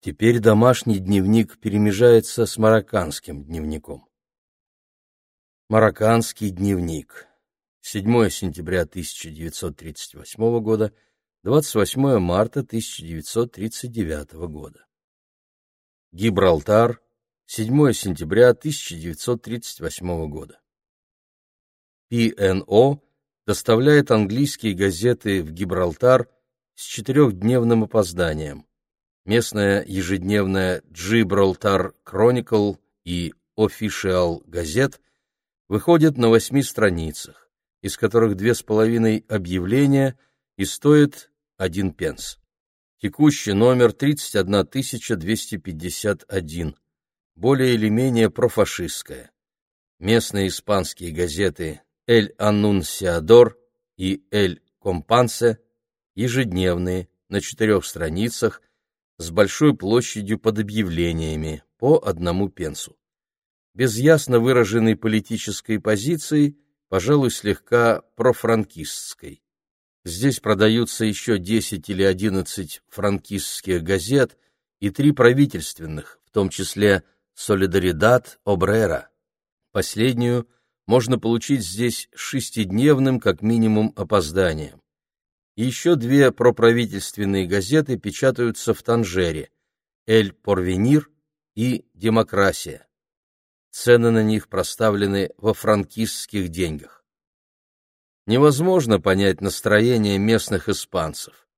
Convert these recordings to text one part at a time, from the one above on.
Теперь домашний дневник перемежается с марокканским дневником. Марокканский дневник. 7 сентября 1938 года, 28 марта 1939 года. Гибралтар, 7 сентября 1938 года. ПНО доставляет английские газеты в Гибралтар с четырехдневным опозданием. Местная ежедневная Gibraltar Chronicle и Official газет выходят на восьми страницах, из которых две с половиной объявления и стоят один пенс. Текущий номер 31251, более или менее профашистская. Местные испанские газеты «Эль Аннунсиадор» и «Эль Компансе» ежедневные, на четырех страницах, с большой площадью под объявлениями, по одному пенсу. Без ясно выраженной политической позиции, пожалуй, слегка профранкистской. Здесь продаются еще 10 или 11 франкистских газет и три правительственных, в том числе «Солидаридад Обрера». Последнюю можно получить здесь шестидневным как минимум опозданием еще две проправительственные газеты печатаются в Танжере «Эль Порвенир» и «Демократия». Цены на них проставлены во франкистских деньгах. Невозможно понять настроение местных испанцев.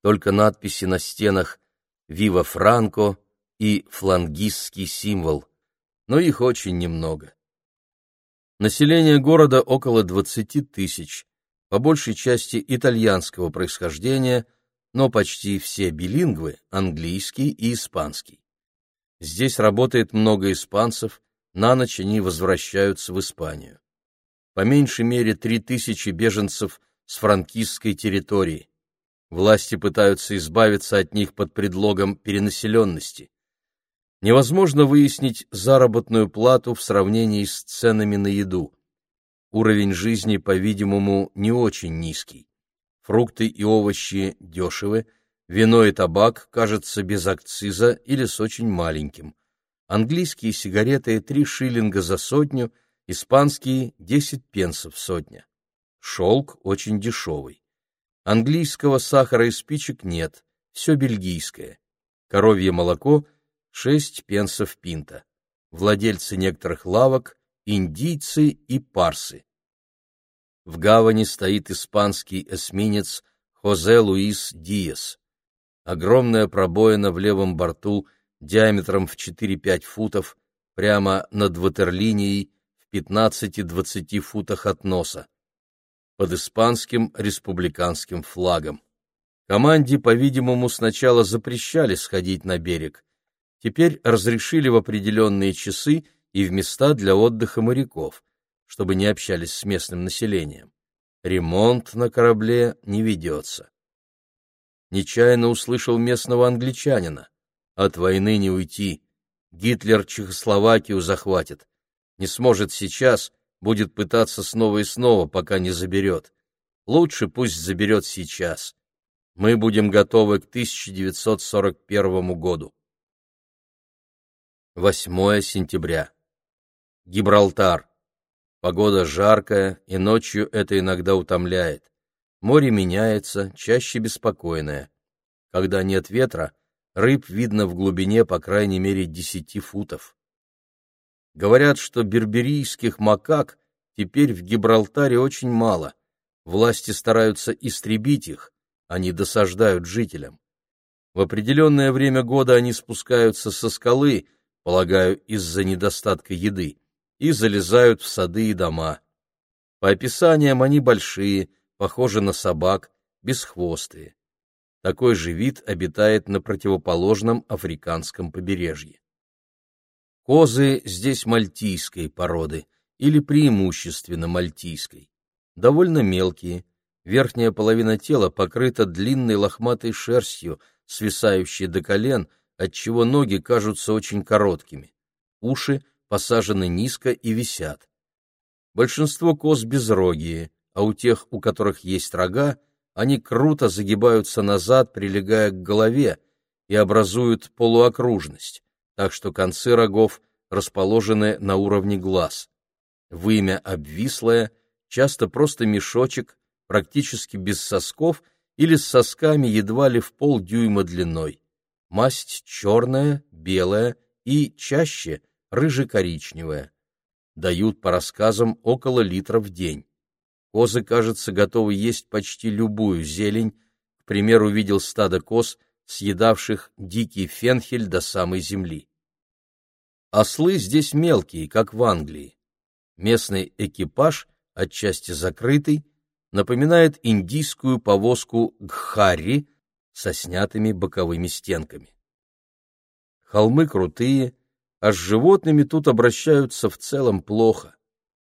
Только надписи на стенах «Вива Франко» и «Флангистский символ», но их очень немного. Население города около 20 тысяч, по большей части итальянского происхождения, но почти все билингвы – английский и испанский. Здесь работает много испанцев, на ночь они возвращаются в Испанию. По меньшей мере три тысячи беженцев с франкистской территории. Власти пытаются избавиться от них под предлогом перенаселенности. Невозможно выяснить заработную плату в сравнении с ценами на еду уровень жизни, по-видимому, не очень низкий. Фрукты и овощи дешевы, вино и табак, кажется, без акциза или с очень маленьким. Английские сигареты 3 шиллинга за сотню, испанские 10 пенсов сотня. Шелк очень дешевый. Английского сахара и спичек нет, все бельгийское. Коровье молоко 6 пенсов пинта. Владельцы некоторых лавок индийцы и парсы. В гавани стоит испанский эсминец Хозе Луис Диас. Огромная пробоина в левом борту диаметром в 4-5 футов прямо над ватерлинией в 15-20 футах от носа. Под испанским республиканским флагом. Команде, по-видимому, сначала запрещали сходить на берег. Теперь разрешили в определенные часы и в места для отдыха моряков, чтобы не общались с местным населением. Ремонт на корабле не ведется. Нечаянно услышал местного англичанина. От войны не уйти. Гитлер Чехословакию захватит. Не сможет сейчас, будет пытаться снова и снова, пока не заберет. Лучше пусть заберет сейчас. Мы будем готовы к 1941 году. 8 сентября. Гибралтар. Погода жаркая, и ночью это иногда утомляет. Море меняется, чаще беспокойное. Когда нет ветра, рыб видно в глубине по крайней мере десяти футов. Говорят, что берберийских макак теперь в Гибралтаре очень мало. Власти стараются истребить их, они досаждают жителям. В определенное время года они спускаются со скалы, полагаю, из-за недостатка еды и залезают в сады и дома. По описаниям они большие, похожи на собак, бесхвостые. Такой же вид обитает на противоположном африканском побережье. Козы здесь мальтийской породы или преимущественно мальтийской. Довольно мелкие, верхняя половина тела покрыта длинной лохматой шерстью, свисающей до колен, отчего ноги кажутся очень короткими. Уши посажены низко и висят. Большинство коз безрогие, а у тех, у которых есть рога, они круто загибаются назад, прилегая к голове, и образуют полуокружность, так что концы рогов расположены на уровне глаз. Вымя обвислое, часто просто мешочек, практически без сосков или с сосками едва ли в полдюйма длиной. Масть черная, белая и, чаще, рыже-коричневая. Дают, по рассказам, около литра в день. Козы, кажется, готовы есть почти любую зелень. К примеру, видел стадо коз, съедавших дикий фенхель до самой земли. Ослы здесь мелкие, как в Англии. Местный экипаж, отчасти закрытый, напоминает индийскую повозку гхарри со снятыми боковыми стенками. Холмы крутые, а с животными тут обращаются в целом плохо.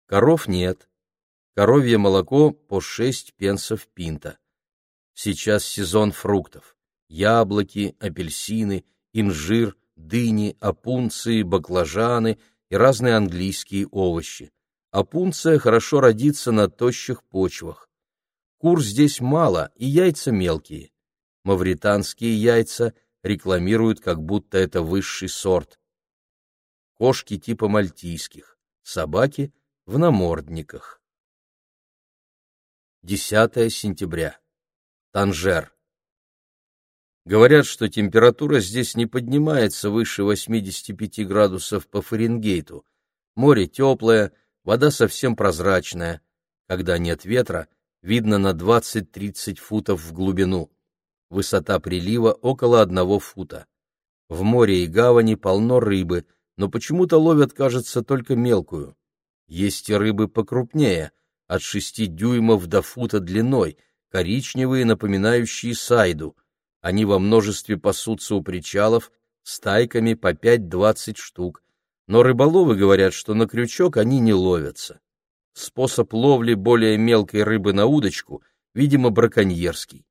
Коров нет. Коровье молоко по шесть пенсов пинта. Сейчас сезон фруктов. Яблоки, апельсины, инжир, дыни, опунции, баклажаны и разные английские овощи. Опунция хорошо родится на тощих почвах. Кур здесь мало, и яйца мелкие. Мавританские яйца рекламируют, как будто это высший сорт. Кошки типа мальтийских, собаки в намордниках. 10 сентября. Танжер. Говорят, что температура здесь не поднимается выше 85 градусов по Фаренгейту. Море теплое, вода совсем прозрачная. Когда нет ветра, видно на 20-30 футов в глубину. Высота прилива около одного фута. В море и гавани полно рыбы, но почему-то ловят, кажется, только мелкую. Есть и рыбы покрупнее, от 6 дюймов до фута длиной, коричневые, напоминающие сайду — они во множестве пасутся у причалов, стайками по 5-20 штук, но рыболовы говорят, что на крючок они не ловятся. Способ ловли более мелкой рыбы на удочку, видимо, браконьерский.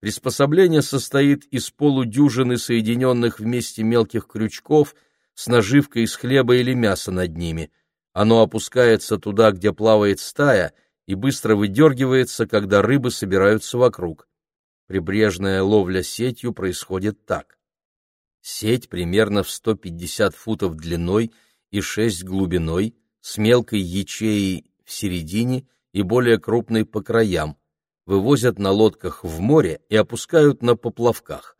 Приспособление состоит из полудюжины соединенных вместе мелких крючков с наживкой из хлеба или мяса над ними. Оно опускается туда, где плавает стая, и быстро выдергивается, когда рыбы собираются вокруг. Прибрежная ловля сетью происходит так. Сеть примерно в 150 футов длиной и 6 глубиной, с мелкой ячеей в середине и более крупной по краям, вывозят на лодках в море и опускают на поплавках.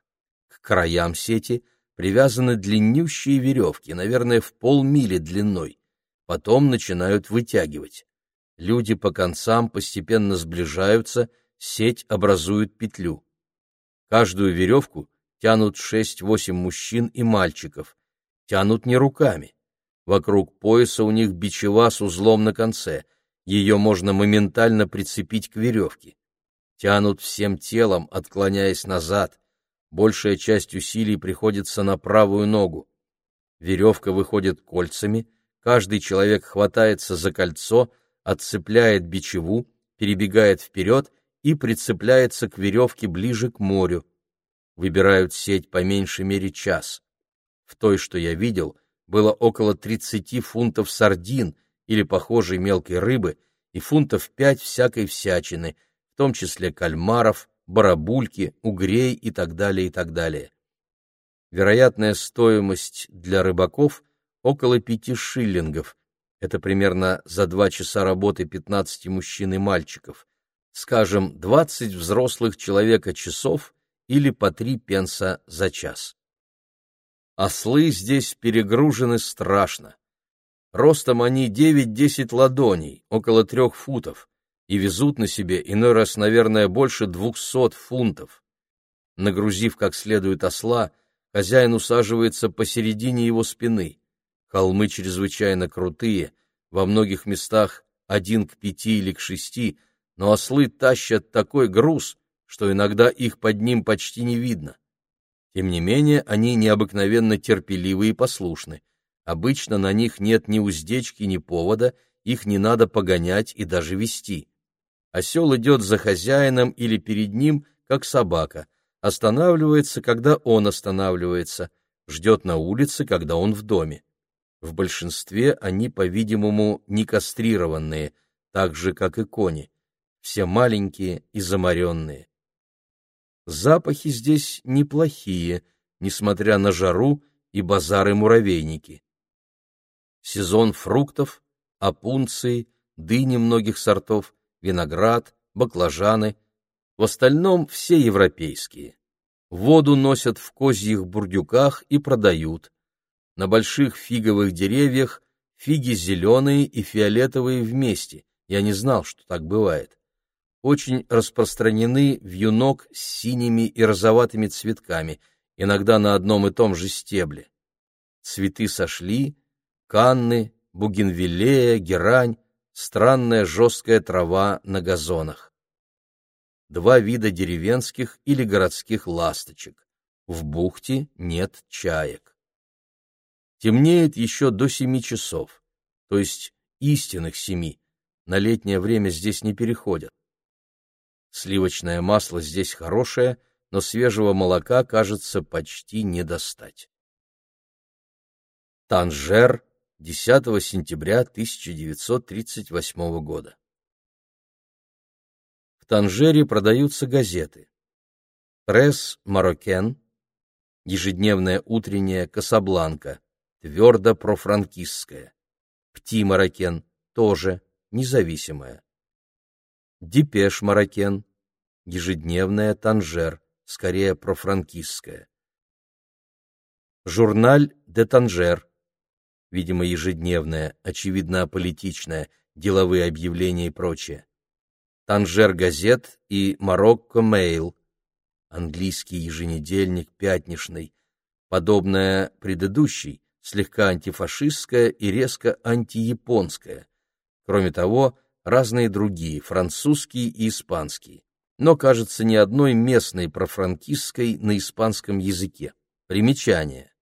К краям сети привязаны длиннющие веревки, наверное, в полмили длиной. Потом начинают вытягивать. Люди по концам постепенно сближаются сеть образует петлю. Каждую веревку тянут шесть-восемь мужчин и мальчиков. Тянут не руками. Вокруг пояса у них бичева с узлом на конце. Ее можно моментально прицепить к веревке. Тянут всем телом, отклоняясь назад. Большая часть усилий приходится на правую ногу. Веревка выходит кольцами, каждый человек хватается за кольцо, отцепляет бичеву, перебегает вперед и прицепляется к веревке ближе к морю. Выбирают сеть по меньшей мере час. В той, что я видел, было около 30 фунтов сардин или похожей мелкой рыбы и фунтов 5 всякой всячины, в том числе кальмаров, барабульки, угрей и так далее, и так далее. Вероятная стоимость для рыбаков около пяти шиллингов. Это примерно за два часа работы 15 мужчин и мальчиков скажем, 20 взрослых человека часов или по три пенса за час. Ослы здесь перегружены страшно. Ростом они 9-10 ладоней, около трех футов, и везут на себе иной раз, наверное, больше двухсот фунтов. Нагрузив как следует осла, хозяин усаживается посередине его спины. Холмы чрезвычайно крутые, во многих местах один к пяти или к шести, но ослы тащат такой груз, что иногда их под ним почти не видно. Тем не менее, они необыкновенно терпеливы и послушны. Обычно на них нет ни уздечки, ни повода, их не надо погонять и даже вести. Осел идет за хозяином или перед ним, как собака, останавливается, когда он останавливается, ждет на улице, когда он в доме. В большинстве они, по-видимому, не кастрированные, так же, как и кони все маленькие и заморенные. Запахи здесь неплохие, несмотря на жару и базары-муравейники. Сезон фруктов, опунции, дыни многих сортов, виноград, баклажаны. В остальном все европейские. Воду носят в козьих бурдюках и продают. На больших фиговых деревьях фиги зеленые и фиолетовые вместе. Я не знал, что так бывает. Очень распространены вьюнок с синими и розоватыми цветками, иногда на одном и том же стебле. Цветы сошли, канны, бугенвиллея, герань, странная жесткая трава на газонах. Два вида деревенских или городских ласточек. В бухте нет чаек. Темнеет еще до семи часов, то есть истинных семи. На летнее время здесь не переходят. Сливочное масло здесь хорошее, но свежего молока, кажется, почти не достать. Танжер, 10 сентября 1938 года. В Танжере продаются газеты. Пресс Мароккен, ежедневная утренняя Касабланка, твердо профранкистская. Пти Мароккен, тоже независимая. Депеш Мароккен, ежедневная Танжер, скорее профранкистская. Журналь де Танжер, видимо, ежедневная, очевидно аполитичная, деловые объявления и прочее. Танжер газет и Марокко Мейл, английский еженедельник пятничный, подобная предыдущей, слегка антифашистская и резко антияпонская. Кроме того, разные другие, французские и испанские. Но, кажется, ни одной местной профранкистской на испанском языке. Примечание.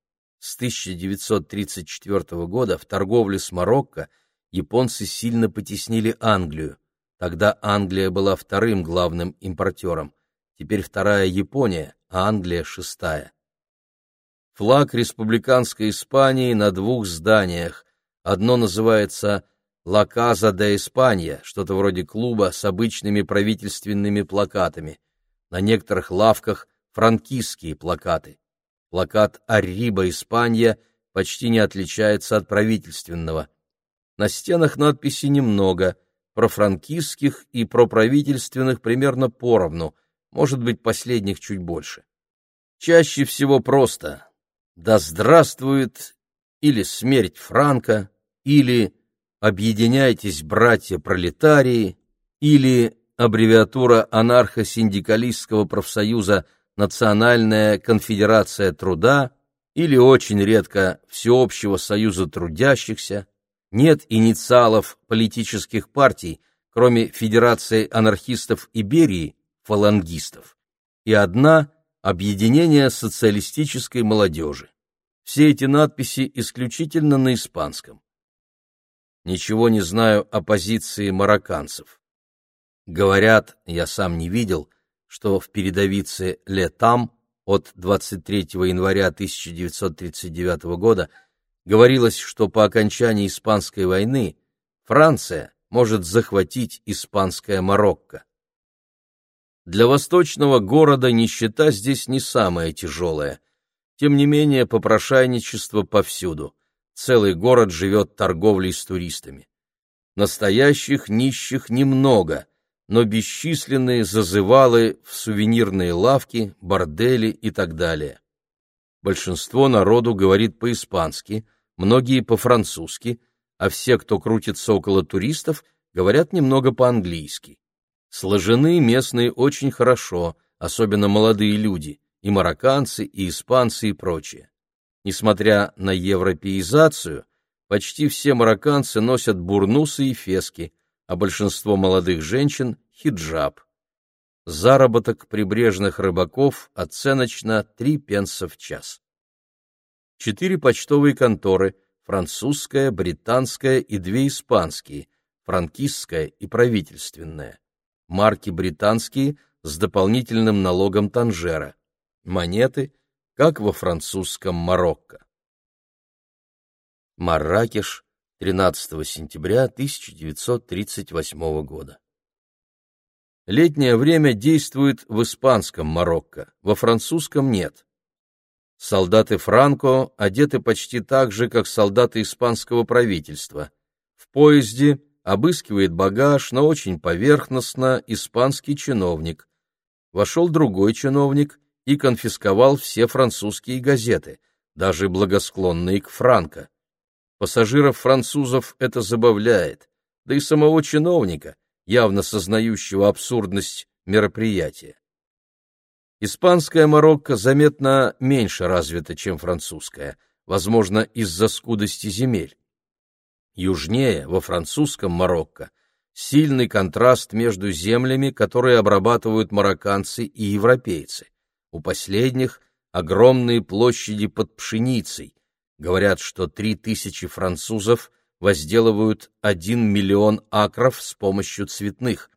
С 1934 года в торговле с Марокко японцы сильно потеснили Англию. Тогда Англия была вторым главным импортером. Теперь вторая Япония, а Англия шестая. Флаг республиканской Испании на двух зданиях. Одно называется «Ла Каза де Испания», что-то вроде клуба с обычными правительственными плакатами. На некоторых лавках франкистские плакаты. Плакат «Арриба Испания» почти не отличается от правительственного. На стенах надписей немного, про франкистских и про правительственных примерно поровну, может быть, последних чуть больше. Чаще всего просто «Да здравствует» или «Смерть Франка» или «Объединяйтесь, братья-пролетарии» или аббревиатура анархо-синдикалистского профсоюза Национальная конфедерация труда или очень редко Всеобщего союза трудящихся, нет инициалов политических партий, кроме Федерации анархистов Иберии, фалангистов, и одна – Объединение социалистической молодежи. Все эти надписи исключительно на испанском. Ничего не знаю о позиции марокканцев. Говорят, я сам не видел, что в передовице «Ле Там» от 23 января 1939 года говорилось, что по окончании Испанской войны Франция может захватить испанское Марокко. Для восточного города нищета здесь не самая тяжелая. Тем не менее, попрошайничество повсюду. Целый город живет торговлей с туристами. Настоящих нищих немного, но бесчисленные зазывалы в сувенирные лавки, бордели и так далее. Большинство народу говорит по-испански, многие по-французски, а все, кто крутится около туристов, говорят немного по-английски. Сложены местные очень хорошо, особенно молодые люди, и марокканцы, и испанцы, и прочее. Несмотря на европеизацию, почти все марокканцы носят бурнусы и фески – а большинство молодых женщин – хиджаб. Заработок прибрежных рыбаков оценочно 3 пенса в час. Четыре почтовые конторы – французская, британская и две испанские, франкистская и правительственная. Марки британские с дополнительным налогом Танжера. Монеты, как во французском Марокко. Марракеш, 13 сентября 1938 года. летнее время действует в испанском Марокко, во французском нет. Солдаты Франко одеты почти так же, как солдаты испанского правительства. В поезде обыскивает багаж, но очень поверхностно, испанский чиновник. Вошел другой чиновник и конфисковал все французские газеты, даже благосклонные к Франко. Пассажиров-французов это забавляет, да и самого чиновника, явно сознающего абсурдность мероприятия. Испанская Марокко заметно меньше развита, чем французская, возможно, из-за скудости земель. Южнее, во французском Марокко, сильный контраст между землями, которые обрабатывают марокканцы и европейцы. У последних огромные площади под пшеницей. Говорят, что три тысячи французов возделывают один миллион акров с помощью цветных.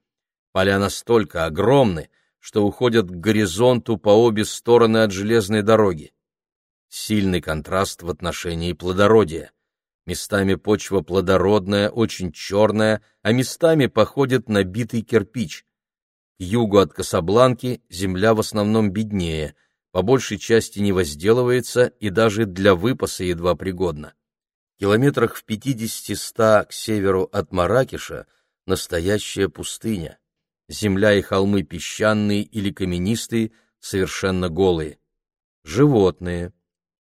Поля настолько огромны, что уходят к горизонту по обе стороны от железной дороги. Сильный контраст в отношении плодородия. Местами почва плодородная, очень черная, а местами походит на битый кирпич. К югу от Касабланки земля в основном беднее, по большей части не возделывается и даже для выпаса едва пригодна. Километрах в 50-100 к северу от Маракеша настоящая пустыня. Земля и холмы песчаные или каменистые, совершенно голые. Животные.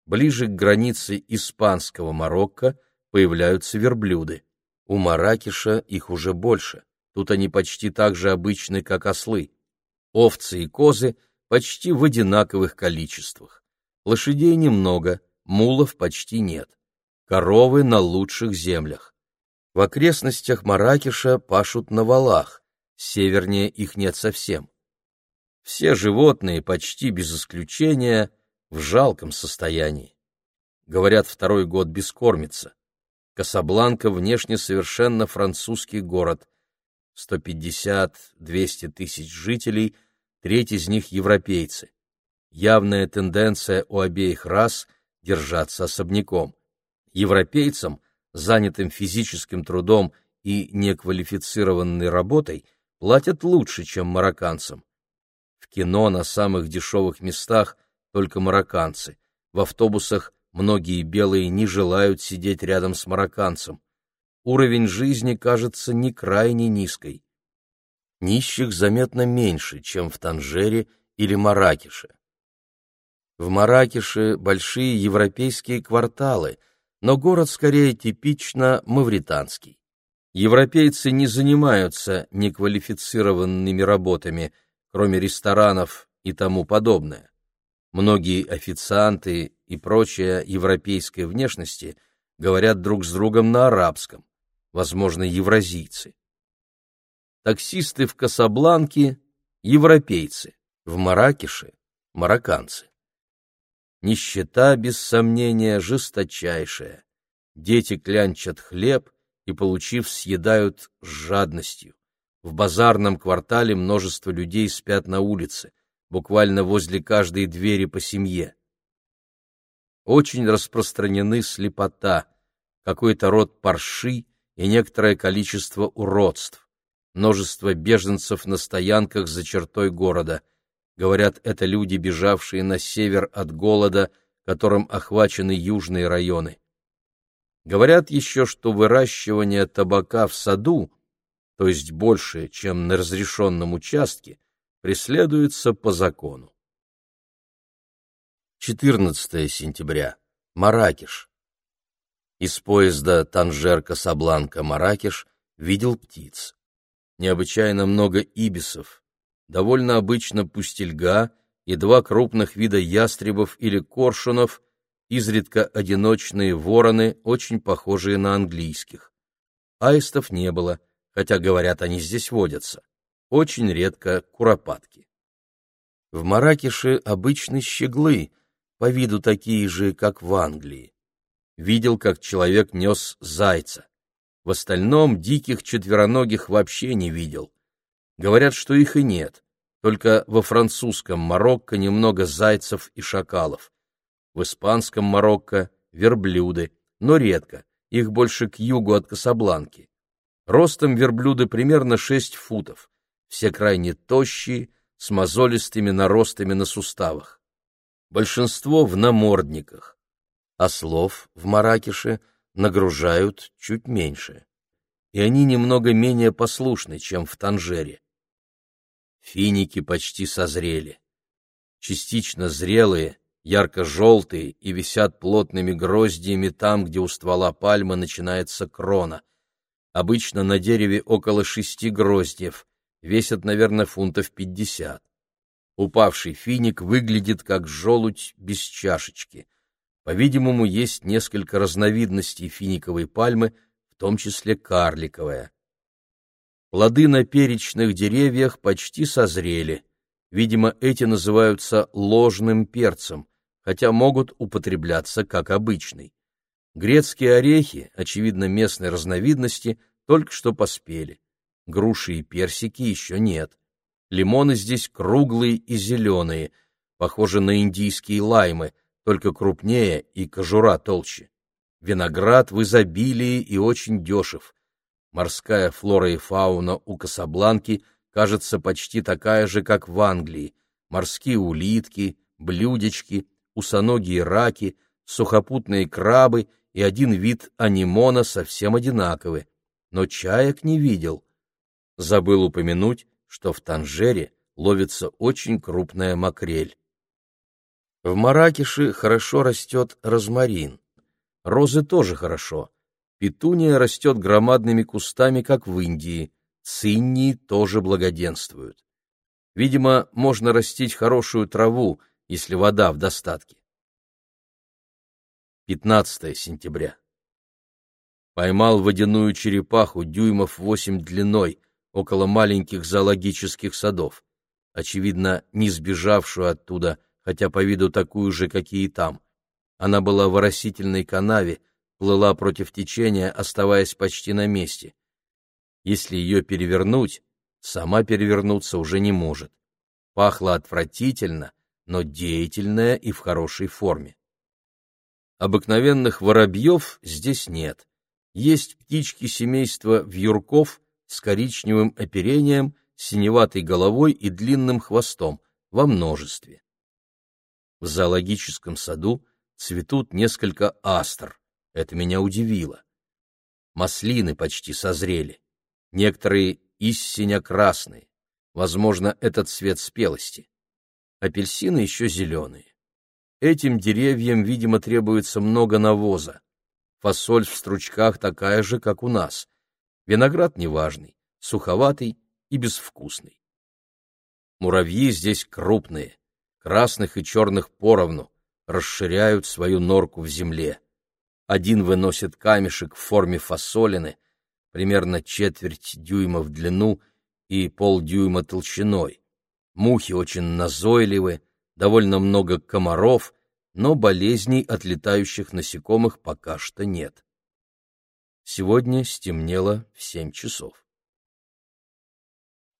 Ближе к границе испанского Марокко появляются верблюды. У Маракеша их уже больше. Тут они почти так же обычны, как ослы. Овцы и козы почти в одинаковых количествах. Лошадей немного, мулов почти нет. Коровы на лучших землях. В окрестностях Маракеша пашут на валах, севернее их нет совсем. Все животные, почти без исключения, в жалком состоянии. Говорят, второй год бескормится. Касабланка внешне совершенно французский город. 150-200 тысяч жителей, треть из них европейцы. Явная тенденция у обеих рас держаться особняком. Европейцам, занятым физическим трудом и неквалифицированной работой, платят лучше, чем марокканцам. В кино на самых дешевых местах только марокканцы, в автобусах многие белые не желают сидеть рядом с марокканцем. Уровень жизни кажется не крайне низкой. Нищих заметно меньше, чем в Танжере или Маракеше. В Маракеше большие европейские кварталы, но город скорее типично мавританский. Европейцы не занимаются неквалифицированными работами, кроме ресторанов и тому подобное. Многие официанты и прочая европейской внешности говорят друг с другом на арабском, возможно, евразийцы. Таксисты в Касабланке – европейцы, в Маракеше – марокканцы. Нищета, без сомнения, жесточайшая. Дети клянчат хлеб, и, получив, съедают с жадностью. В базарном квартале множество людей спят на улице, буквально возле каждой двери по семье. Очень распространены слепота, какой-то род парши и некоторое количество уродств. Множество беженцев на стоянках за чертой города. Говорят, это люди, бежавшие на север от голода, которым охвачены южные районы. Говорят еще, что выращивание табака в саду, то есть больше, чем на разрешенном участке, преследуется по закону. 14 сентября. Маракеш. Из поезда Танжер-Касабланка-Маракеш видел птиц. Необычайно много ибисов, довольно обычно пустельга и два крупных вида ястребов или коршунов – изредка одиночные вороны, очень похожие на английских. Аистов не было, хотя, говорят, они здесь водятся. Очень редко куропатки. В Маракеше обычны щеглы, по виду такие же, как в Англии. Видел, как человек нес зайца. В остальном диких четвероногих вообще не видел. Говорят, что их и нет, только во французском Марокко немного зайцев и шакалов в испанском Марокко верблюды, но редко, их больше к югу от Касабланки. Ростом верблюды примерно 6 футов, все крайне тощие, с мозолистыми наростами на суставах. Большинство в намордниках. Ослов в Маракеше нагружают чуть меньше, и они немного менее послушны, чем в Танжере. Финики почти созрели. Частично зрелые, ярко-желтые и висят плотными гроздьями там, где у ствола пальмы начинается крона. Обычно на дереве около шести гроздьев, весят, наверное, фунтов пятьдесят. Упавший финик выглядит как желудь без чашечки. По-видимому, есть несколько разновидностей финиковой пальмы, в том числе карликовая. Плоды на перечных деревьях почти созрели. Видимо, эти называются ложным перцем, хотя могут употребляться как обычный. Грецкие орехи, очевидно, местной разновидности, только что поспели. Груши и персики еще нет. Лимоны здесь круглые и зеленые, похожи на индийские лаймы, только крупнее и кожура толще. Виноград в изобилии и очень дешев. Морская флора и фауна у Касабланки кажется почти такая же, как в Англии. Морские улитки, блюдечки, усоногие раки, сухопутные крабы и один вид анимона совсем одинаковы. Но чаек не видел. Забыл упомянуть, что в Танжере ловится очень крупная макрель. В Маракеше хорошо растет розмарин. Розы тоже хорошо. Петуния растет громадными кустами, как в Индии. Циннии тоже благоденствуют. Видимо, можно растить хорошую траву, если вода в достатке. 15 сентября. Поймал водяную черепаху дюймов восемь длиной, около маленьких зоологических садов, очевидно, не сбежавшую оттуда, хотя по виду такую же, какие там. Она была в оросительной канаве, плыла против течения, оставаясь почти на месте. Если ее перевернуть, сама перевернуться уже не может. Пахло отвратительно, но деятельная и в хорошей форме. Обыкновенных воробьев здесь нет. Есть птички семейства вьюрков с коричневым оперением, синеватой головой и длинным хвостом во множестве. В зоологическом саду цветут несколько астр. Это меня удивило. Маслины почти созрели. Некоторые истинно красные. Возможно, это цвет спелости. Апельсины еще зеленые. Этим деревьям, видимо, требуется много навоза. Фасоль в стручках такая же, как у нас. Виноград неважный, суховатый и безвкусный. Муравьи здесь крупные, красных и черных поровну, расширяют свою норку в земле. Один выносит камешек в форме фасолины, примерно четверть дюйма в длину и полдюйма толщиной. Мухи очень назойливы, довольно много комаров, но болезней от летающих насекомых пока что нет. Сегодня стемнело в семь часов.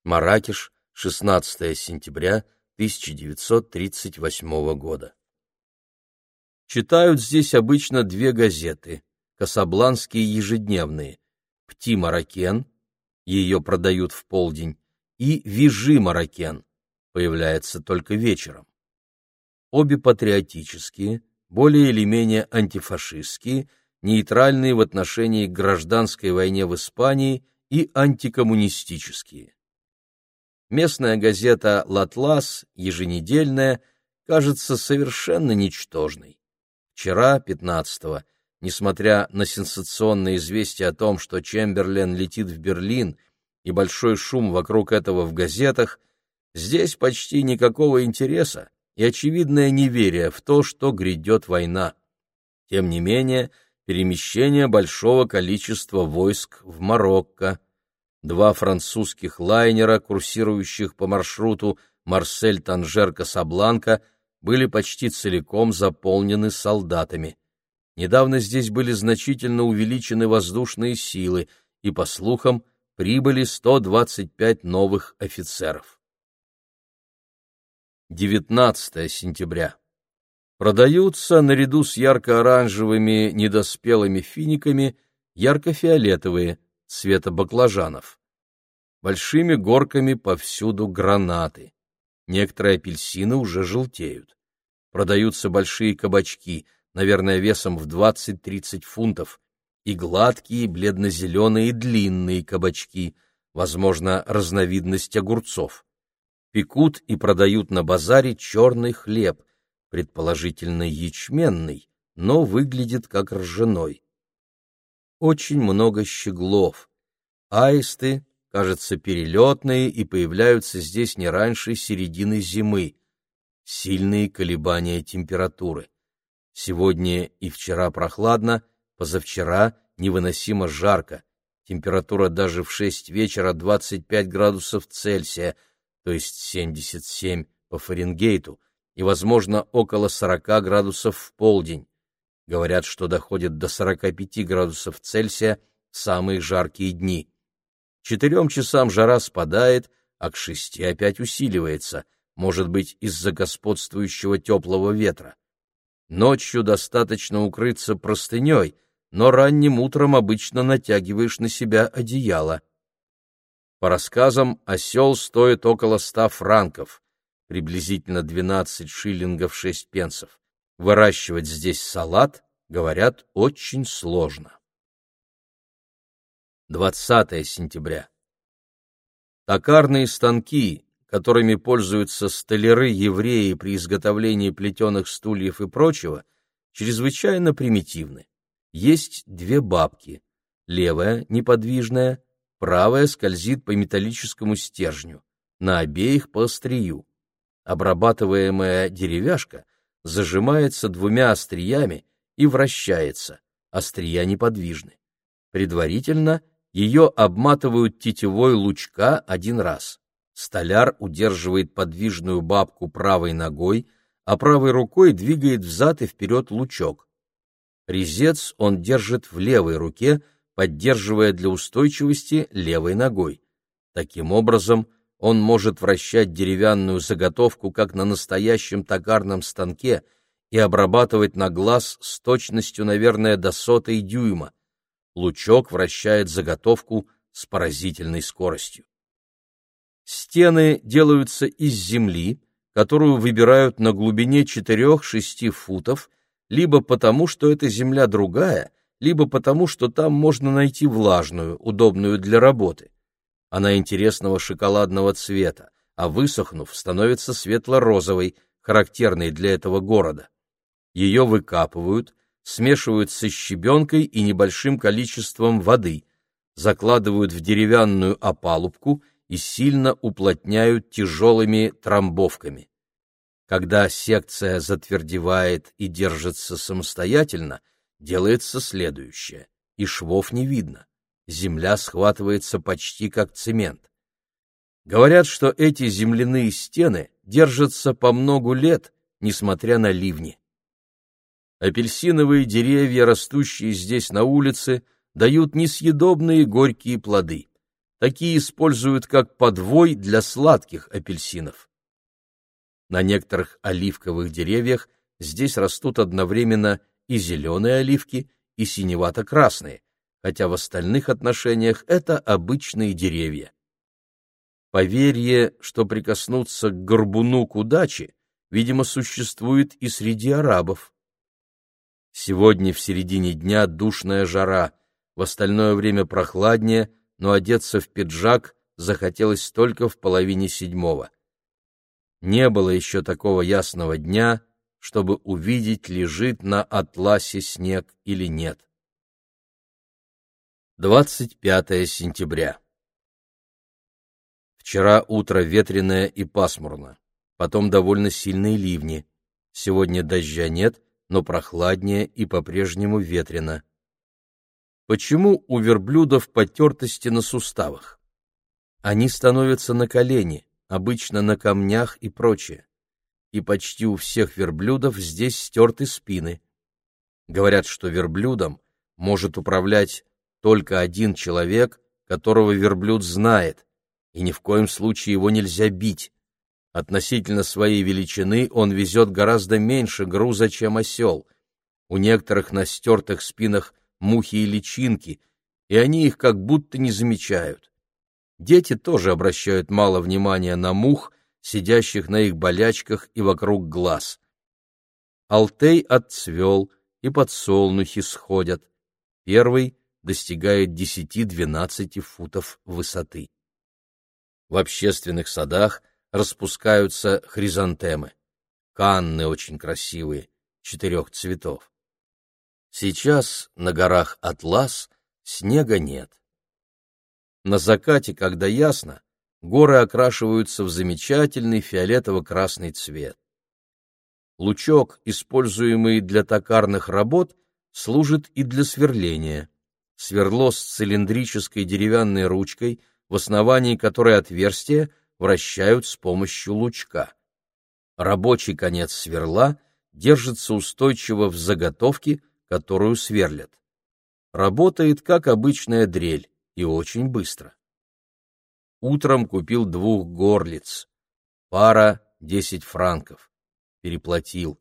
Маракеш, 16 сентября 1938 года. Читают здесь обычно две газеты, касабланские ежедневные, «Пти Маракен», ее продают в полдень, и «Вижи Маракен», появляется только вечером. Обе патриотические, более или менее антифашистские – нейтральные в отношении к гражданской войне в Испании и антикоммунистические. Местная газета «Латлас», еженедельная, кажется совершенно ничтожной. Вчера, 15-го, несмотря на сенсационное известие о том, что Чемберлен летит в Берлин и большой шум вокруг этого в газетах, здесь почти никакого интереса и очевидное неверие в то, что грядет война. Тем не менее, перемещение большого количества войск в Марокко, два французских лайнера, курсирующих по маршруту Марсель-Танжер-Касабланка, были почти целиком заполнены солдатами. Недавно здесь были значительно увеличены воздушные силы, и, по слухам, прибыли 125 новых офицеров. 19 сентября. Продаются наряду с ярко-оранжевыми недоспелыми финиками ярко-фиолетовые, цвета баклажанов. большими горками повсюду гранаты. Некоторые апельсины уже желтеют. Продаются большие кабачки, наверное, весом в 20-30 фунтов, и гладкие, бледно-зеленые длинные кабачки, возможно, разновидность огурцов. Пекут и продают на базаре черный хлеб, предположительно ячменный, но выглядит как ржаной. Очень много щеглов. Аисты, кажется, перелетные и появляются здесь не раньше середины зимы. Сильные колебания температуры. Сегодня и вчера прохладно, позавчера невыносимо жарко. Температура даже в шесть вечера 25 градусов Цельсия, то есть 77 по Фаренгейту, и, возможно, около 40 градусов в полдень. Говорят, что доходит до 45 градусов Цельсия в самые жаркие дни. Четырем часам жара спадает, а к шести опять усиливается, может быть, из-за господствующего теплого ветра. Ночью достаточно укрыться простыней, но ранним утром обычно натягиваешь на себя одеяло. По рассказам, осел стоит около ста франков, приблизительно 12 шиллингов 6 пенсов. Выращивать здесь салат, говорят, очень сложно. 20 сентября. Токарные станки, которыми пользуются столяры-евреи при изготовлении плетеных стульев и прочего, чрезвычайно примитивны. Есть две бабки. Левая, неподвижная, правая скользит по металлическому стержню, на обеих по острию. Обрабатываемая деревяшка зажимается двумя остриями и вращается, острия неподвижны. Предварительно ее обматывают тетивой лучка один раз. Столяр удерживает подвижную бабку правой ногой, а правой рукой двигает взад и вперед лучок. Резец он держит в левой руке, поддерживая для устойчивости левой ногой. Таким образом, он может вращать деревянную заготовку, как на настоящем токарном станке, и обрабатывать на глаз с точностью, наверное, до сотой дюйма. Лучок вращает заготовку с поразительной скоростью. Стены делаются из земли, которую выбирают на глубине 4-6 футов, либо потому, что эта земля другая, либо потому, что там можно найти влажную, удобную для работы. Она интересного шоколадного цвета, а высохнув, становится светло-розовой, характерной для этого города. Ее выкапывают, смешивают со щебенкой и небольшим количеством воды, закладывают в деревянную опалубку и сильно уплотняют тяжелыми трамбовками. Когда секция затвердевает и держится самостоятельно, делается следующее, и швов не видно земля схватывается почти как цемент. Говорят, что эти земляные стены держатся по многу лет, несмотря на ливни. Апельсиновые деревья, растущие здесь на улице, дают несъедобные горькие плоды. Такие используют как подвой для сладких апельсинов. На некоторых оливковых деревьях здесь растут одновременно и зеленые оливки, и синевато-красные хотя в остальных отношениях это обычные деревья. Поверье, что прикоснуться к горбуну к удаче, видимо, существует и среди арабов. Сегодня в середине дня душная жара, в остальное время прохладнее, но одеться в пиджак захотелось только в половине седьмого. Не было еще такого ясного дня, чтобы увидеть, лежит на атласе снег или нет. 25 сентября. Вчера утро ветреное и пасмурно, потом довольно сильные ливни. Сегодня дождя нет, но прохладнее и по-прежнему ветрено. Почему у верблюдов потертости на суставах? Они становятся на колени, обычно на камнях и прочее. И почти у всех верблюдов здесь стерты спины. Говорят, что верблюдом может управлять только один человек, которого верблюд знает, и ни в коем случае его нельзя бить. Относительно своей величины он везет гораздо меньше груза, чем осел. У некоторых на стертых спинах мухи и личинки, и они их как будто не замечают. Дети тоже обращают мало внимания на мух, сидящих на их болячках и вокруг глаз. Алтей отцвел, и подсолнухи сходят. Первый достигает 10-12 футов высоты. В общественных садах распускаются хризантемы. Канны очень красивые, четырех цветов. Сейчас на горах Атлас снега нет. На закате, когда ясно, горы окрашиваются в замечательный фиолетово-красный цвет. Лучок, используемый для токарных работ, служит и для сверления. Сверло с цилиндрической деревянной ручкой, в основании которой отверстия вращают с помощью лучка. Рабочий конец сверла держится устойчиво в заготовке, которую сверлят. Работает как обычная дрель и очень быстро. Утром купил двух горлиц. Пара — десять франков переплатил.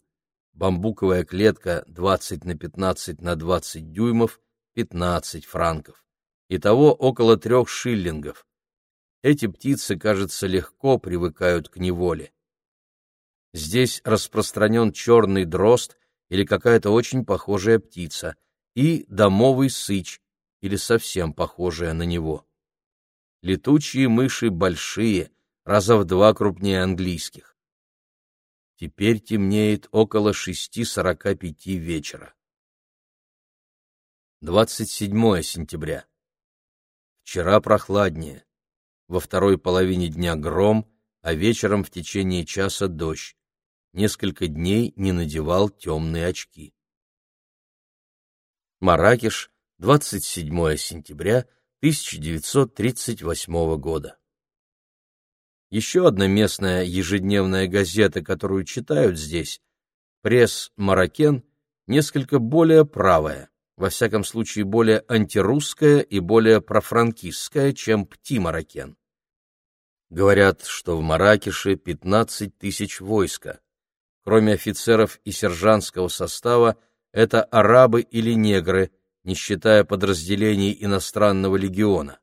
Бамбуковая клетка 20 на 15 на 20 дюймов — 15 франков. Итого около трех шиллингов. Эти птицы, кажется, легко привыкают к неволе. Здесь распространен черный дрозд или какая-то очень похожая птица, и домовый сыч, или совсем похожая на него. Летучие мыши большие, раза в два крупнее английских. Теперь темнеет около шести сорока пяти вечера. 27 сентября. Вчера прохладнее. Во второй половине дня гром, а вечером в течение часа дождь. Несколько дней не надевал темные очки. Маракеш, 27 сентября 1938 года. Еще одна местная ежедневная газета, которую читают здесь, пресс «Маракен», несколько более правая, во всяком случае более антирусская и более профранкистская, чем «Пти-Маракен». Говорят, что в Маракеше 15 тысяч войска. Кроме офицеров и сержантского состава, это арабы или негры, не считая подразделений иностранного легиона.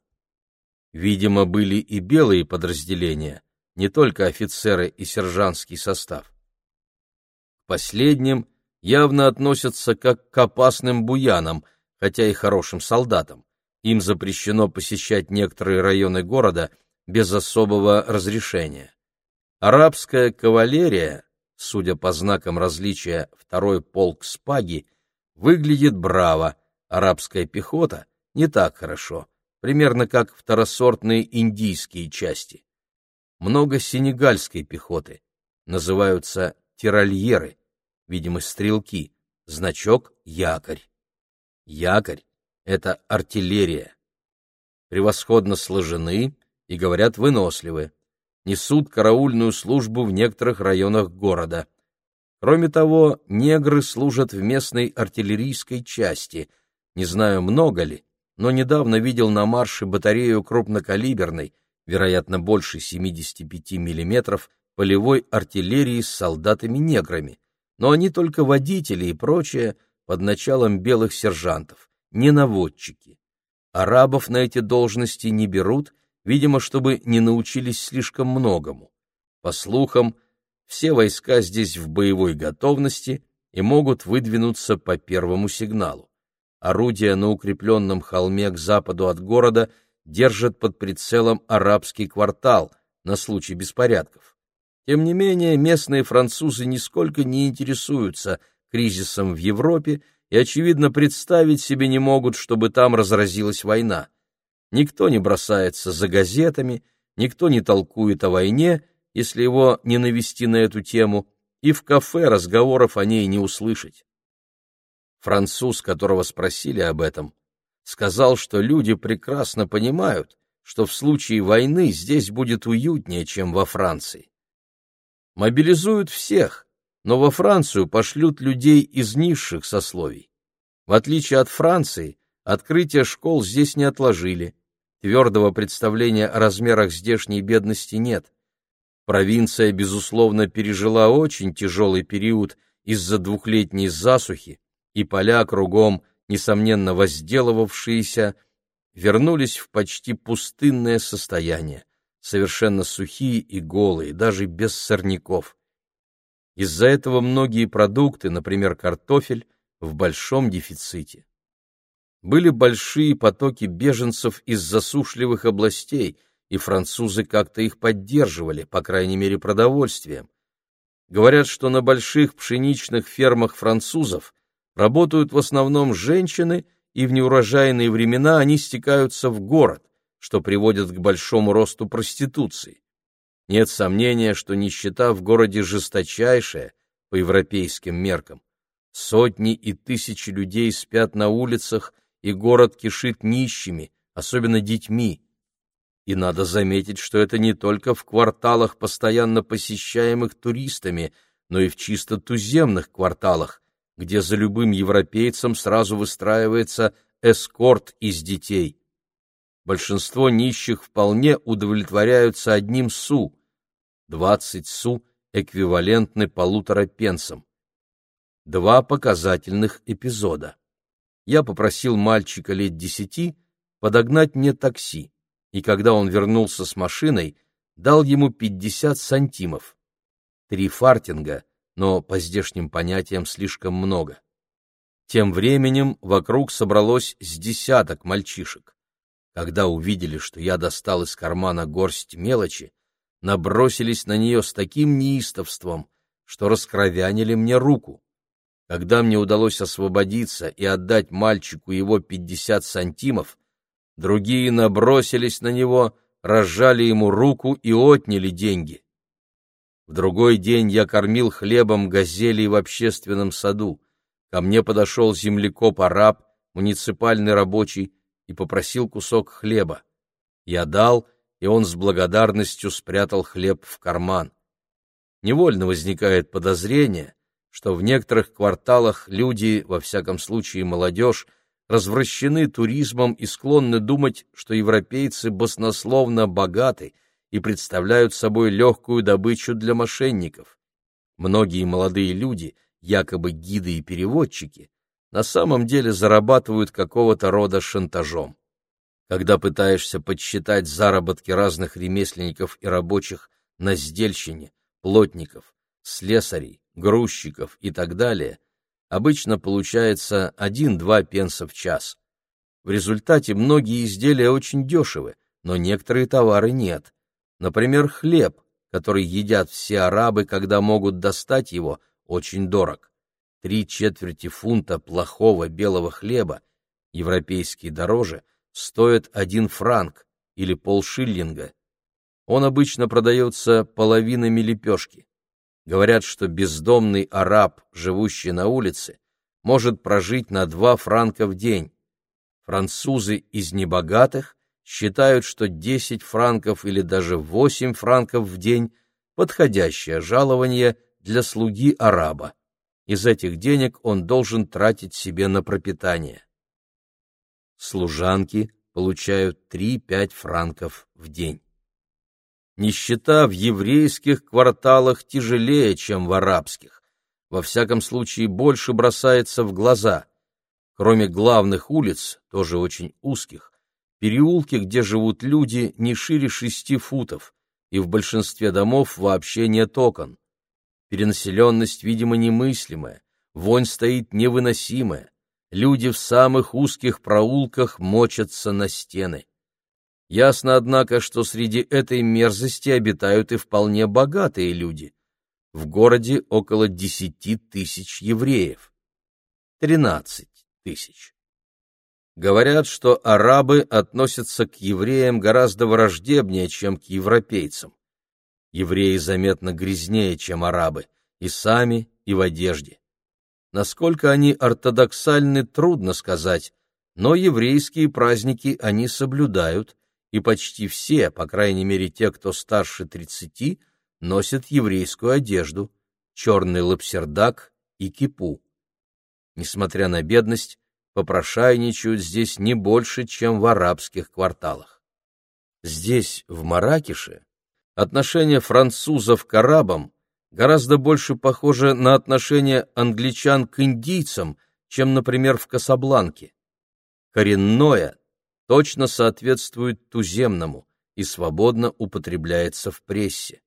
Видимо, были и белые подразделения, не только офицеры и сержантский состав. Последним явно относятся как к опасным буянам, хотя и хорошим солдатам. Им запрещено посещать некоторые районы города без особого разрешения. Арабская кавалерия, судя по знакам различия второй полк Спаги, выглядит браво, арабская пехота не так хорошо примерно как второсортные индийские части. Много сенегальской пехоты, называются тирольеры, видимо, стрелки, значок якорь. Якорь — это артиллерия. Превосходно сложены и, говорят, выносливы. Несут караульную службу в некоторых районах города. Кроме того, негры служат в местной артиллерийской части. Не знаю, много ли, но недавно видел на марше батарею крупнокалиберной, вероятно, больше 75 мм, полевой артиллерии с солдатами-неграми, но они только водители и прочее под началом белых сержантов, не наводчики. Арабов на эти должности не берут, видимо, чтобы не научились слишком многому. По слухам, все войска здесь в боевой готовности и могут выдвинуться по первому сигналу орудия на укрепленном холме к западу от города держат под прицелом арабский квартал на случай беспорядков. Тем не менее, местные французы нисколько не интересуются кризисом в Европе и, очевидно, представить себе не могут, чтобы там разразилась война. Никто не бросается за газетами, никто не толкует о войне, если его не навести на эту тему, и в кафе разговоров о ней не услышать. Француз, которого спросили об этом, сказал, что люди прекрасно понимают, что в случае войны здесь будет уютнее, чем во Франции. Мобилизуют всех, но во Францию пошлют людей из низших сословий. В отличие от Франции, открытие школ здесь не отложили. Твердого представления о размерах здешней бедности нет. Провинция, безусловно, пережила очень тяжелый период из-за двухлетней засухи, и поля кругом, несомненно возделывавшиеся, вернулись в почти пустынное состояние, совершенно сухие и голые, даже без сорняков. Из-за этого многие продукты, например, картофель, в большом дефиците. Были большие потоки беженцев из засушливых областей, и французы как-то их поддерживали, по крайней мере, продовольствием. Говорят, что на больших пшеничных фермах французов работают в основном женщины, и в неурожайные времена они стекаются в город, что приводит к большому росту проституции. Нет сомнения, что нищета в городе жесточайшая по европейским меркам. Сотни и тысячи людей спят на улицах, и город кишит нищими, особенно детьми. И надо заметить, что это не только в кварталах, постоянно посещаемых туристами, но и в чисто туземных кварталах, где за любым европейцем сразу выстраивается эскорт из детей. Большинство нищих вполне удовлетворяются одним су. 20 су эквивалентны полутора пенсам. Два показательных эпизода. Я попросил мальчика лет десяти подогнать мне такси, и когда он вернулся с машиной, дал ему пятьдесят сантимов. Три фартинга, но по здешним понятиям слишком много. Тем временем вокруг собралось с десяток мальчишек. Когда увидели, что я достал из кармана горсть мелочи, набросились на нее с таким неистовством, что раскровянили мне руку. Когда мне удалось освободиться и отдать мальчику его пятьдесят сантимов, другие набросились на него, разжали ему руку и отняли деньги. В другой день я кормил хлебом газелей в общественном саду. Ко мне подошел землекоп-араб, муниципальный рабочий, и попросил кусок хлеба. Я дал, и он с благодарностью спрятал хлеб в карман. Невольно возникает подозрение, что в некоторых кварталах люди, во всяком случае молодежь, развращены туризмом и склонны думать, что европейцы баснословно богаты и представляют собой легкую добычу для мошенников. Многие молодые люди, якобы гиды и переводчики, на самом деле зарабатывают какого-то рода шантажом. Когда пытаешься подсчитать заработки разных ремесленников и рабочих на сдельщине, плотников, слесарей, грузчиков и так далее, обычно получается 1-2 пенса в час. В результате многие изделия очень дешевы, но некоторые товары нет. Например, хлеб, который едят все арабы, когда могут достать его, очень дорог. Три четверти фунта плохого белого хлеба, европейские дороже, стоят один франк или полшиллинга. Он обычно продается половинами лепешки. Говорят, что бездомный араб, живущий на улице, может прожить на два франка в день. Французы из небогатых считают, что 10 франков или даже 8 франков в день – подходящее жалование для слуги араба. Из этих денег он должен тратить себе на пропитание. Служанки получают 3-5 франков в день. Нищета в еврейских кварталах тяжелее, чем в арабских. Во всяком случае, больше бросается в глаза. Кроме главных улиц, тоже очень узких, переулки, где живут люди, не шире шести футов, и в большинстве домов вообще нет окон. Перенаселенность, видимо, немыслимая, вонь стоит невыносимая. Люди в самых узких проулках мочатся на стены. Ясно, однако, что среди этой мерзости обитают и вполне богатые люди. В городе около десяти тысяч евреев. Тринадцать тысяч. Говорят, что арабы относятся к евреям гораздо враждебнее, чем к европейцам. Евреи заметно грязнее, чем арабы, и сами, и в одежде. Насколько они ортодоксальны, трудно сказать, но еврейские праздники они соблюдают, и почти все, по крайней мере те, кто старше тридцати, носят еврейскую одежду, черный лапсердак и кипу. Несмотря на бедность, попрошайничают здесь не больше, чем в арабских кварталах. Здесь, в Маракеше, отношение французов к арабам гораздо больше похоже на отношение англичан к индийцам, чем, например, в Касабланке. Коренное, точно соответствует туземному и свободно употребляется в прессе.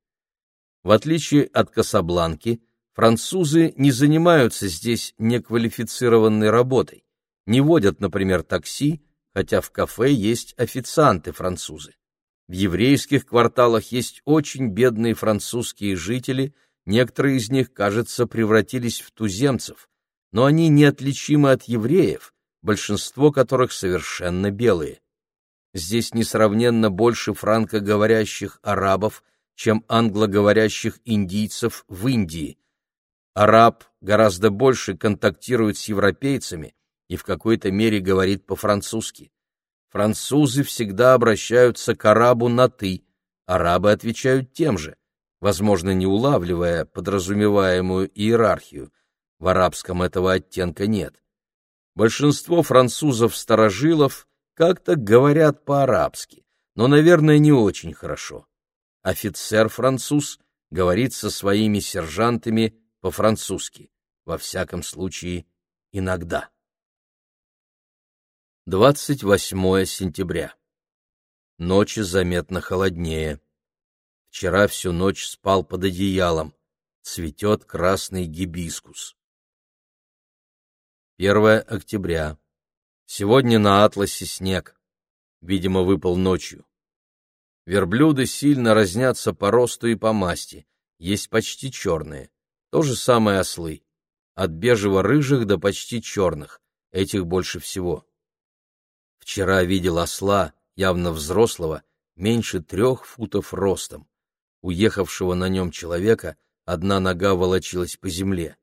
В отличие от Касабланки, французы не занимаются здесь неквалифицированной работой, не водят, например, такси, хотя в кафе есть официанты-французы. В еврейских кварталах есть очень бедные французские жители, некоторые из них, кажется, превратились в туземцев, но они неотличимы от евреев, большинство которых совершенно белые. Здесь несравненно больше франкоговорящих арабов, чем англоговорящих индийцев в Индии. Араб гораздо больше контактирует с европейцами и в какой-то мере говорит по-французски. Французы всегда обращаются к арабу на «ты», арабы отвечают тем же, возможно, не улавливая подразумеваемую иерархию. В арабском этого оттенка нет. Большинство французов-старожилов как-то говорят по-арабски, но, наверное, не очень хорошо. Офицер-француз говорит со своими сержантами по-французски, во всяком случае, иногда. 28 сентября. Ночи заметно холоднее. Вчера всю ночь спал под одеялом. Цветет красный гибискус. 1 октября. Сегодня на атласе снег. Видимо, выпал ночью. Верблюды сильно разнятся по росту и по масти. Есть почти черные. То же самое ослы. От бежево-рыжих до почти черных. Этих больше всего. Вчера видел осла, явно взрослого, меньше трех футов ростом. Уехавшего на нем человека одна нога волочилась по земле.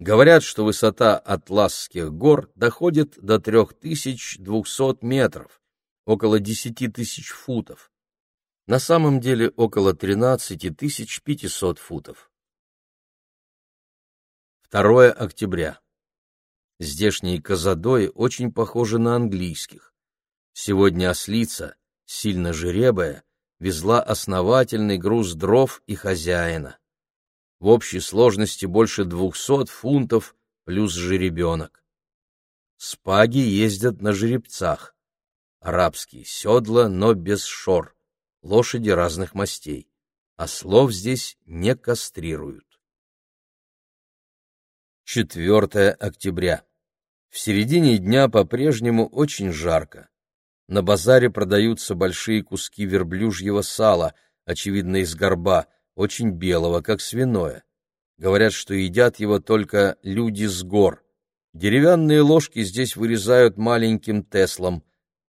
Говорят, что высота Атласских гор доходит до 3200 метров, около 10 тысяч футов. На самом деле около 13 500 футов. 2 октября. Здешние казадои очень похожи на английских. Сегодня ослица, сильно жеребая, везла основательный груз дров и хозяина. В общей сложности больше двухсот фунтов плюс жеребенок. Спаги ездят на жеребцах. Арабские седла, но без шор. Лошади разных мастей. Ослов здесь не кастрируют. 4 октября. В середине дня по-прежнему очень жарко. На базаре продаются большие куски верблюжьего сала, очевидно, из горба, очень белого, как свиное. Говорят, что едят его только люди с гор. Деревянные ложки здесь вырезают маленьким теслом,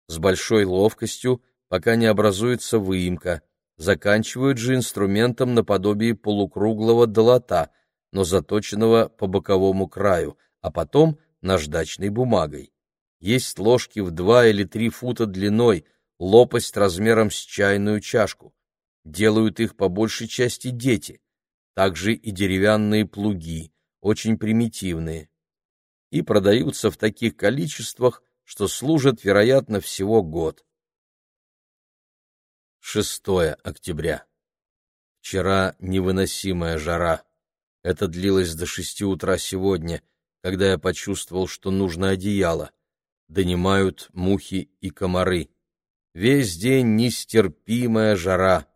с большой ловкостью, пока не образуется выемка. Заканчивают же инструментом наподобие полукруглого долота — но заточенного по боковому краю, а потом наждачной бумагой. Есть ложки в два или три фута длиной, лопасть размером с чайную чашку. Делают их по большей части дети. Также и деревянные плуги, очень примитивные. И продаются в таких количествах, что служат, вероятно, всего год. 6 октября. Вчера невыносимая жара. Это длилось до шести утра сегодня, когда я почувствовал, что нужно одеяло. Донимают мухи и комары. Весь день нестерпимая жара.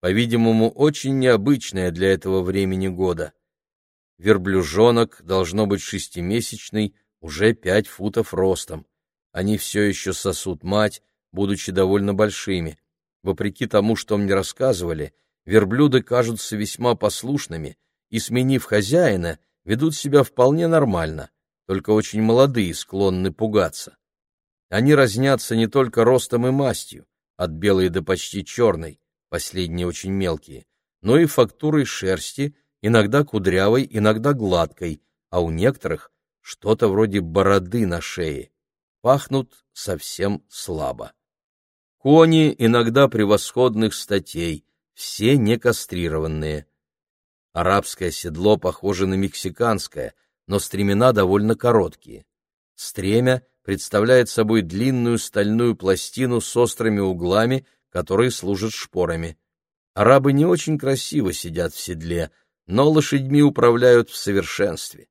По-видимому, очень необычная для этого времени года. Верблюжонок должно быть шестимесячный, уже пять футов ростом. Они все еще сосут мать, будучи довольно большими. Вопреки тому, что мне рассказывали, верблюды кажутся весьма послушными — и, сменив хозяина, ведут себя вполне нормально, только очень молодые склонны пугаться. Они разнятся не только ростом и мастью, от белой до почти черной, последние очень мелкие, но и фактурой шерсти, иногда кудрявой, иногда гладкой, а у некоторых что-то вроде бороды на шее. Пахнут совсем слабо. Кони иногда превосходных статей, все не кастрированные. Арабское седло похоже на мексиканское, но стремена довольно короткие. Стремя представляет собой длинную стальную пластину с острыми углами, которые служат шпорами. Арабы не очень красиво сидят в седле, но лошадьми управляют в совершенстве.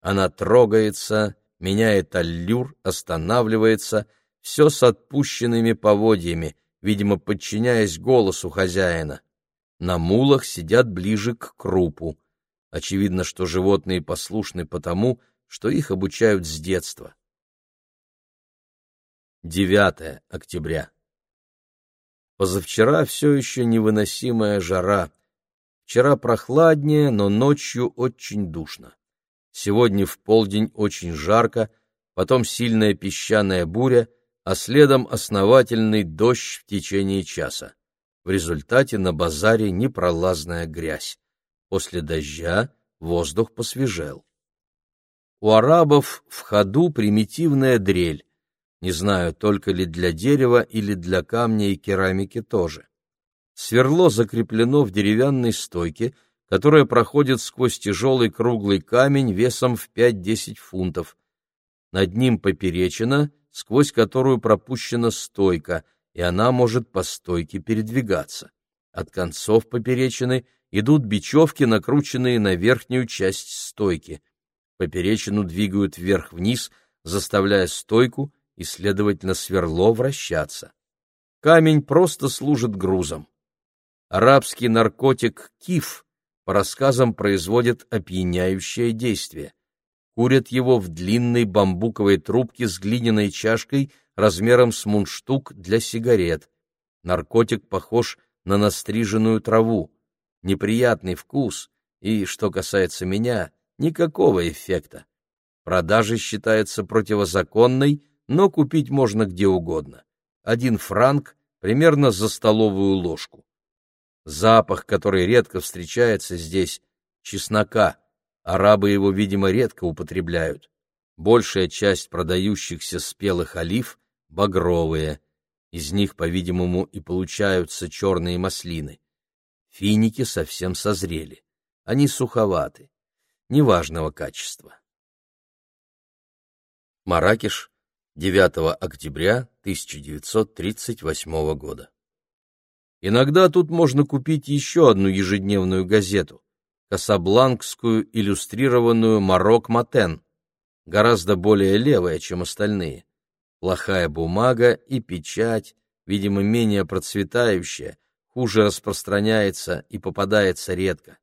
Она трогается, меняет аллюр, останавливается, все с отпущенными поводьями, видимо, подчиняясь голосу хозяина. На мулах сидят ближе к крупу. Очевидно, что животные послушны потому, что их обучают с детства. 9 октября. Позавчера все еще невыносимая жара. Вчера прохладнее, но ночью очень душно. Сегодня в полдень очень жарко, потом сильная песчаная буря, а следом основательный дождь в течение часа. В результате на базаре непролазная грязь. После дождя воздух посвежел. У арабов в ходу примитивная дрель. Не знаю, только ли для дерева или для камня и керамики тоже. Сверло закреплено в деревянной стойке, которая проходит сквозь тяжелый круглый камень весом в 5-10 фунтов. Над ним поперечина, сквозь которую пропущена стойка, и она может по стойке передвигаться. От концов поперечины идут бечевки, накрученные на верхнюю часть стойки. Поперечину двигают вверх-вниз, заставляя стойку и, следовательно, сверло вращаться. Камень просто служит грузом. Арабский наркотик киф, по рассказам, производит опьяняющее действие. Курят его в длинной бамбуковой трубке с глиняной чашкой размером с мундштук для сигарет. Наркотик похож на настриженную траву. Неприятный вкус и, что касается меня, никакого эффекта. Продажа считается противозаконной но купить можно где угодно. Один франк примерно за столовую ложку. Запах, который редко встречается здесь, чеснока. Арабы его, видимо, редко употребляют. Большая часть продающихся спелых олив — багровые. Из них, по-видимому, и получаются черные маслины. Финики совсем созрели. Они суховаты, неважного качества. Маракеш, 9 октября 1938 года. Иногда тут можно купить еще одну ежедневную газету — Касабланкскую иллюстрированную «Марок Матен», гораздо более левая, чем остальные. Плохая бумага и печать, видимо, менее процветающая, хуже распространяется и попадается редко.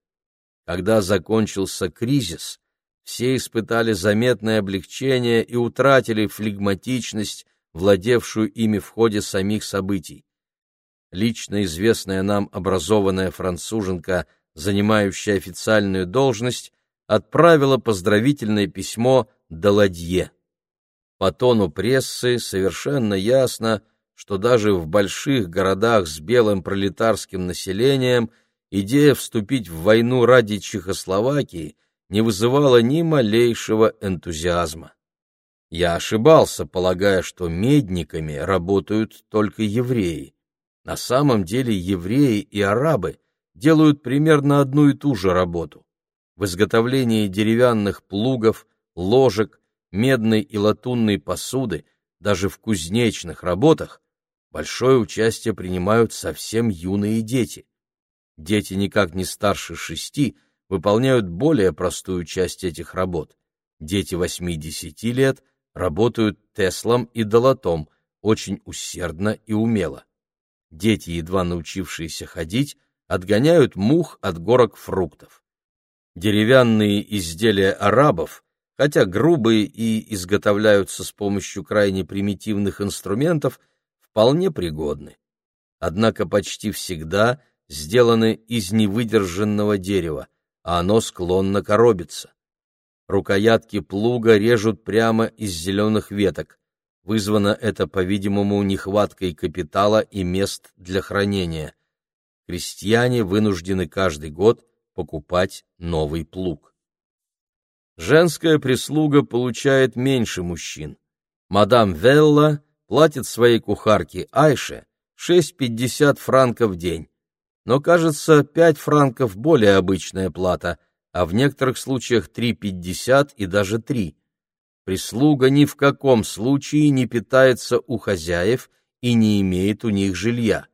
Когда закончился кризис, все испытали заметное облегчение и утратили флегматичность, владевшую ими в ходе самих событий. Лично известная нам образованная француженка, занимающая официальную должность, отправила поздравительное письмо Даладье. По тону прессы совершенно ясно, что даже в больших городах с белым пролетарским населением идея вступить в войну ради Чехословакии – не вызывало ни малейшего энтузиазма. Я ошибался, полагая, что медниками работают только евреи. На самом деле евреи и арабы делают примерно одну и ту же работу. В изготовлении деревянных плугов, ложек, медной и латунной посуды, даже в кузнечных работах, большое участие принимают совсем юные дети. Дети никак не старше шести выполняют более простую часть этих работ. Дети 8-10 лет работают теслом и долотом, очень усердно и умело. Дети, едва научившиеся ходить, отгоняют мух от горок фруктов. Деревянные изделия арабов, хотя грубые и изготовляются с помощью крайне примитивных инструментов, вполне пригодны. Однако почти всегда сделаны из невыдержанного дерева, а оно склонно коробиться. Рукоятки плуга режут прямо из зеленых веток. Вызвано это, по-видимому, нехваткой капитала и мест для хранения. Крестьяне вынуждены каждый год покупать новый плуг. Женская прислуга получает меньше мужчин. Мадам Велла платит своей кухарке Айше 6,50 франков в день но, кажется, 5 франков более обычная плата, а в некоторых случаях 3,50 и даже 3. Прислуга ни в каком случае не питается у хозяев и не имеет у них жилья.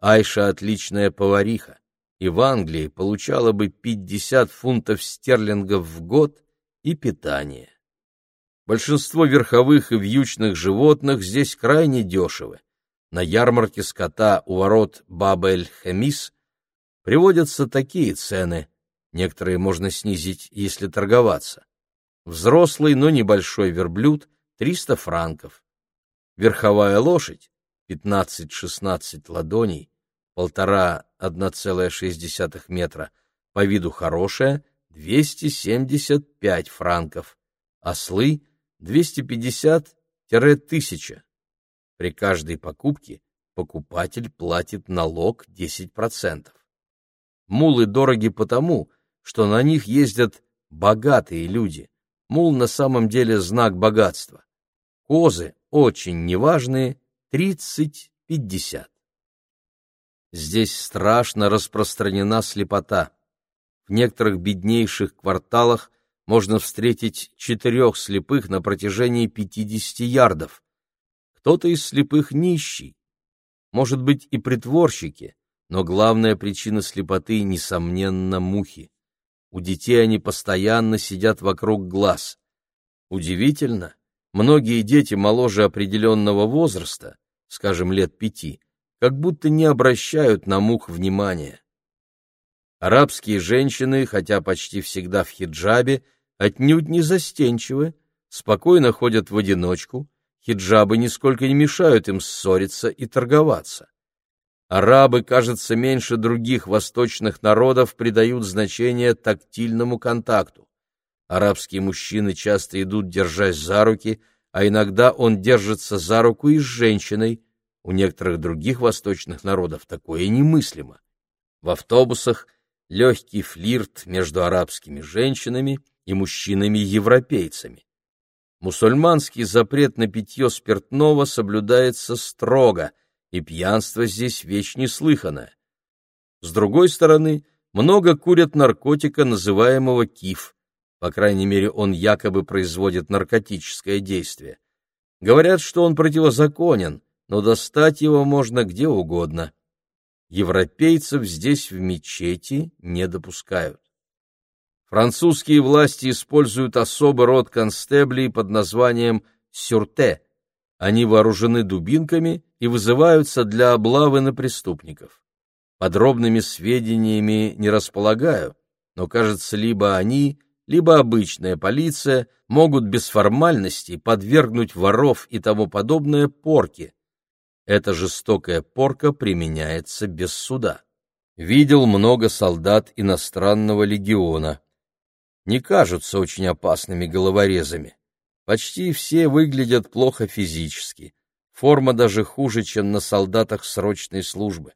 Айша отличная повариха, и в Англии получала бы 50 фунтов стерлингов в год и питание. Большинство верховых и вьючных животных здесь крайне дешевы. На ярмарке скота у ворот Бабель-Хемис приводятся такие цены, некоторые можно снизить, если торговаться. Взрослый, но небольшой верблюд — 300 франков. Верховая лошадь — 15-16 ладоней, полтора 1,6 метра, по виду хорошая — 275 франков. Ослы — 250-1000. При каждой покупке покупатель платит налог 10%. Мулы дороги потому, что на них ездят богатые люди. Мул на самом деле знак богатства. Козы очень неважные, 30-50. Здесь страшно распространена слепота. В некоторых беднейших кварталах можно встретить четырех слепых на протяжении 50 ярдов. Кто-то из слепых нищий. Может быть и притворщики, но главная причина слепоты, несомненно, мухи. У детей они постоянно сидят вокруг глаз. Удивительно, многие дети моложе определенного возраста, скажем, лет пяти, как будто не обращают на мух внимания. Арабские женщины, хотя почти всегда в хиджабе, отнюдь не застенчивы, спокойно ходят в одиночку, хиджабы нисколько не мешают им ссориться и торговаться. Арабы, кажется, меньше других восточных народов придают значение тактильному контакту. Арабские мужчины часто идут, держась за руки, а иногда он держится за руку и с женщиной. У некоторых других восточных народов такое немыслимо. В автобусах легкий флирт между арабскими женщинами и мужчинами-европейцами. Мусульманский запрет на питье спиртного соблюдается строго – и пьянство здесь вещь неслыханная. С другой стороны, много курят наркотика, называемого киф, по крайней мере, он якобы производит наркотическое действие. Говорят, что он противозаконен, но достать его можно где угодно. Европейцев здесь в мечети не допускают. Французские власти используют особый род констеблей под названием «сюрте», они вооружены дубинками и вызываются для облавы на преступников. Подробными сведениями не располагаю, но, кажется, либо они, либо обычная полиция могут без формальностей подвергнуть воров и тому подобное порке. Эта жестокая порка применяется без суда. Видел много солдат иностранного легиона. Не кажутся очень опасными головорезами. Почти все выглядят плохо физически. Форма даже хуже, чем на солдатах срочной службы.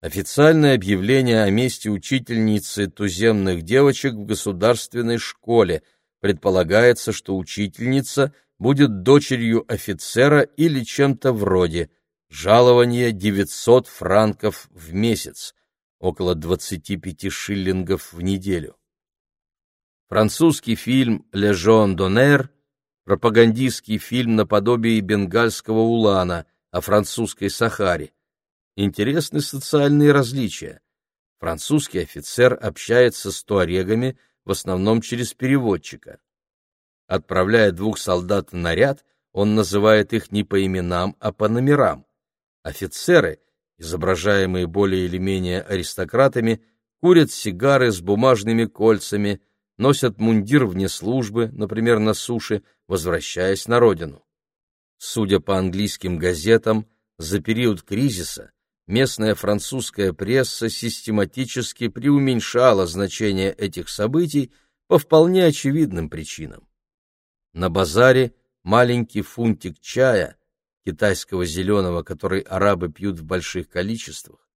Официальное объявление о месте учительницы туземных девочек в государственной школе. Предполагается, что учительница будет дочерью офицера или чем-то вроде. Жалование 900 франков в месяц, около 25 шиллингов в неделю. Французский фильм «Ле Жон Донер», пропагандистский фильм наподобие бенгальского улана о французской Сахаре. Интересны социальные различия. Французский офицер общается с туарегами в основном через переводчика. Отправляя двух солдат на ряд, он называет их не по именам, а по номерам. Офицеры, изображаемые более или менее аристократами, курят сигары с бумажными кольцами – носят мундир вне службы, например, на суше, возвращаясь на родину. Судя по английским газетам, за период кризиса местная французская пресса систематически преуменьшала значение этих событий по вполне очевидным причинам. На базаре маленький фунтик чая, китайского зеленого, который арабы пьют в больших количествах,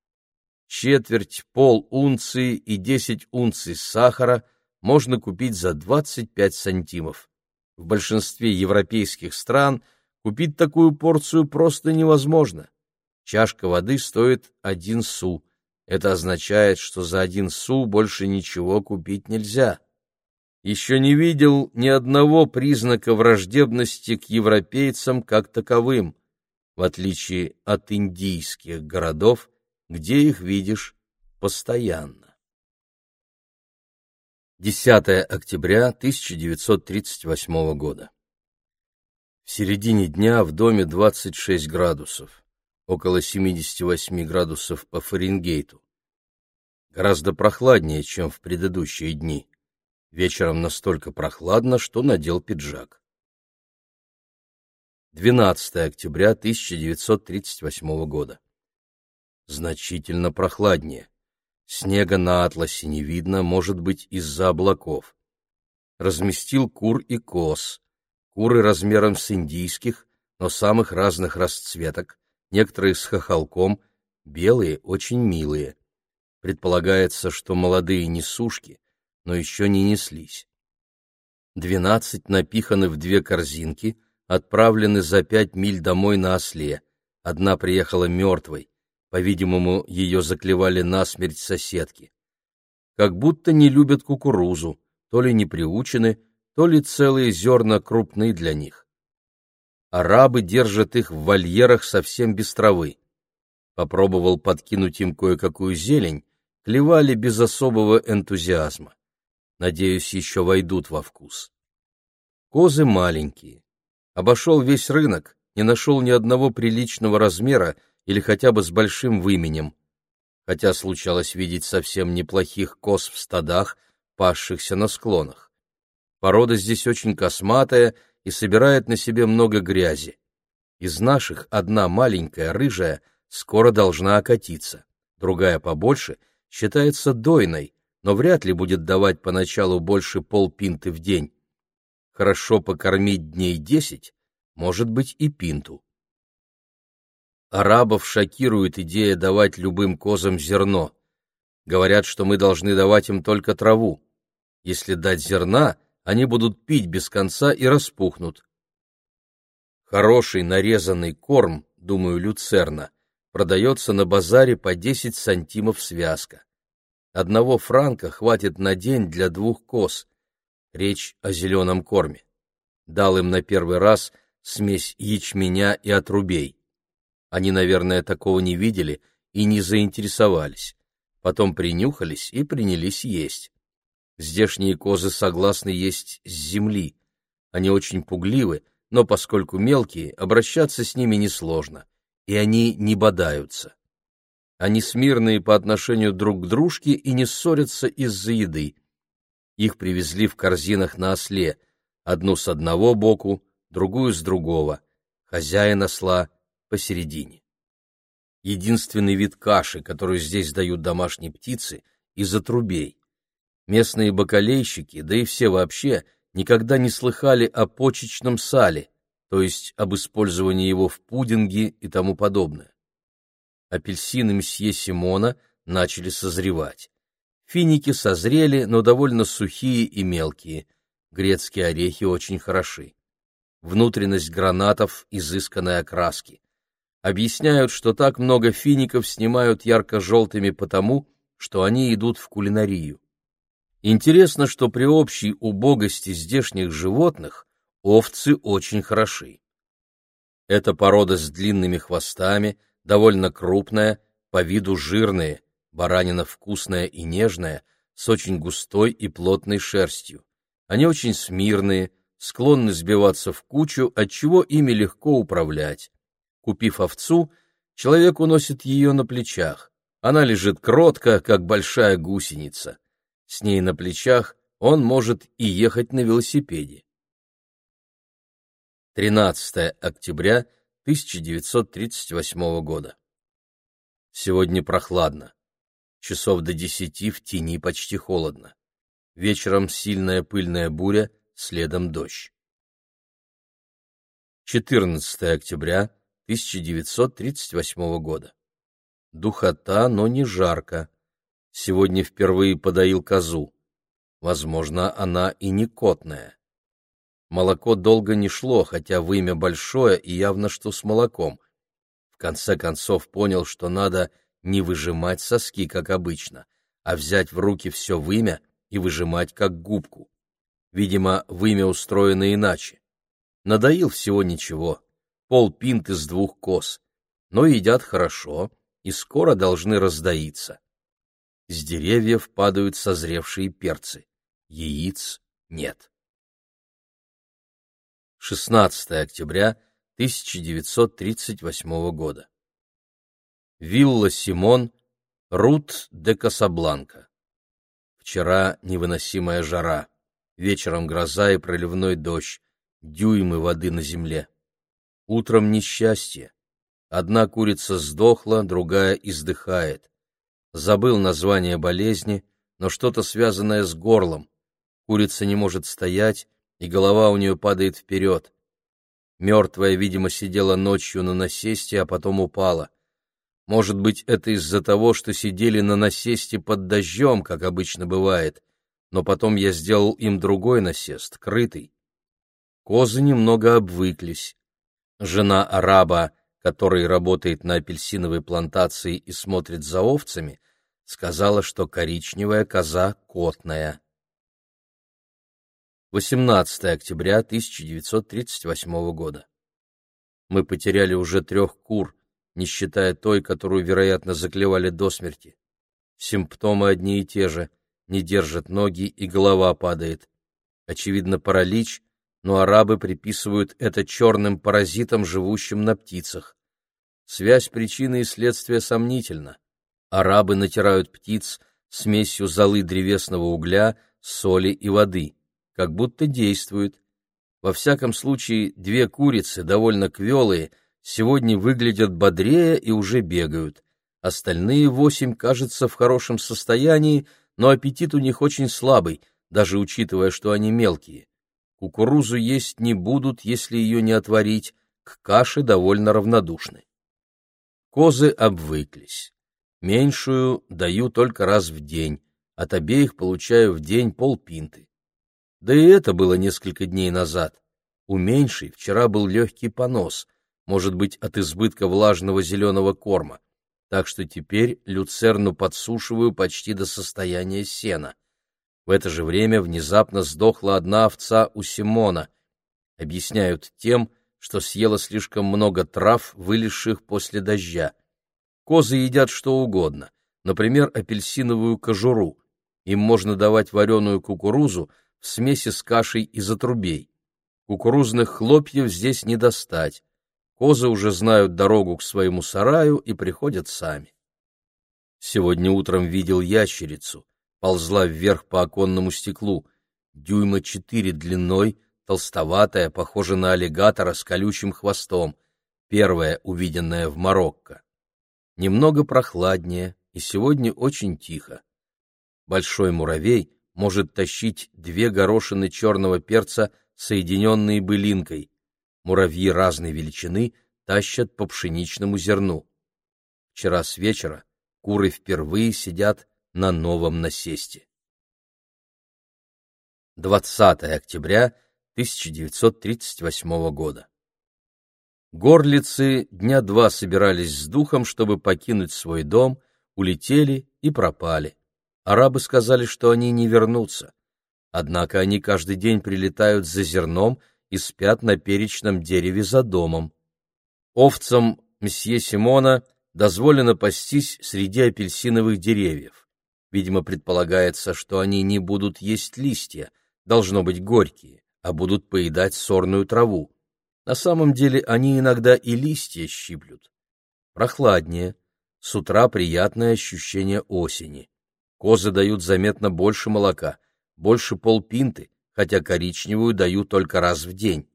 четверть пол унции и десять унций сахара – можно купить за 25 сантимов. В большинстве европейских стран купить такую порцию просто невозможно. Чашка воды стоит один су. Это означает, что за один су больше ничего купить нельзя. Еще не видел ни одного признака враждебности к европейцам как таковым, в отличие от индийских городов, где их видишь постоянно. 10 октября 1938 года. В середине дня в доме 26 градусов, около 78 градусов по Фаренгейту. Гораздо прохладнее, чем в предыдущие дни. Вечером настолько прохладно, что надел пиджак. 12 октября 1938 года. Значительно прохладнее. Снега на атласе не видно, может быть, из-за облаков. Разместил кур и коз. Куры размером с индийских, но самых разных расцветок, некоторые с хохолком, белые очень милые. Предполагается, что молодые несушки, но еще не неслись. Двенадцать напиханы в две корзинки, отправлены за пять миль домой на осле. Одна приехала мертвой, по-видимому, ее заклевали насмерть соседки. Как будто не любят кукурузу, то ли не приучены, то ли целые зерна крупны для них. Арабы держат их в вольерах совсем без травы. Попробовал подкинуть им кое-какую зелень, клевали без особого энтузиазма. Надеюсь, еще войдут во вкус. Козы маленькие. Обошел весь рынок, не нашел ни одного приличного размера или хотя бы с большим выменем, хотя случалось видеть совсем неплохих коз в стадах, пасшихся на склонах. Порода здесь очень косматая и собирает на себе много грязи. Из наших одна маленькая, рыжая, скоро должна окатиться, другая побольше считается дойной, но вряд ли будет давать поначалу больше полпинты в день. Хорошо покормить дней десять, может быть и пинту. Арабов шокирует идея давать любым козам зерно. Говорят, что мы должны давать им только траву. Если дать зерна, они будут пить без конца и распухнут. Хороший нарезанный корм, думаю, люцерна, продается на базаре по 10 сантимов связка. Одного франка хватит на день для двух коз. Речь о зеленом корме. Дал им на первый раз смесь ячменя и отрубей. Они, наверное, такого не видели и не заинтересовались. Потом принюхались и принялись есть. Здешние козы согласны есть с земли. Они очень пугливы, но поскольку мелкие, обращаться с ними несложно, и они не бодаются. Они смирные по отношению друг к дружке и не ссорятся из-за еды. Их привезли в корзинах на осле, одну с одного боку, другую с другого. Хозяин осла посередине. Единственный вид каши, которую здесь дают домашние птицы, из отрубей. Местные бакалейщики, да и все вообще, никогда не слыхали о почечном сале, то есть об использовании его в пудинге и тому подобное. Апельсины мсье Симона начали созревать. Финики созрели, но довольно сухие и мелкие. Грецкие орехи очень хороши. Внутренность гранатов изысканной окраски объясняют, что так много фиников снимают ярко-желтыми потому, что они идут в кулинарию. Интересно, что при общей убогости здешних животных овцы очень хороши. Эта порода с длинными хвостами, довольно крупная, по виду жирная, баранина вкусная и нежная, с очень густой и плотной шерстью. Они очень смирные, склонны сбиваться в кучу, отчего ими легко управлять. Купив овцу, человек уносит ее на плечах. Она лежит кротко, как большая гусеница. С ней на плечах он может и ехать на велосипеде. 13 октября 1938 года. Сегодня прохладно. Часов до десяти в тени почти холодно. Вечером сильная пыльная буря, следом дождь. 14 октября 1938 года. Духота, но не жарко. Сегодня впервые подоил козу. Возможно, она и не котная. Молоко долго не шло, хотя вымя большое и явно что с молоком. В конце концов понял, что надо не выжимать соски, как обычно, а взять в руки все вымя и выжимать как губку. Видимо, вымя устроено иначе. Надоил всего ничего, полпинты с двух коз, но едят хорошо и скоро должны раздоиться. С деревьев падают созревшие перцы. яиц нет. 16 октября 1938 года. Вилла Симон, Рут де Касабланка. Вчера невыносимая жара, вечером гроза и проливной дождь, дюймы воды на земле. Утром несчастье. Одна курица сдохла, другая издыхает. Забыл название болезни, но что-то связанное с горлом. Курица не может стоять, и голова у нее падает вперед. Мертвая, видимо, сидела ночью на насесте, а потом упала. Может быть, это из-за того, что сидели на насесте под дождем, как обычно бывает, но потом я сделал им другой насест, крытый. Козы немного обвыклись. Жена араба, который работает на апельсиновой плантации и смотрит за овцами, сказала, что коричневая коза котная. 18 октября 1938 года. Мы потеряли уже трех кур, не считая той, которую, вероятно, заклевали до смерти. Симптомы одни и те же — не держат ноги и голова падает. Очевидно, паралич, но арабы приписывают это черным паразитам, живущим на птицах. Связь причины и следствия сомнительна. Арабы натирают птиц смесью золы древесного угля, соли и воды как будто действует. Во всяком случае, две курицы, довольно квелые, сегодня выглядят бодрее и уже бегают. Остальные восемь, кажется, в хорошем состоянии, но аппетит у них очень слабый, даже учитывая, что они мелкие. Кукурузу есть не будут, если ее не отварить, к каше довольно равнодушны. Козы обвыклись. Меньшую даю только раз в день, от обеих получаю в день полпинты. Да и это было несколько дней назад. У меньшей вчера был легкий понос, может быть, от избытка влажного зеленого корма. Так что теперь люцерну подсушиваю почти до состояния сена. В это же время внезапно сдохла одна овца у Симона. Объясняют тем, что съела слишком много трав, вылезших после дождя. Козы едят что угодно, например, апельсиновую кожуру. Им можно давать вареную кукурузу, в смеси с кашей из отрубей. Кукурузных хлопьев здесь не достать. Козы уже знают дорогу к своему сараю и приходят сами. Сегодня утром видел ящерицу. Ползла вверх по оконному стеклу. Дюйма четыре длиной, толстоватая, похожа на аллигатора с колючим хвостом. Первая, увиденная в Марокко. Немного прохладнее, и сегодня очень тихо. Большой муравей может тащить две горошины черного перца, соединенные былинкой. Муравьи разной величины тащат по пшеничному зерну. Вчера с вечера куры впервые сидят на новом насесте. 20 октября 1938 года. Горлицы дня два собирались с духом, чтобы покинуть свой дом, улетели и пропали. Арабы сказали, что они не вернутся. Однако они каждый день прилетают за зерном и спят на перечном дереве за домом. Овцам месье Симона дозволено пастись среди апельсиновых деревьев. Видимо, предполагается, что они не будут есть листья, должно быть горькие, а будут поедать сорную траву. На самом деле они иногда и листья щиплют. Прохладнее, с утра приятное ощущение осени. Козы дают заметно больше молока, больше полпинты, хотя коричневую даю только раз в день.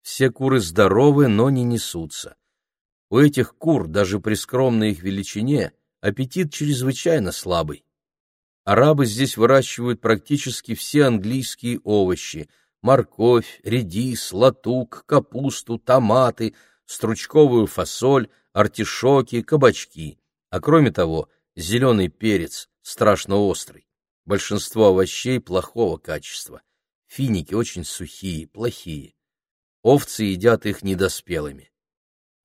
Все куры здоровы, но не несутся. У этих кур, даже при скромной их величине, аппетит чрезвычайно слабый. Арабы здесь выращивают практически все английские овощи – морковь, редис, латук, капусту, томаты, стручковую фасоль, артишоки, кабачки. А кроме того, зеленый перец, страшно острый. Большинство овощей плохого качества. Финики очень сухие, плохие. Овцы едят их недоспелыми.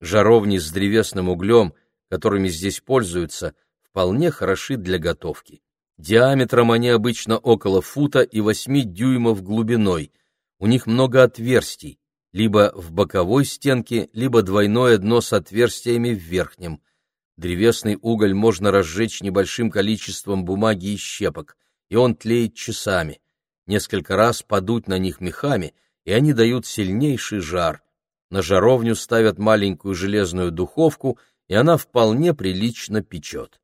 Жаровни с древесным углем, которыми здесь пользуются, вполне хороши для готовки. Диаметром они обычно около фута и восьми дюймов глубиной. У них много отверстий, либо в боковой стенке, либо двойное дно с отверстиями в верхнем. Древесный уголь можно разжечь небольшим количеством бумаги и щепок, и он тлеет часами. несколько раз подуть на них мехами, и они дают сильнейший жар. На жаровню ставят маленькую железную духовку, и она вполне прилично печет.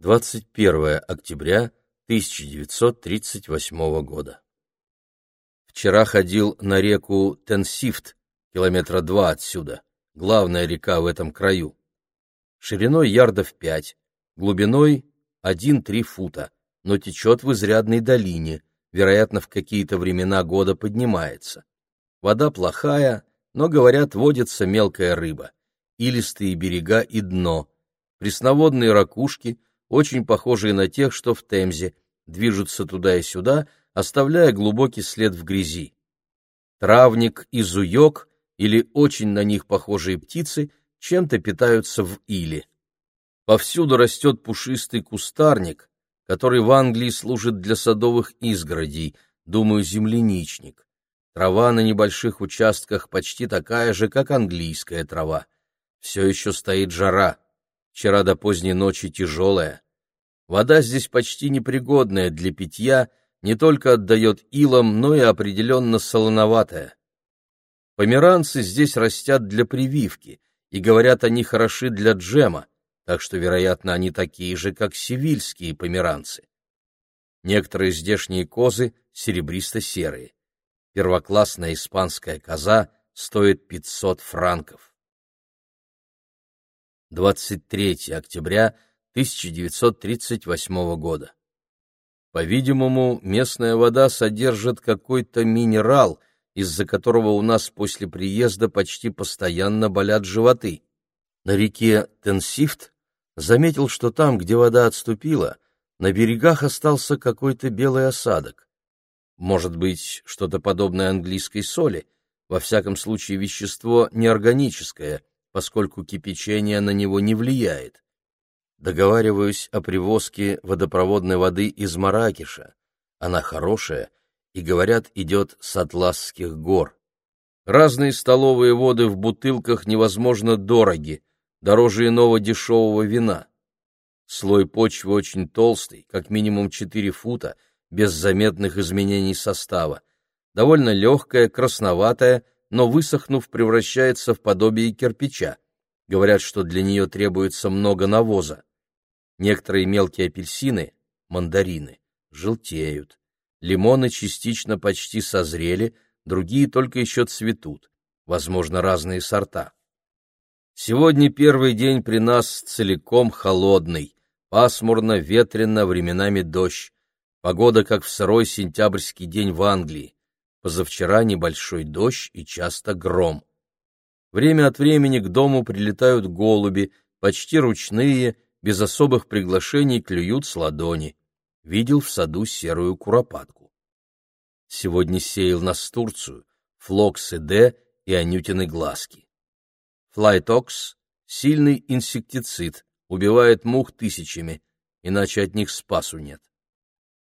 21 октября 1938 года. Вчера ходил на реку Тенсифт, километра два отсюда, главная река в этом краю. Шириной ярдов пять, глубиной один-три фута, но течет в изрядной долине, вероятно, в какие-то времена года поднимается. Вода плохая, но, говорят, водится мелкая рыба, илистые берега и дно, пресноводные ракушки, очень похожие на тех, что в Темзе, движутся туда и сюда, оставляя глубокий след в грязи. Травник и зуёк, или очень на них похожие птицы, чем-то питаются в иле. Повсюду растет пушистый кустарник, который в Англии служит для садовых изгородей, думаю, земляничник. Трава на небольших участках почти такая же, как английская трава. Все еще стоит жара. Вчера до поздней ночи тяжелая. Вода здесь почти непригодная для питья, не только отдает илом, но и определенно солоноватая. Померанцы здесь растят для прививки, и говорят, они хороши для джема, так что, вероятно, они такие же, как севильские померанцы. Некоторые здешние козы серебристо-серые. Первоклассная испанская коза стоит 500 франков. 23 октября 1938 года. По-видимому, местная вода содержит какой-то минерал, из-за которого у нас после приезда почти постоянно болят животы. На реке Тенсифт заметил, что там, где вода отступила, на берегах остался какой-то белый осадок. Может быть, что-то подобное английской соли, во всяком случае вещество неорганическое, поскольку кипячение на него не влияет. Договариваюсь о привозке водопроводной воды из Маракеша. Она хорошая и, говорят, идет с Атласских гор. Разные столовые воды в бутылках невозможно дороги, дороже иного дешевого вина. Слой почвы очень толстый, как минимум 4 фута, без заметных изменений состава. Довольно легкая, красноватая, но высохнув, превращается в подобие кирпича. Говорят, что для нее требуется много навоза. Некоторые мелкие апельсины, мандарины, желтеют. Лимоны частично почти созрели, другие только еще цветут. Возможно, разные сорта. Сегодня первый день при нас целиком холодный. Пасмурно, ветрено, временами дождь. Погода, как в сырой сентябрьский день в Англии. Позавчера небольшой дождь и часто гром. Время от времени к дому прилетают голуби, почти ручные, без особых приглашений клюют с ладони. Видел в саду серую куропатку. Сегодня сеял настурцию, флоксы Д и анютины глазки. Флайтокс — сильный инсектицид, убивает мух тысячами, иначе от них спасу нет.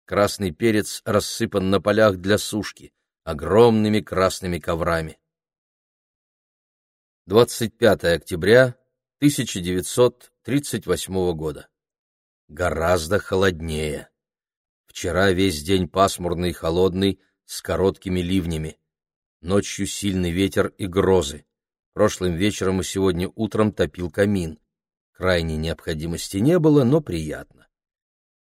Красный перец рассыпан на полях для сушки, огромными красными коврами. 25 октября 1938 года. Гораздо холоднее. Вчера весь день пасмурный и холодный, с короткими ливнями. Ночью сильный ветер и грозы. Прошлым вечером и сегодня утром топил камин. Крайней необходимости не было, но приятно.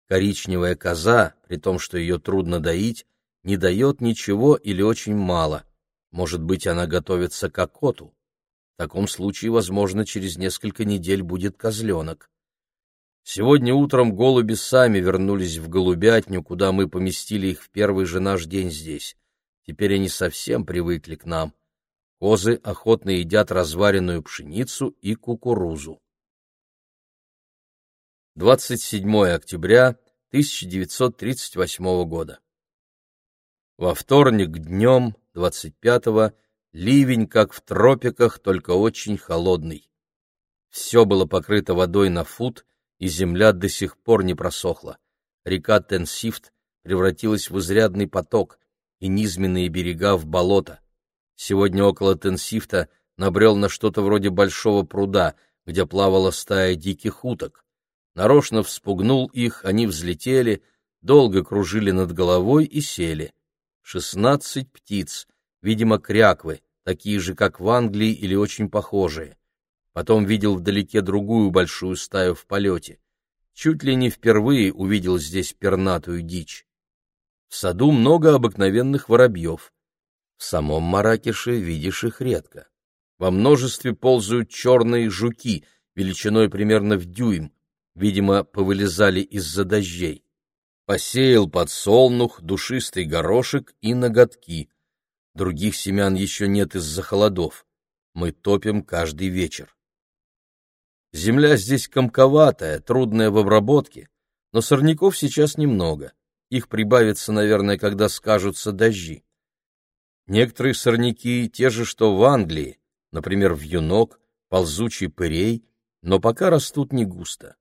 Коричневая коза, при том, что ее трудно доить, не дает ничего или очень мало. Может быть, она готовится к окоту. В таком случае, возможно, через несколько недель будет козленок. Сегодня утром голуби сами вернулись в голубятню, куда мы поместили их в первый же наш день здесь. Теперь они совсем привыкли к нам. Козы охотно едят разваренную пшеницу и кукурузу. 27 октября 1938 года. Во вторник днем 25-го ливень, как в тропиках, только очень холодный. Все было покрыто водой на фут, и земля до сих пор не просохла. Река Тенсифт превратилась в изрядный поток, и низменные берега в болото. Сегодня около Тенсифта набрел на что-то вроде большого пруда, где плавала стая диких уток. Нарочно вспугнул их, они взлетели, долго кружили над головой и сели. Шестнадцать птиц, видимо, кряквы, такие же, как в Англии или очень похожие. Потом видел вдалеке другую большую стаю в полете. Чуть ли не впервые увидел здесь пернатую дичь. В саду много обыкновенных воробьев. В самом Маракеше видишь их редко. Во множестве ползают черные жуки, величиной примерно в дюйм, видимо, повылезали из-за дождей. Посеял подсолнух, душистый горошек и ноготки. Других семян еще нет из-за холодов. Мы топим каждый вечер. Земля здесь комковатая, трудная в обработке, но сорняков сейчас немного. Их прибавится, наверное, когда скажутся дожди. Некоторые сорняки те же, что в Англии, например, вьюнок, ползучий пырей, но пока растут не густо.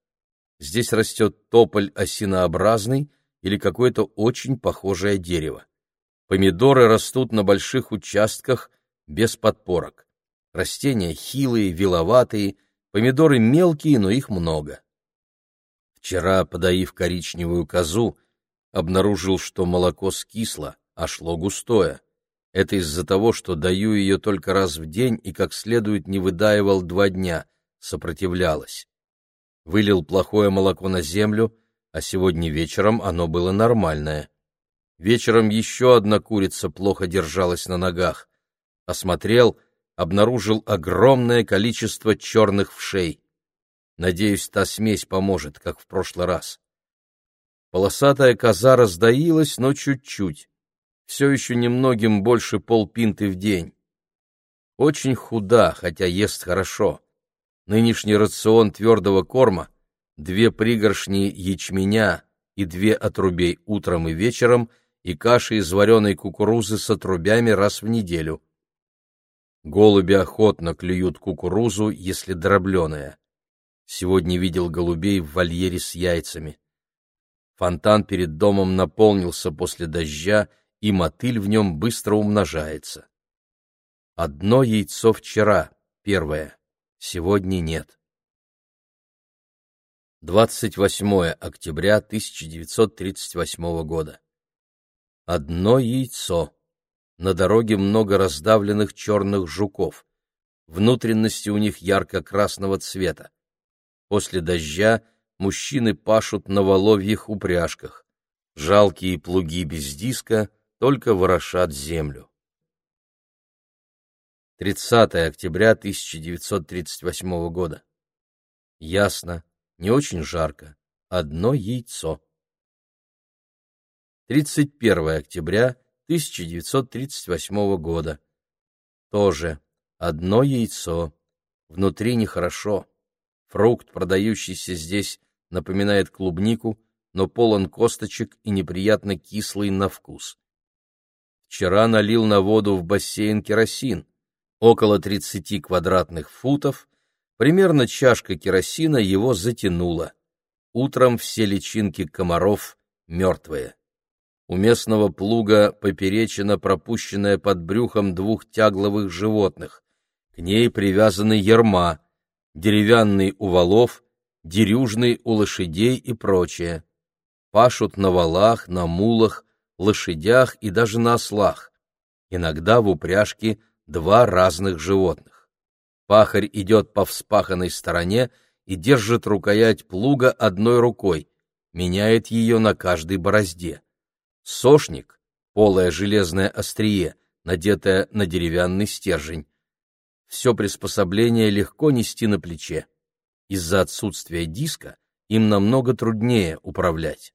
Здесь растет тополь осинообразный или какое-то очень похожее дерево. Помидоры растут на больших участках без подпорок. Растения хилые, виловатые, помидоры мелкие, но их много. Вчера, подоив коричневую козу, обнаружил, что молоко скисло, а шло густое. Это из-за того, что даю ее только раз в день и как следует не выдаивал два дня, сопротивлялась. Вылил плохое молоко на землю, а сегодня вечером оно было нормальное. Вечером еще одна курица плохо держалась на ногах. Осмотрел, обнаружил огромное количество черных вшей. Надеюсь, та смесь поможет, как в прошлый раз. Полосатая коза раздаилась, но чуть-чуть все еще немногим больше полпинты в день. Очень худа, хотя ест хорошо. Нынешний рацион твердого корма — две пригоршни ячменя и две отрубей утром и вечером и каши из вареной кукурузы с отрубями раз в неделю. Голуби охотно клюют кукурузу, если дробленая. Сегодня видел голубей в вольере с яйцами. Фонтан перед домом наполнился после дождя, и мотыль в нем быстро умножается. Одно яйцо вчера, первое, сегодня нет. 28 октября 1938 года. Одно яйцо. На дороге много раздавленных черных жуков. Внутренности у них ярко-красного цвета. После дождя мужчины пашут на воловьих упряжках. Жалкие плуги без диска — только ворошат землю. 30 октября 1938 года. Ясно, не очень жарко. Одно яйцо. 31 октября 1938 года. Тоже одно яйцо. Внутри нехорошо. Фрукт, продающийся здесь, напоминает клубнику, но полон косточек и неприятно кислый на вкус. Вчера налил на воду в бассейн керосин, около 30 квадратных футов, примерно чашка керосина его затянула. Утром все личинки комаров мертвые. У местного плуга поперечина, пропущенная под брюхом двух тягловых животных. К ней привязаны ерма, деревянный у валов, дерюжный у лошадей и прочее. Пашут на валах, на мулах, лошадях и даже на ослах. Иногда в упряжке два разных животных. Пахарь идет по вспаханной стороне и держит рукоять плуга одной рукой, меняет ее на каждой борозде. Сошник — полое железное острие, надетое на деревянный стержень. Все приспособление легко нести на плече. Из-за отсутствия диска им намного труднее управлять.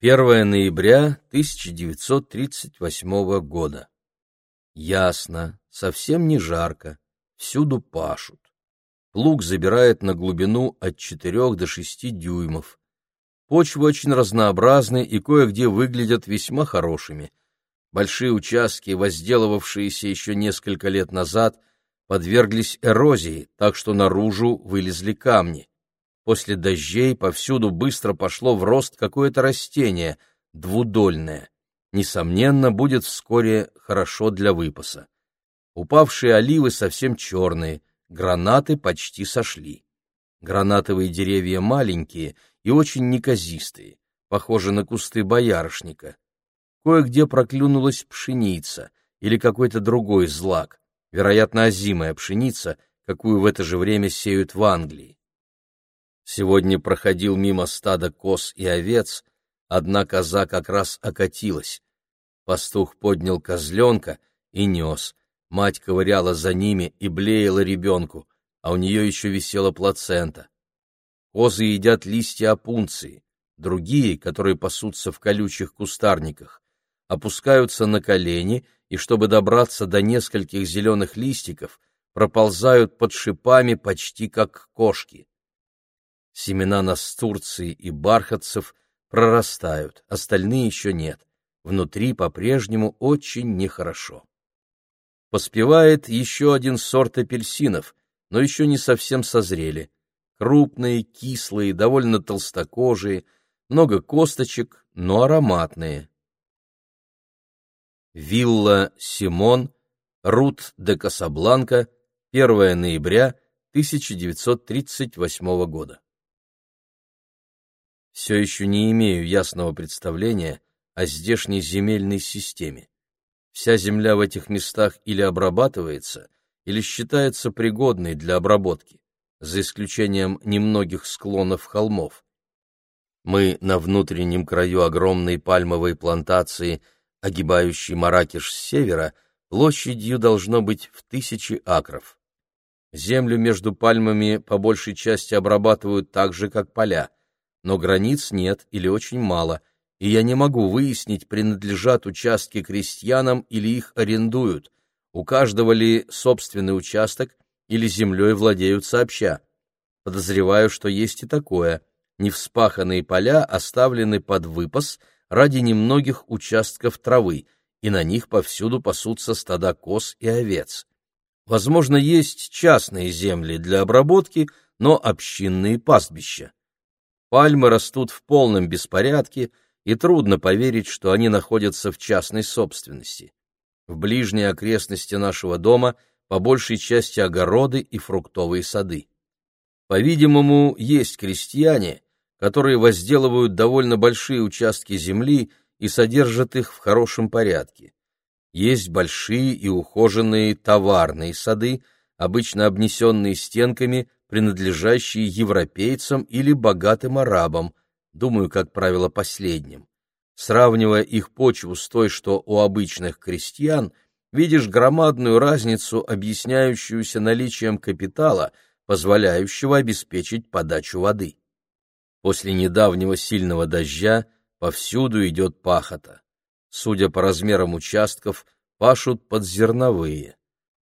1 ноября 1938 года. Ясно, совсем не жарко, всюду пашут. Плуг забирает на глубину от 4 до 6 дюймов. Почвы очень разнообразны и кое-где выглядят весьма хорошими. Большие участки, возделывавшиеся еще несколько лет назад, подверглись эрозии, так что наружу вылезли камни. После дождей повсюду быстро пошло в рост какое-то растение, двудольное. Несомненно, будет вскоре хорошо для выпаса. Упавшие оливы совсем черные, гранаты почти сошли. Гранатовые деревья маленькие, и очень неказистые, похожи на кусты боярышника. Кое-где проклюнулась пшеница или какой-то другой злак, вероятно, озимая пшеница, какую в это же время сеют в Англии. Сегодня проходил мимо стада коз и овец, одна коза как раз окатилась. Пастух поднял козленка и нес. Мать ковыряла за ними и блеяла ребенку, а у нее еще висела плацента. Козы едят листья опунции, другие, которые пасутся в колючих кустарниках, опускаются на колени и, чтобы добраться до нескольких зеленых листиков, проползают под шипами почти как кошки. Семена настурции и бархатцев прорастают, остальные еще нет. Внутри по-прежнему очень нехорошо. Поспевает еще один сорт апельсинов, но еще не совсем созрели. Крупные, кислые, довольно толстокожие, много косточек, но ароматные. Вилла Симон, Рут де Касабланка, 1 ноября 1938 года. Все еще не имею ясного представления о здешней земельной системе. Вся земля в этих местах или обрабатывается, или считается пригодной для обработки, за исключением немногих склонов холмов. Мы на внутреннем краю огромной пальмовой плантации, огибающей Маракеш с севера, площадью должно быть в тысячи акров. Землю между пальмами по большей части обрабатывают так же, как поля, но границ нет или очень мало, и я не могу выяснить, принадлежат участки крестьянам или их арендуют, у каждого ли собственный участок или землей владеют сообща. Подозреваю, что есть и такое. Невспаханные поля оставлены под выпас ради немногих участков травы, и на них повсюду пасутся стада коз и овец. Возможно, есть частные земли для обработки, но общинные пастбища. Пальмы растут в полном беспорядке, и трудно поверить, что они находятся в частной собственности. В ближней окрестности нашего дома по большей части огороды и фруктовые сады. По-видимому, есть крестьяне, которые возделывают довольно большие участки земли и содержат их в хорошем порядке. Есть большие и ухоженные товарные сады, обычно обнесенные стенками, принадлежащие европейцам или богатым арабам, думаю, как правило, последним. Сравнивая их почву с той, что у обычных крестьян, видишь громадную разницу, объясняющуюся наличием капитала, позволяющего обеспечить подачу воды. После недавнего сильного дождя повсюду идет пахота. Судя по размерам участков, пашут подзерновые.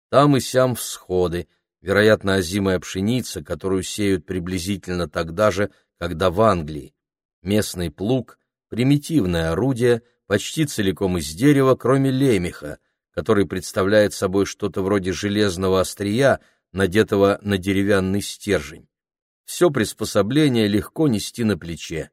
Там и сям всходы, вероятно, озимая пшеница, которую сеют приблизительно тогда же, когда в Англии. Местный плуг — примитивное орудие, почти целиком из дерева, кроме лемеха, который представляет собой что-то вроде железного острия, надетого на деревянный стержень. Все приспособление легко нести на плече.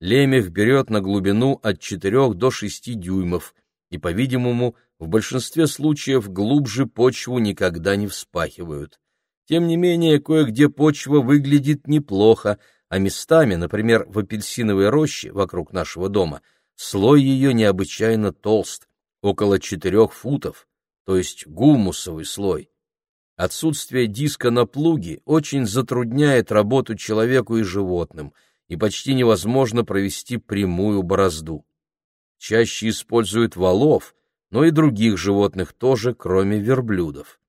Лемех берет на глубину от 4 до 6 дюймов и, по-видимому, в большинстве случаев глубже почву никогда не вспахивают. Тем не менее, кое-где почва выглядит неплохо, а местами, например, в апельсиновой роще вокруг нашего дома, слой ее необычайно толст, около четырех футов, то есть гумусовый слой. Отсутствие диска на плуге очень затрудняет работу человеку и животным, и почти невозможно провести прямую борозду. Чаще используют валов, но и других животных тоже, кроме верблюдов.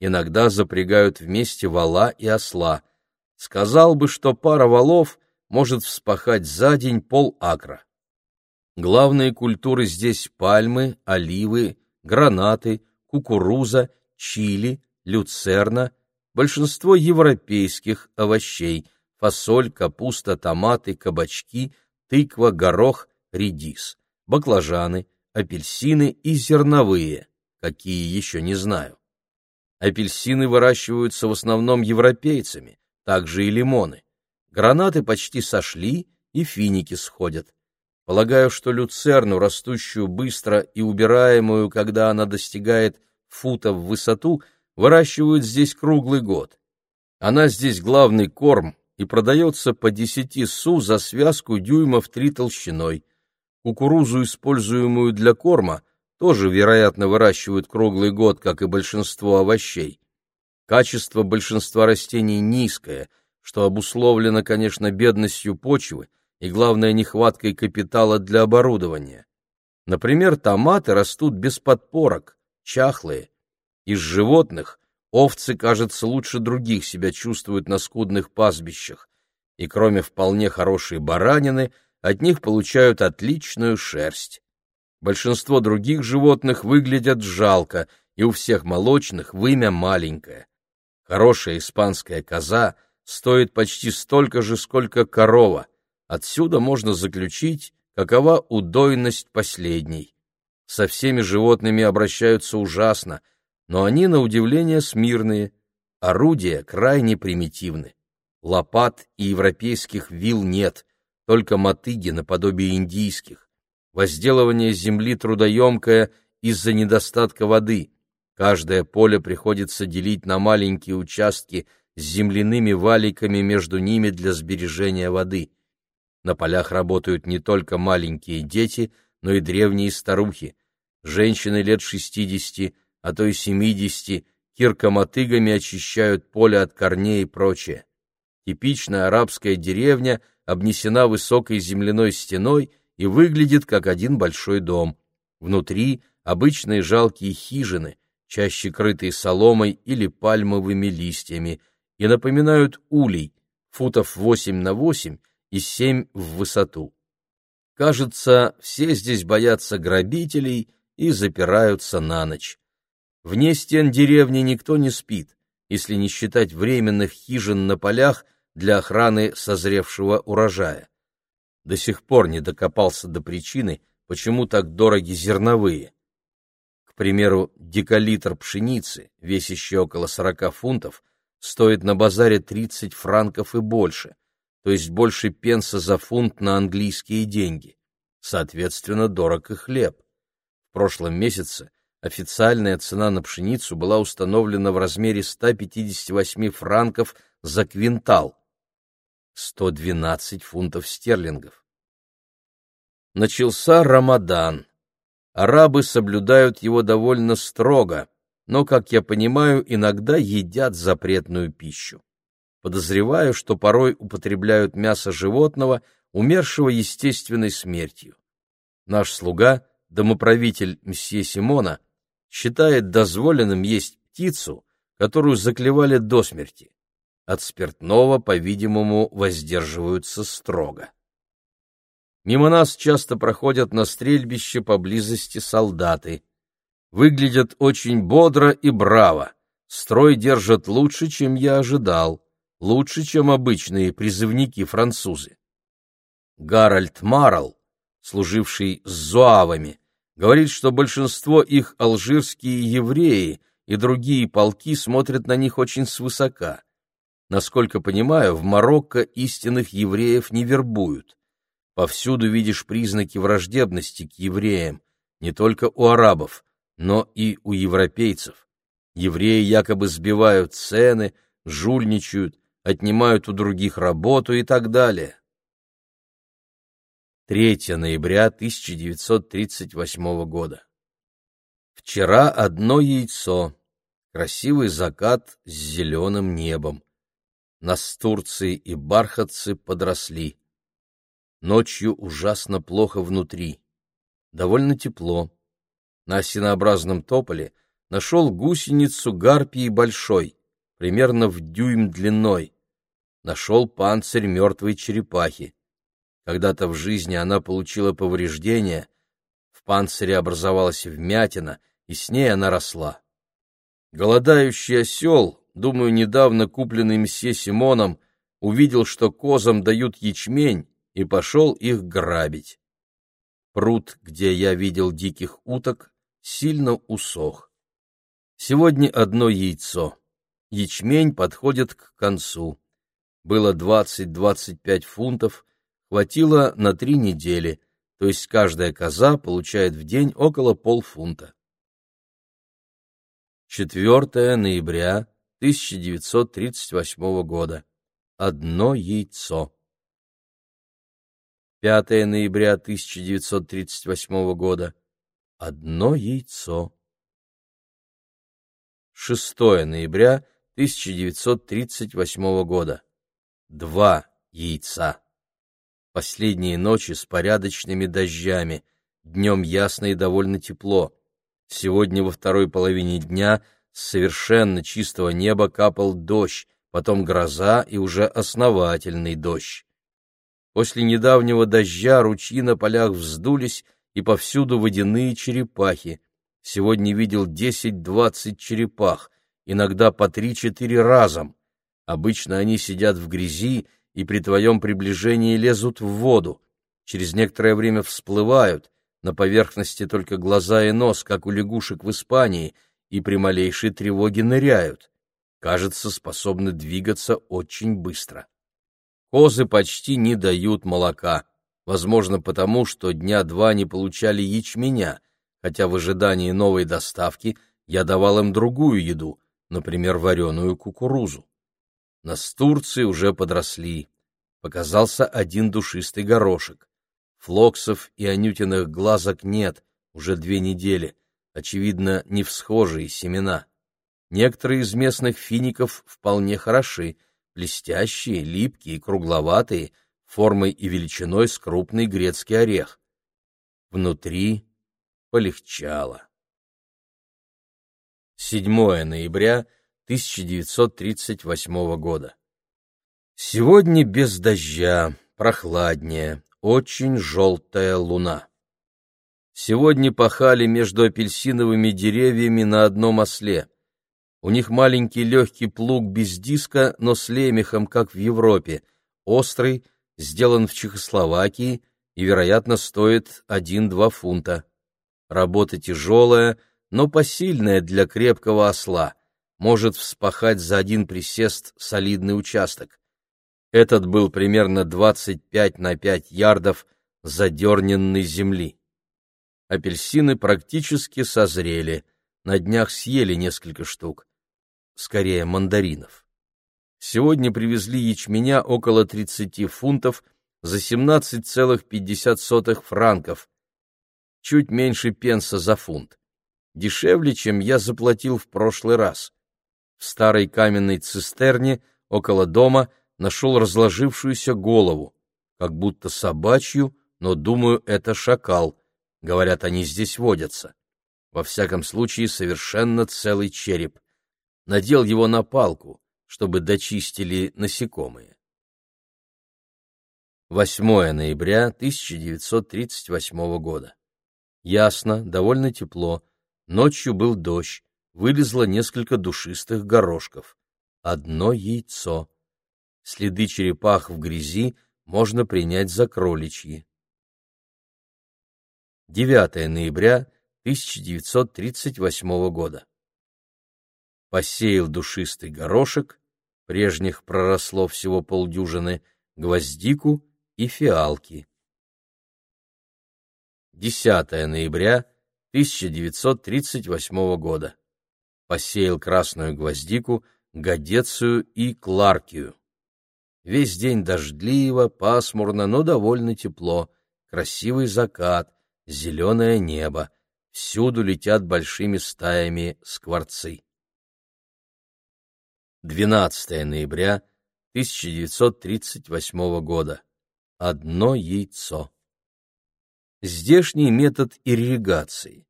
Иногда запрягают вместе вала и осла, сказал бы, что пара валов может вспахать за день пол акра. Главные культуры здесь пальмы, оливы, гранаты, кукуруза, чили, люцерна, большинство европейских овощей, фасоль, капуста, томаты, кабачки, тыква, горох, редис, баклажаны, апельсины и зерновые, какие еще не знаю. Апельсины выращиваются в основном европейцами, также и лимоны. Гранаты почти сошли, и финики сходят. Полагаю, что люцерну, растущую быстро и убираемую, когда она достигает фута в высоту, выращивают здесь круглый год. Она здесь главный корм, и продается по 10 су за связку дюймов три толщиной. Кукурузу, используемую для корма, тоже, вероятно, выращивают круглый год, как и большинство овощей. Качество большинства растений низкое, что обусловлено, конечно, бедностью почвы и, главное, нехваткой капитала для оборудования. Например, томаты растут без подпорок, чахлые. Из животных овцы, кажется, лучше других себя чувствуют на скудных пастбищах, и кроме вполне хорошей баранины, от них получают отличную шерсть. Большинство других животных выглядят жалко, и у всех молочных вымя маленькое. Хорошая испанская коза стоит почти столько же, сколько корова. Отсюда можно заключить, какова удойность последней. Со всеми животными обращаются ужасно, но они, на удивление, смирные. Орудия крайне примитивны. Лопат и европейских вил нет, только мотыги наподобие индийских. Возделывание земли трудоемкое из-за недостатка воды. Каждое поле приходится делить на маленькие участки с земляными валиками между ними для сбережения воды. На полях работают не только маленькие дети, но и древние старухи. Женщины лет шестидесяти, а то и семидесяти, киркомотыгами очищают поле от корней и прочее. Типичная арабская деревня обнесена высокой земляной стеной и выглядит как один большой дом. Внутри обычные жалкие хижины, чаще крытые соломой или пальмовыми листьями, и напоминают улей, футов восемь на восемь и семь в высоту. Кажется, все здесь боятся грабителей и запираются на ночь. Вне стен деревни никто не спит, если не считать временных хижин на полях для охраны созревшего урожая до сих пор не докопался до причины, почему так дороги зерновые. К примеру, декалитр пшеницы, весящий около 40 фунтов, стоит на базаре 30 франков и больше, то есть больше пенса за фунт на английские деньги. Соответственно, дорог и хлеб. В прошлом месяце официальная цена на пшеницу была установлена в размере 158 франков за квинтал, 112 фунтов стерлингов. Начался Рамадан. Арабы соблюдают его довольно строго, но, как я понимаю, иногда едят запретную пищу. Подозреваю, что порой употребляют мясо животного, умершего естественной смертью. Наш слуга, домоправитель мсье Симона, считает дозволенным есть птицу, которую заклевали до смерти. От спиртного, по-видимому, воздерживаются строго. Мимо нас часто проходят на стрельбище поблизости солдаты. Выглядят очень бодро и браво. Строй держат лучше, чем я ожидал, лучше, чем обычные призывники-французы. Гарольд Марл, служивший с зуавами, говорит, что большинство их алжирские евреи и другие полки смотрят на них очень свысока. Насколько понимаю, в Марокко истинных евреев не вербуют. Повсюду видишь признаки враждебности к евреям, не только у арабов, но и у европейцев. Евреи якобы сбивают цены, жульничают, отнимают у других работу и так далее. 3 ноября 1938 года. Вчера одно яйцо, красивый закат с зеленым небом настурции и бархатцы подросли. Ночью ужасно плохо внутри. Довольно тепло. На осинообразном тополе нашел гусеницу гарпии большой, примерно в дюйм длиной. Нашел панцирь мертвой черепахи. Когда-то в жизни она получила повреждения, в панцире образовалась вмятина, и с ней она росла. Голодающий осел думаю, недавно купленный мсье Симоном, увидел, что козам дают ячмень, и пошел их грабить. Пруд, где я видел диких уток, сильно усох. Сегодня одно яйцо. Ячмень подходит к концу. Было 20-25 фунтов, хватило на три недели, то есть каждая коза получает в день около полфунта. 4 ноября 1938 года. одно яйцо. 5 ноября 1938 года одно яйцо. 6 ноября 1938 года два яйца. Последние ночи с порядочными дождями, днем ясно и довольно тепло. Сегодня во второй половине дня с совершенно чистого неба капал дождь, потом гроза и уже основательный дождь. После недавнего дождя ручьи на полях вздулись, и повсюду водяные черепахи. Сегодня видел десять-двадцать черепах, иногда по три-четыре разом. Обычно они сидят в грязи и при твоем приближении лезут в воду. Через некоторое время всплывают, на поверхности только глаза и нос, как у лягушек в Испании, и при малейшей тревоге ныряют. Кажется, способны двигаться очень быстро. Козы почти не дают молока, возможно, потому, что дня два не получали ячменя, хотя в ожидании новой доставки я давал им другую еду, например, вареную кукурузу. Настурции уже подросли. Показался один душистый горошек. Флоксов и анютиных глазок нет, уже две недели, очевидно, не всхожие семена. Некоторые из местных фиников вполне хороши, блестящие, липкие, кругловатые, формой и величиной с крупный грецкий орех. Внутри полегчало. 7 ноября 1938 года. Сегодня без дождя, прохладнее, очень желтая луна. Сегодня пахали между апельсиновыми деревьями на одном осле. У них маленький легкий плуг без диска, но с лемехом, как в Европе, острый, сделан в Чехословакии и, вероятно, стоит 1-2 фунта. Работа тяжелая, но посильная для крепкого осла, может вспахать за один присест солидный участок. Этот был примерно 25 на 5 ярдов задерненной земли. Апельсины практически созрели, на днях съели несколько штук. Скорее, мандаринов. Сегодня привезли ячменя около 30 фунтов за 17,50 франков, чуть меньше пенса за фунт. Дешевле, чем я заплатил в прошлый раз. В старой каменной цистерне около дома – нашел разложившуюся голову, как будто собачью, но, думаю, это шакал. Говорят, они здесь водятся. Во всяком случае, совершенно целый череп. Надел его на палку, чтобы дочистили насекомые. 8 ноября 1938 года. Ясно, довольно тепло. Ночью был дождь, вылезло несколько душистых горошков. Одно яйцо. Следы черепах в грязи можно принять за кроличьи. 9 ноября 1938 года. Посеял душистый горошек, прежних проросло всего полдюжины, гвоздику и фиалки. 10 ноября 1938 года. Посеял красную гвоздику, гадецию и кларкию. Весь день дождливо, пасмурно, но довольно тепло. Красивый закат, зеленое небо. Всюду летят большими стаями скворцы. 12 ноября 1938 года. Одно яйцо. Здешний метод ирригации.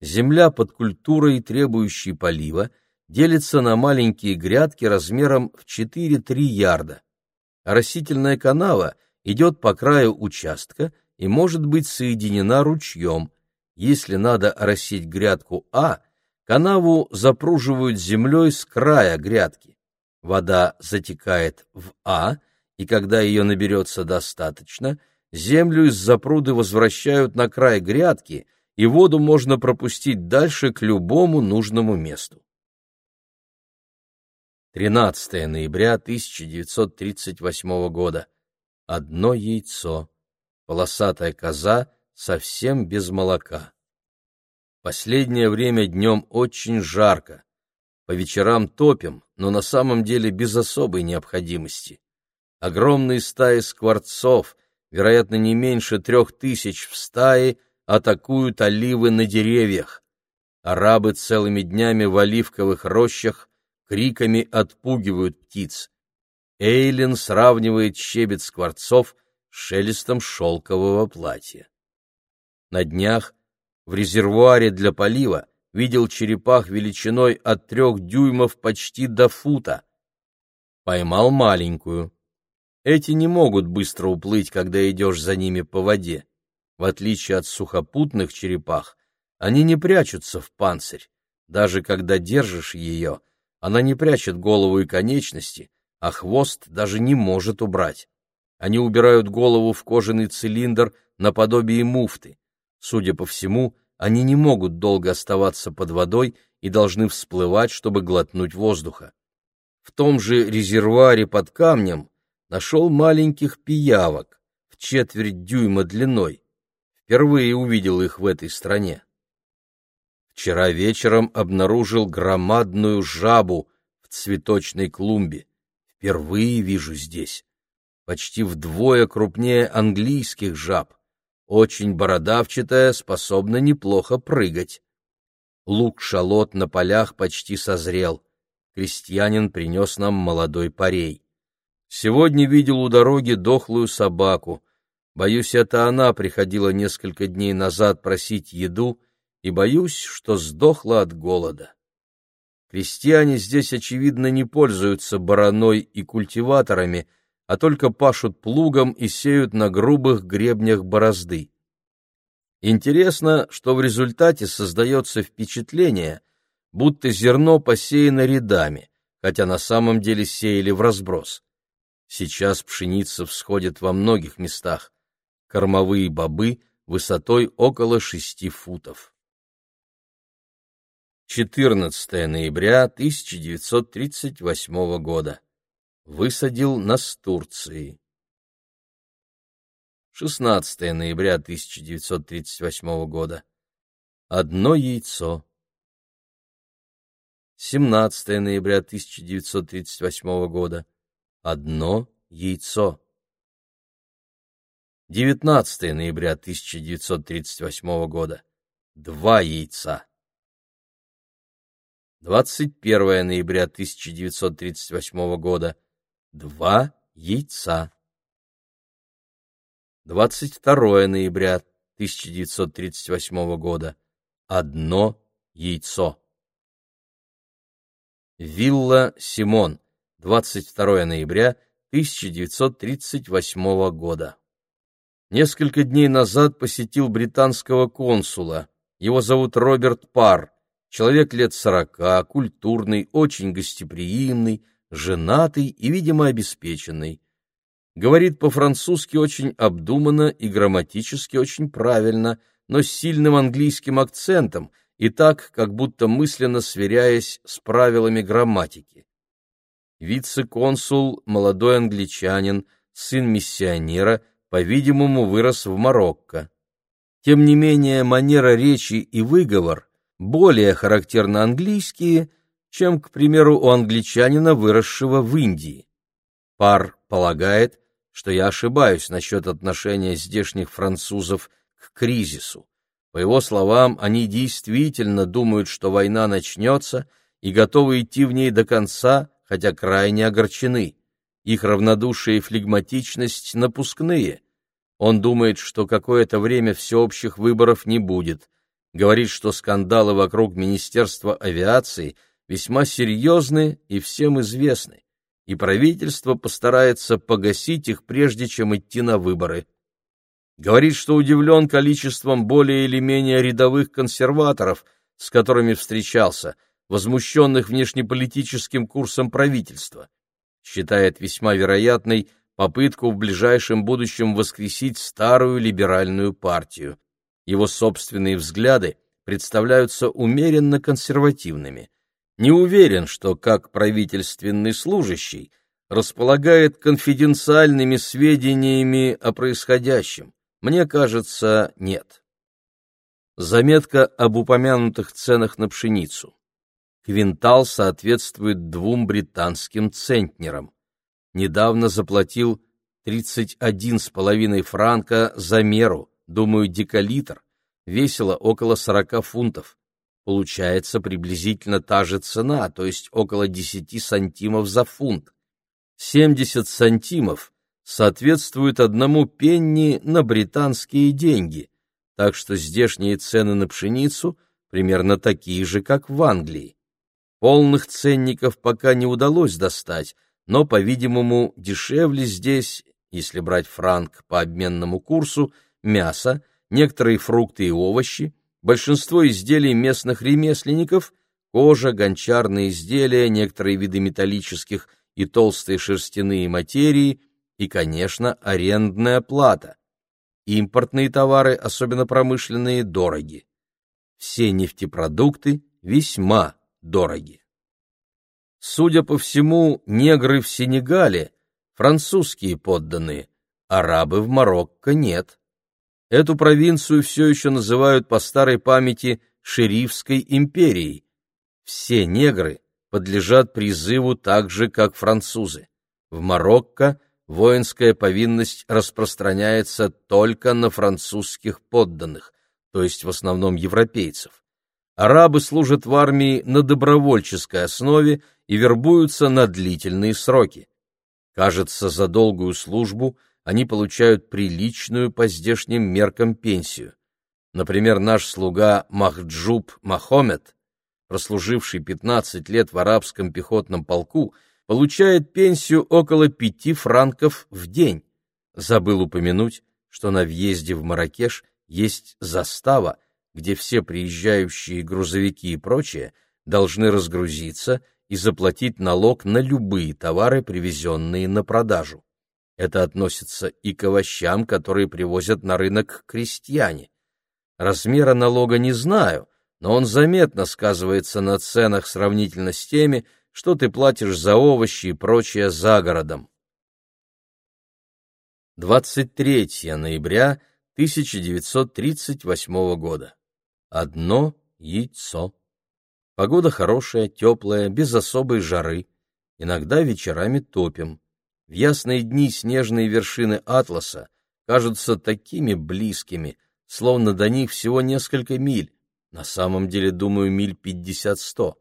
Земля под культурой, требующей полива, делится на маленькие грядки размером в 4-3 ярда растительная канава идет по краю участка и может быть соединена ручьем. Если надо оросить грядку А, канаву запруживают землей с края грядки. Вода затекает в А, и когда ее наберется достаточно, землю из запруды возвращают на край грядки, и воду можно пропустить дальше к любому нужному месту. 13 ноября 1938 года. Одно яйцо. Полосатая коза совсем без молока. Последнее время днем очень жарко. По вечерам топим, но на самом деле без особой необходимости. огромные стаи скворцов, вероятно, не меньше трех тысяч в стае, атакуют оливы на деревьях. Арабы целыми днями в оливковых рощах криками отпугивают птиц. Эйлин сравнивает щебет скворцов с шелестом шелкового платья. На днях в резервуаре для полива видел черепах величиной от трех дюймов почти до фута. Поймал маленькую. Эти не могут быстро уплыть, когда идешь за ними по воде. В отличие от сухопутных черепах, они не прячутся в панцирь. Даже когда держишь ее, она не прячет голову и конечности, а хвост даже не может убрать. Они убирают голову в кожаный цилиндр наподобие муфты. Судя по всему, они не могут долго оставаться под водой и должны всплывать, чтобы глотнуть воздуха. В том же резервуаре под камнем нашел маленьких пиявок в четверть дюйма длиной. Впервые увидел их в этой стране. Вчера вечером обнаружил громадную жабу в цветочной клумбе. Впервые вижу здесь. Почти вдвое крупнее английских жаб очень бородавчатая, способна неплохо прыгать. Лук-шалот на полях почти созрел. Крестьянин принес нам молодой парей. Сегодня видел у дороги дохлую собаку. Боюсь, это она приходила несколько дней назад просить еду, и боюсь, что сдохла от голода. Крестьяне здесь, очевидно, не пользуются бараной и культиваторами — а только пашут плугом и сеют на грубых гребнях борозды. Интересно, что в результате создается впечатление, будто зерно посеяно рядами, хотя на самом деле сеяли в разброс. Сейчас пшеница всходит во многих местах. Кормовые бобы высотой около шести футов. 14 ноября 1938 года высадил Настурции. 16 ноября 1938 года. Одно яйцо. 17 ноября 1938 года. Одно яйцо. 19 ноября 1938 года. Два яйца. 21 ноября 1938 года два яйца. 22 ноября 1938 года. Одно яйцо. Вилла Симон. 22 ноября 1938 года. Несколько дней назад посетил британского консула. Его зовут Роберт Пар. Человек лет сорока, культурный, очень гостеприимный, женатый и, видимо, обеспеченный. Говорит по-французски очень обдуманно и грамматически очень правильно, но с сильным английским акцентом и так, как будто мысленно сверяясь с правилами грамматики. Вице-консул, молодой англичанин, сын миссионера, по-видимому, вырос в Марокко. Тем не менее, манера речи и выговор более характерно английские – чем, к примеру, у англичанина, выросшего в Индии. Пар полагает, что я ошибаюсь насчет отношения здешних французов к кризису. По его словам, они действительно думают, что война начнется, и готовы идти в ней до конца, хотя крайне огорчены. Их равнодушие и флегматичность напускные. Он думает, что какое-то время всеобщих выборов не будет. Говорит, что скандалы вокруг Министерства авиации – весьма серьезны и всем известны, и правительство постарается погасить их, прежде чем идти на выборы. Говорит, что удивлен количеством более или менее рядовых консерваторов, с которыми встречался, возмущенных внешнеполитическим курсом правительства. Считает весьма вероятной попытку в ближайшем будущем воскресить старую либеральную партию. Его собственные взгляды представляются умеренно консервативными – не уверен, что как правительственный служащий располагает конфиденциальными сведениями о происходящем. Мне кажется, нет. Заметка об упомянутых ценах на пшеницу. Квинтал соответствует двум британским центнерам. недавно заплатил 31,5 франка за меру, думаю, декалитр, весило около 40 фунтов. Получается приблизительно та же цена, то есть около 10 сантимов за фунт. 70 сантимов соответствует одному пенни на британские деньги, так что здешние цены на пшеницу примерно такие же, как в Англии. Полных ценников пока не удалось достать, но, по-видимому, дешевле здесь, если брать франк по обменному курсу, мясо, некоторые фрукты и овощи, большинство изделий местных ремесленников, кожа, гончарные изделия, некоторые виды металлических и толстые шерстяные материи и, конечно, арендная плата. Импортные товары, особенно промышленные, дороги. Все нефтепродукты весьма дороги. Судя по всему, негры в Сенегале – французские подданные, арабы в Марокко нет. Эту провинцию все еще называют по старой памяти шерифской империей. Все негры подлежат призыву так же, как французы. В Марокко воинская повинность распространяется только на французских подданных, то есть в основном европейцев. Арабы служат в армии на добровольческой основе и вербуются на длительные сроки. Кажется, за долгую службу они получают приличную по здешним меркам пенсию. Например, наш слуга Махджуб Махомед, прослуживший 15 лет в арабском пехотном полку, получает пенсию около пяти франков в день. Забыл упомянуть, что на въезде в Маракеш есть застава, где все приезжающие грузовики и прочее должны разгрузиться и заплатить налог на любые товары, привезенные на продажу. Это относится и к овощам, которые привозят на рынок крестьяне. Размера налога не знаю, но он заметно сказывается на ценах сравнительно с теми, что ты платишь за овощи и прочее за городом. 23 ноября 1938 года. Одно яйцо. Погода хорошая, теплая, без особой жары. Иногда вечерами топим. В ясные дни снежные вершины Атласа кажутся такими близкими, словно до них всего несколько миль. На самом деле, думаю, миль пятьдесят-сто.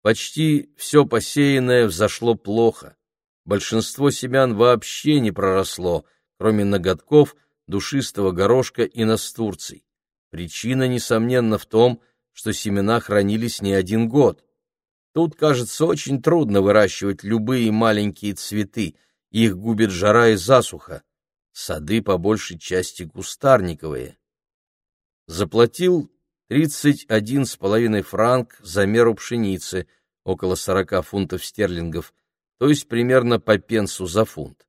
Почти все посеянное взошло плохо. Большинство семян вообще не проросло, кроме ноготков, душистого горошка и настурций. Причина, несомненно, в том, что семена хранились не один год. Тут, кажется, очень трудно выращивать любые маленькие цветы, их губит жара и засуха. Сады по большей части кустарниковые. Заплатил тридцать один с половиной франк за меру пшеницы, около сорока фунтов стерлингов, то есть примерно по пенсу за фунт.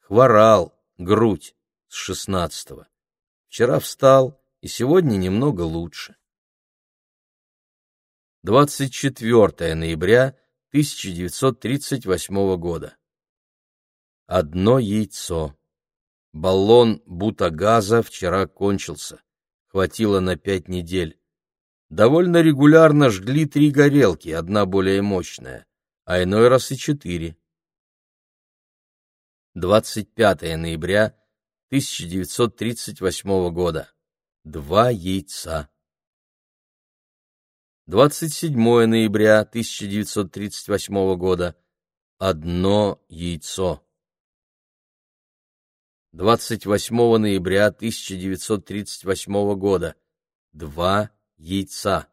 Хворал, грудь, с шестнадцатого. Вчера встал, и сегодня немного лучше. 24 ноября 1938 года. Одно яйцо. Баллон бутагаза вчера кончился хватило на пять недель. Довольно регулярно жгли три горелки, одна более мощная, а иной раз и четыре. 25 ноября 1938 года. Два яйца. 27 ноября 1938 года. Одно яйцо. 28 ноября 1938 года. Два яйца.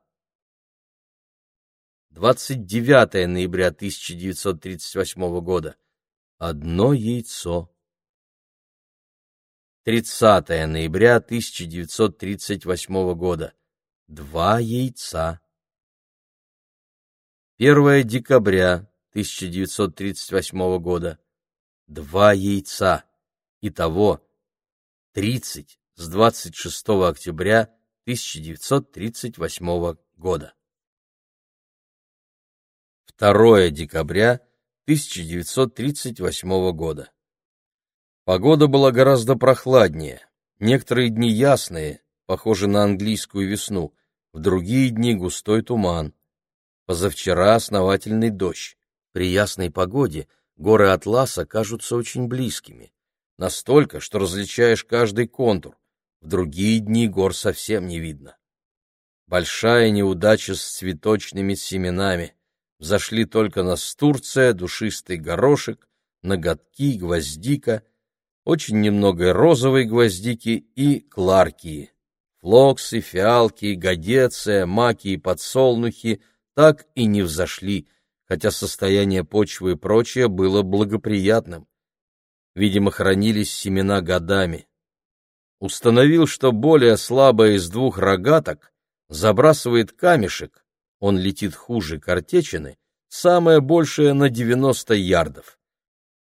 29 ноября 1938 года. Одно яйцо. 30 ноября 1938 года. Два яйца. 1 декабря 1938 года. Два яйца. Итого 30 с 26 октября 1938 года. 2 декабря 1938 года. Погода была гораздо прохладнее. Некоторые дни ясные, похожи на английскую весну, в другие дни густой туман. Позавчера основательный дождь. При ясной погоде горы Атласа кажутся очень близкими, настолько, что различаешь каждый контур, в другие дни гор совсем не видно. Большая неудача с цветочными семенами. Взошли только настурция, душистый горошек, ноготки, гвоздика, очень немного розовой гвоздики и кларкии. Флоксы, фиалки, годеция, маки и подсолнухи так и не взошли, хотя состояние почвы и прочее было благоприятным. Видимо, хранились семена годами. Установил, что более слабая из двух рогаток забрасывает камешек, он летит хуже картечины, самое большее на 90 ярдов.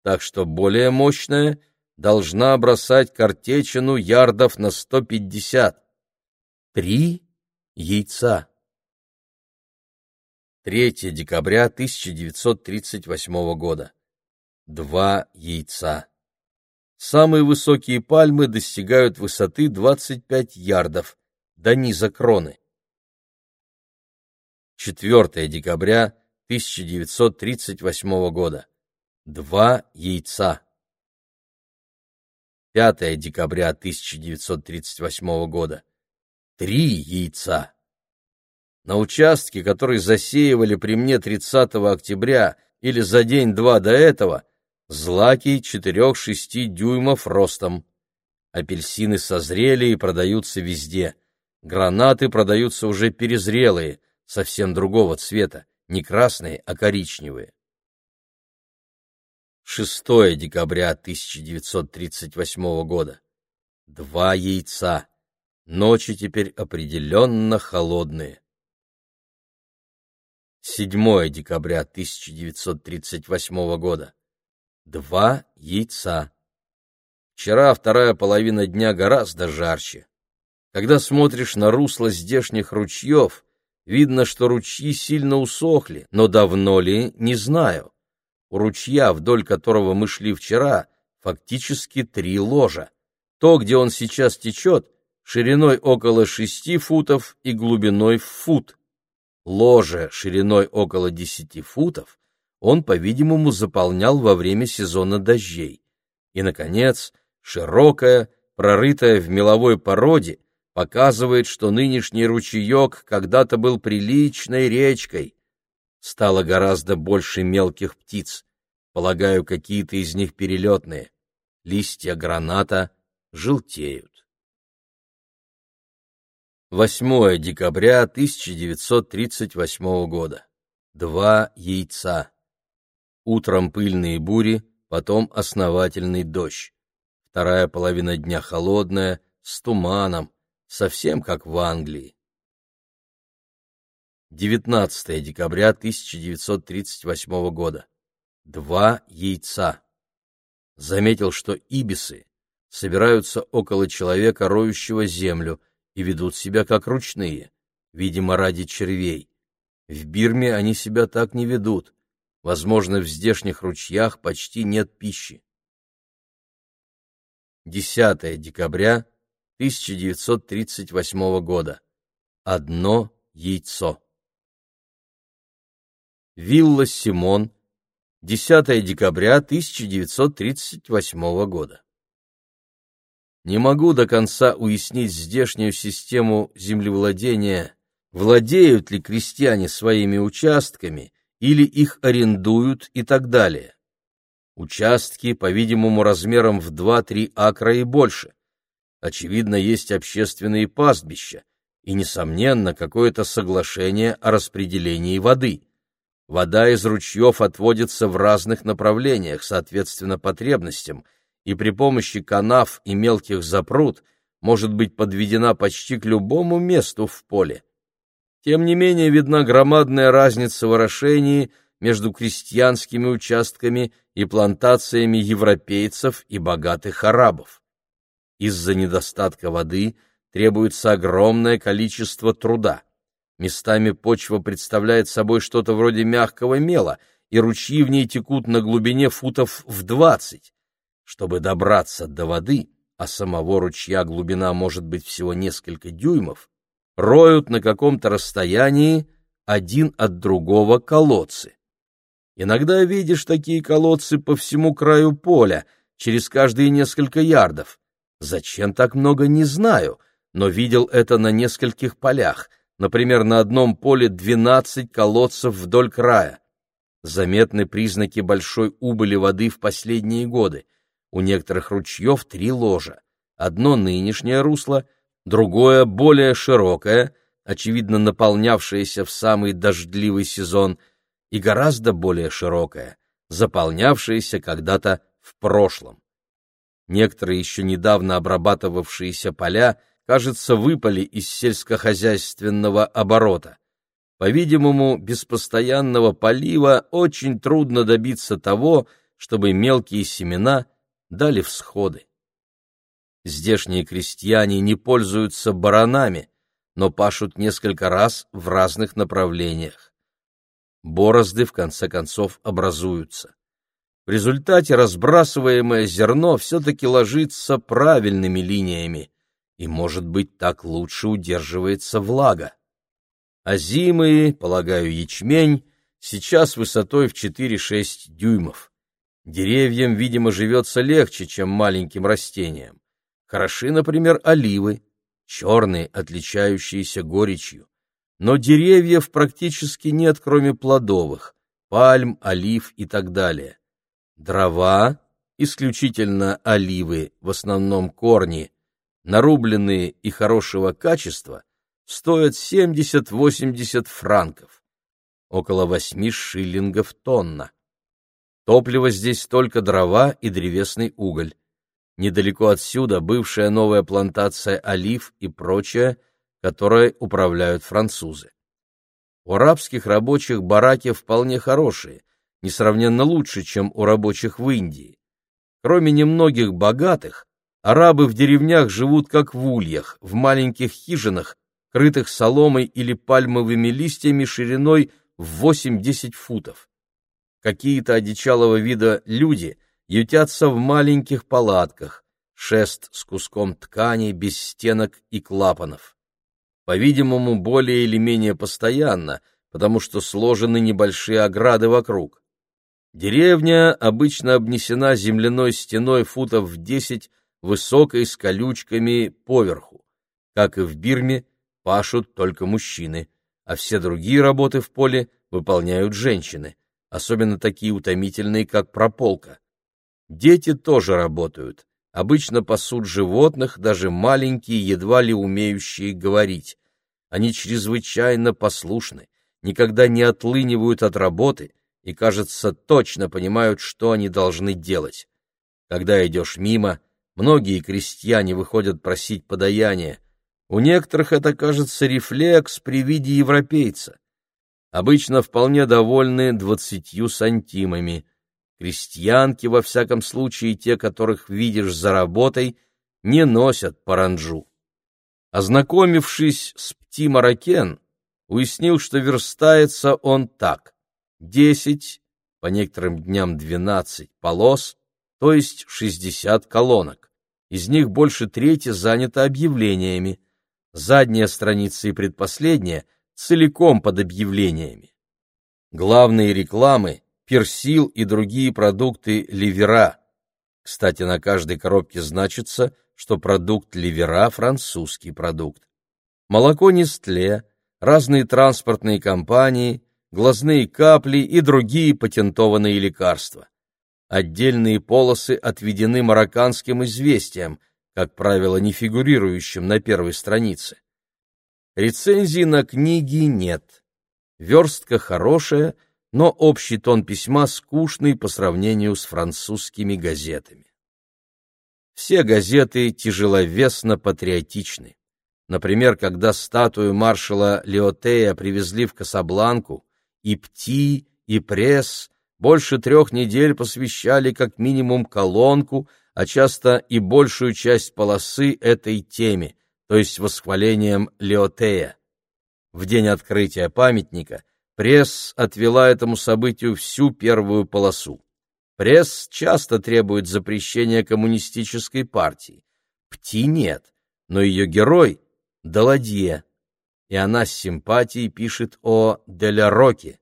Так что более мощная должна бросать картечину ярдов на 150. Три яйца. 3 декабря 1938 года. Два яйца. Самые высокие пальмы достигают высоты 25 ярдов, до низа кроны. 4 декабря 1938 года. Два яйца. 5 декабря 1938 года. Три яйца. На участке, который засеивали при мне 30 октября или за день-два до этого, злаки 4-6 дюймов ростом. Апельсины созрели и продаются везде. Гранаты продаются уже перезрелые, совсем другого цвета, не красные, а коричневые. 6 декабря 1938 года. Два яйца. Ночи теперь определенно холодные. 7 декабря 1938 года. Два яйца. Вчера вторая половина дня гораздо жарче. Когда смотришь на русло здешних ручьев, видно, что ручьи сильно усохли, но давно ли, не знаю. У ручья, вдоль которого мы шли вчера, фактически три ложа. То, где он сейчас течет, шириной около шести футов и глубиной в фут ложе шириной около 10 футов он, по-видимому, заполнял во время сезона дождей. И, наконец, широкая, прорытая в меловой породе, показывает, что нынешний ручеек когда-то был приличной речкой. Стало гораздо больше мелких птиц, полагаю, какие-то из них перелетные. Листья граната желтеют. 8 декабря 1938 года. Два яйца. Утром пыльные бури, потом основательный дождь. Вторая половина дня холодная, с туманом, совсем как в Англии. 19 декабря 1938 года. Два яйца. Заметил, что ибисы собираются около человека, роющего землю, и ведут себя как ручные, видимо, ради червей. В Бирме они себя так не ведут. Возможно, в здешних ручьях почти нет пищи. 10 декабря 1938 года. Одно яйцо. Вилла Симон. 10 декабря 1938 года. Не могу до конца уяснить здешнюю систему землевладения, владеют ли крестьяне своими участками или их арендуют и так далее. Участки, по-видимому, размером в 2-3 акра и больше. Очевидно, есть общественные пастбища и, несомненно, какое-то соглашение о распределении воды. Вода из ручьев отводится в разных направлениях, соответственно потребностям – и при помощи канав и мелких запрут может быть подведена почти к любому месту в поле. Тем не менее видна громадная разница в орошении между крестьянскими участками и плантациями европейцев и богатых арабов. Из-за недостатка воды требуется огромное количество труда. Местами почва представляет собой что-то вроде мягкого мела, и ручьи в ней текут на глубине футов в двадцать. Чтобы добраться до воды, а самого ручья глубина может быть всего несколько дюймов, роют на каком-то расстоянии один от другого колодцы. Иногда видишь такие колодцы по всему краю поля, через каждые несколько ярдов. Зачем так много, не знаю, но видел это на нескольких полях. Например, на одном поле 12 колодцев вдоль края. Заметны признаки большой убыли воды в последние годы. У некоторых ручьев три ложа. Одно нынешнее русло, другое более широкое, очевидно наполнявшееся в самый дождливый сезон, и гораздо более широкое, заполнявшееся когда-то в прошлом. Некоторые еще недавно обрабатывавшиеся поля, кажется, выпали из сельскохозяйственного оборота. По-видимому, без постоянного полива очень трудно добиться того, чтобы мелкие семена дали всходы. Здешние крестьяне не пользуются баранами, но пашут несколько раз в разных направлениях. Борозды, в конце концов, образуются. В результате разбрасываемое зерно все-таки ложится правильными линиями, и, может быть, так лучше удерживается влага. А зимы, полагаю, ячмень, сейчас высотой в 4-6 дюймов. Деревьям, видимо, живется легче, чем маленьким растениям. Хороши, например, оливы, черные, отличающиеся горечью. Но деревьев практически нет, кроме плодовых, пальм, олив и так далее. Дрова, исключительно оливы, в основном корни, нарубленные и хорошего качества, стоят 70-80 франков, около 8 шиллингов тонна. Топливо здесь только дрова и древесный уголь. Недалеко отсюда бывшая новая плантация олив и прочее, которой управляют французы. У арабских рабочих бараки вполне хорошие, несравненно лучше, чем у рабочих в Индии. Кроме немногих богатых, арабы в деревнях живут как в ульях, в маленьких хижинах, крытых соломой или пальмовыми листьями шириной в 8-10 футов. Какие-то одичалого вида люди ютятся в маленьких палатках, шест с куском ткани без стенок и клапанов. По-видимому, более или менее постоянно, потому что сложены небольшие ограды вокруг. Деревня обычно обнесена земляной стеной футов в десять, высокой с колючками поверху. Как и в Бирме, пашут только мужчины, а все другие работы в поле выполняют женщины, особенно такие утомительные, как прополка. Дети тоже работают. Обычно пасут животных, даже маленькие, едва ли умеющие говорить. Они чрезвычайно послушны, никогда не отлынивают от работы и, кажется, точно понимают, что они должны делать. Когда идешь мимо, многие крестьяне выходят просить подаяния. У некоторых это кажется рефлекс при виде европейца. Обычно вполне довольны двадцатью сантимами – Крестьянки, во всяком случае те, которых видишь за работой, не носят паранджу. Ознакомившись с Пти-Маракен, уяснил, что верстается он так. Десять, по некоторым дням двенадцать полос, то есть шестьдесят колонок. Из них больше трети занято объявлениями. Задняя страница и предпоследняя целиком под объявлениями. Главные рекламы персил и другие продукты ливера. Кстати, на каждой коробке значится, что продукт ливера – французский продукт. Молоко Нестле, разные транспортные компании, глазные капли и другие патентованные лекарства. Отдельные полосы отведены марокканским известиям, как правило, не фигурирующим на первой странице. Рецензий на книги нет. Верстка хорошая – но общий тон письма скучный по сравнению с французскими газетами. Все газеты тяжеловесно патриотичны. Например, когда статую маршала Леотея привезли в Касабланку, и Пти, и Пресс больше трех недель посвящали как минимум колонку, а часто и большую часть полосы этой теме, то есть восхвалением Леотея. В день открытия памятника Пресс отвела этому событию всю первую полосу. Пресс часто требует запрещения коммунистической партии. Пти нет, но ее герой — Даладье, и она с симпатией пишет о Деля Роке.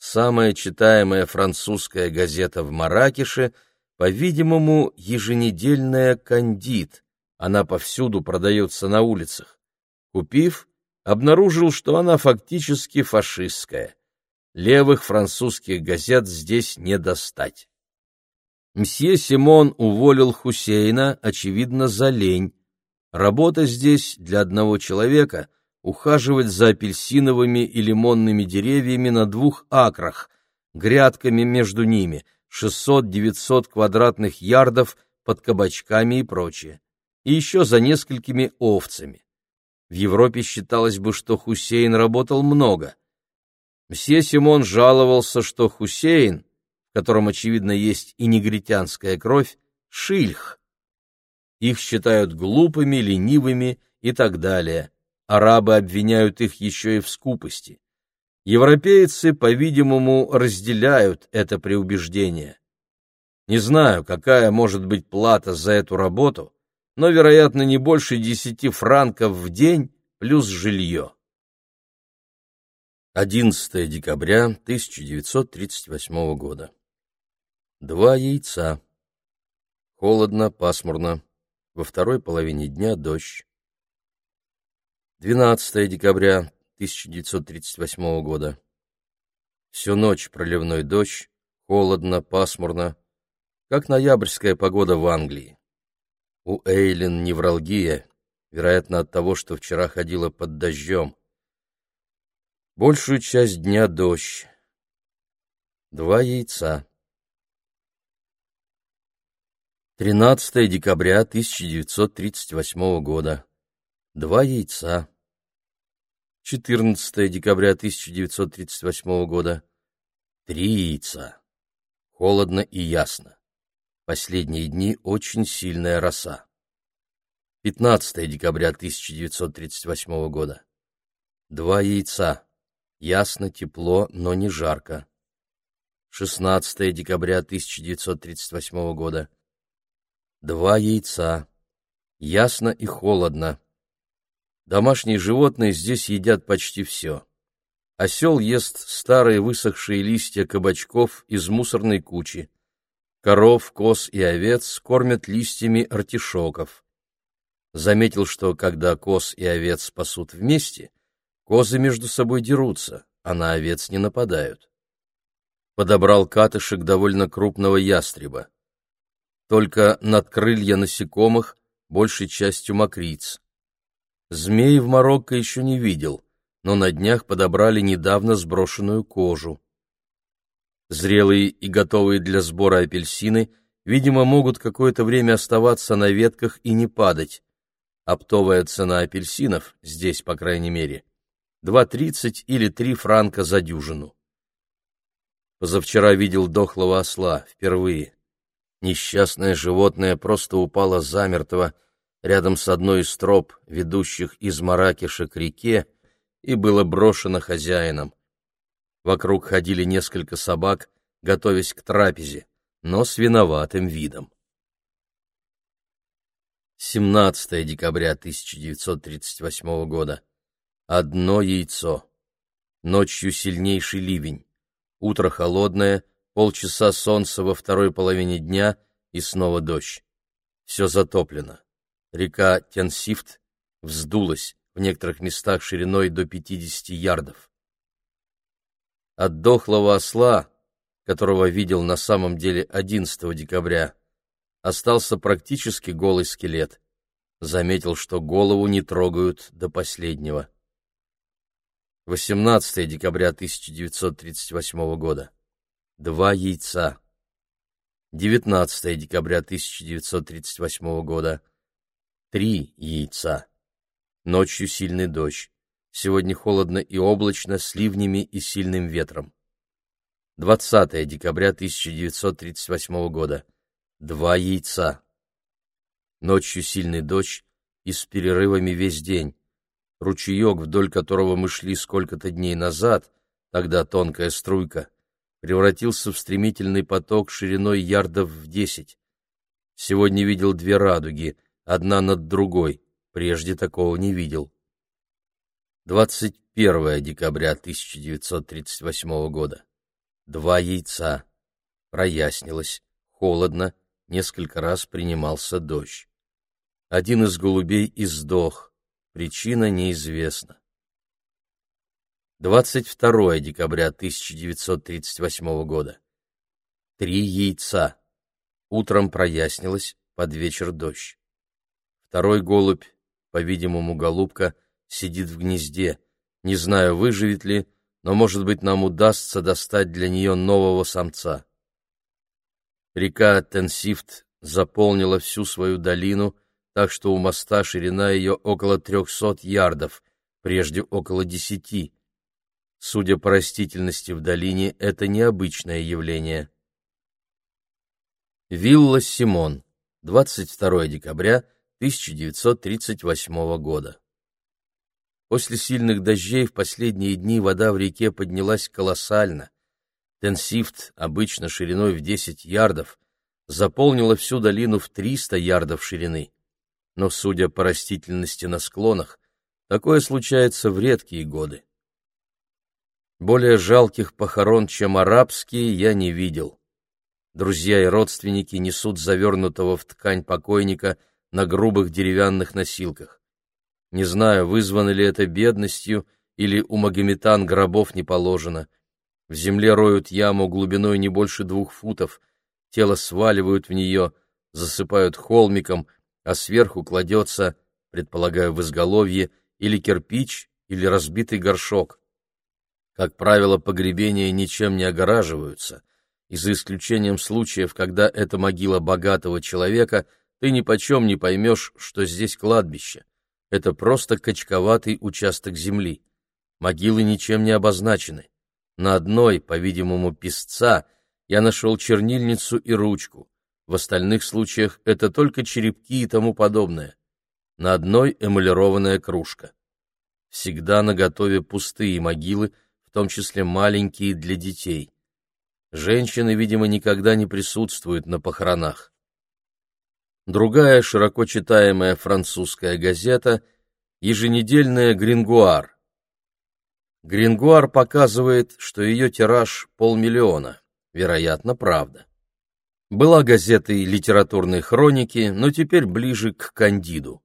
Самая читаемая французская газета в Маракеше, по-видимому, еженедельная «Кандид». Она повсюду продается на улицах. Купив, обнаружил, что она фактически фашистская. Левых французских газет здесь не достать. Мсье Симон уволил Хусейна, очевидно, за лень. Работа здесь для одного человека — ухаживать за апельсиновыми и лимонными деревьями на двух акрах, грядками между ними, 600-900 квадратных ярдов под кабачками и прочее, и еще за несколькими овцами. В Европе считалось бы, что Хусейн работал много. Мсье Симон жаловался, что Хусейн, в котором, очевидно, есть и негритянская кровь, шильх. Их считают глупыми, ленивыми и так далее. Арабы обвиняют их еще и в скупости. Европейцы, по-видимому, разделяют это преубеждение. Не знаю, какая может быть плата за эту работу, но, вероятно, не больше десяти франков в день плюс жилье. 11 декабря 1938 года. Два яйца. Холодно, пасмурно. Во второй половине дня дождь. 12 декабря 1938 года. Всю ночь проливной дождь, холодно, пасмурно, как ноябрьская погода в Англии. У Эйлин невралгия, вероятно, от того, что вчера ходила под дождем. Большую часть дня дождь. Два яйца. 13 декабря 1938 года. Два яйца. 14 декабря 1938 года. Три яйца. Холодно и ясно. Последние дни очень сильная роса. 15 декабря 1938 года. Два яйца. Ясно, тепло, но не жарко. 16 декабря 1938 года. Два яйца. Ясно и холодно. Домашние животные здесь едят почти все. Осел ест старые высохшие листья кабачков из мусорной кучи. Коров, коз и овец кормят листьями артишоков. Заметил, что когда коз и овец пасут вместе, козы между собой дерутся, а на овец не нападают. Подобрал катышек довольно крупного ястреба. Только над крылья насекомых, большей частью мокриц. Змей в Марокко еще не видел, но на днях подобрали недавно сброшенную кожу. Зрелые и готовые для сбора апельсины, видимо, могут какое-то время оставаться на ветках и не падать. Оптовая цена апельсинов, здесь, по крайней мере, 2,30 или 3 франка за дюжину. Позавчера видел дохлого осла, впервые. Несчастное животное просто упало замертво рядом с одной из троп, ведущих из Маракеша к реке, и было брошено хозяином. Вокруг ходили несколько собак, готовясь к трапезе, но с виноватым видом. 17 декабря 1938 года. Одно яйцо. Ночью сильнейший ливень. Утро холодное, полчаса солнца во второй половине дня и снова дождь. Все затоплено. Река Тенсифт вздулась, в некоторых местах шириной до 50 ярдов. От дохлого осла, которого видел на самом деле 11 декабря, остался практически голый скелет. Заметил, что голову не трогают до последнего. 18 декабря 1938 года. Два яйца. 19 декабря 1938 года. Три яйца. Ночью сильный дождь. Сегодня холодно и облачно, с ливнями и сильным ветром. 20 декабря 1938 года. Два яйца. Ночью сильный дождь и с перерывами весь день. Ручеек, вдоль которого мы шли сколько-то дней назад, тогда тонкая струйка, превратился в стремительный поток шириной ярдов в десять. Сегодня видел две радуги, одна над другой, прежде такого не видел. 21 декабря 1938 года. два яйца. Прояснилось, холодно, несколько раз принимался дождь. Один из голубей издох, причина неизвестна. 22 декабря 1938 года. Три яйца. Утром прояснилось, под вечер дождь. Второй голубь, по-видимому, голубка, сидит в гнезде. Не знаю, выживет ли, но, может быть, нам удастся достать для нее нового самца. Река Тенсифт заполнила всю свою долину, так что у моста ширина ее около трехсот ярдов, прежде около десяти. Судя по растительности в долине, это необычное явление. Вилла Симон, 22 декабря 1938 года. После сильных дождей в последние дни вода в реке поднялась колоссально. Тенсифт, обычно шириной в 10 ярдов, заполнила всю долину в 300 ярдов ширины. Но, судя по растительности на склонах, такое случается в редкие годы. Более жалких похорон, чем арабские, я не видел. Друзья и родственники несут завернутого в ткань покойника на грубых деревянных носилках. Не знаю, вызвано ли это бедностью или у магометан гробов не положено. В земле роют яму глубиной не больше двух футов, тело сваливают в нее, засыпают холмиком, а сверху кладется, предполагаю, в изголовье, или кирпич, или разбитый горшок. Как правило, погребения ничем не огораживаются, и за исключением случаев, когда это могила богатого человека, ты ни почем не поймешь, что здесь кладбище. Это просто качковатый участок земли. Могилы ничем не обозначены. На одной, по-видимому, песца, я нашел чернильницу и ручку. В остальных случаях это только черепки и тому подобное. На одной эмалированная кружка. Всегда наготове пустые могилы, в том числе маленькие для детей. Женщины, видимо, никогда не присутствуют на похоронах. Другая широко читаемая французская газета — еженедельная «Грингуар». «Грингуар» показывает, что ее тираж — полмиллиона. Вероятно, правда. Была газетой литературной хроники, но теперь ближе к «Кандиду».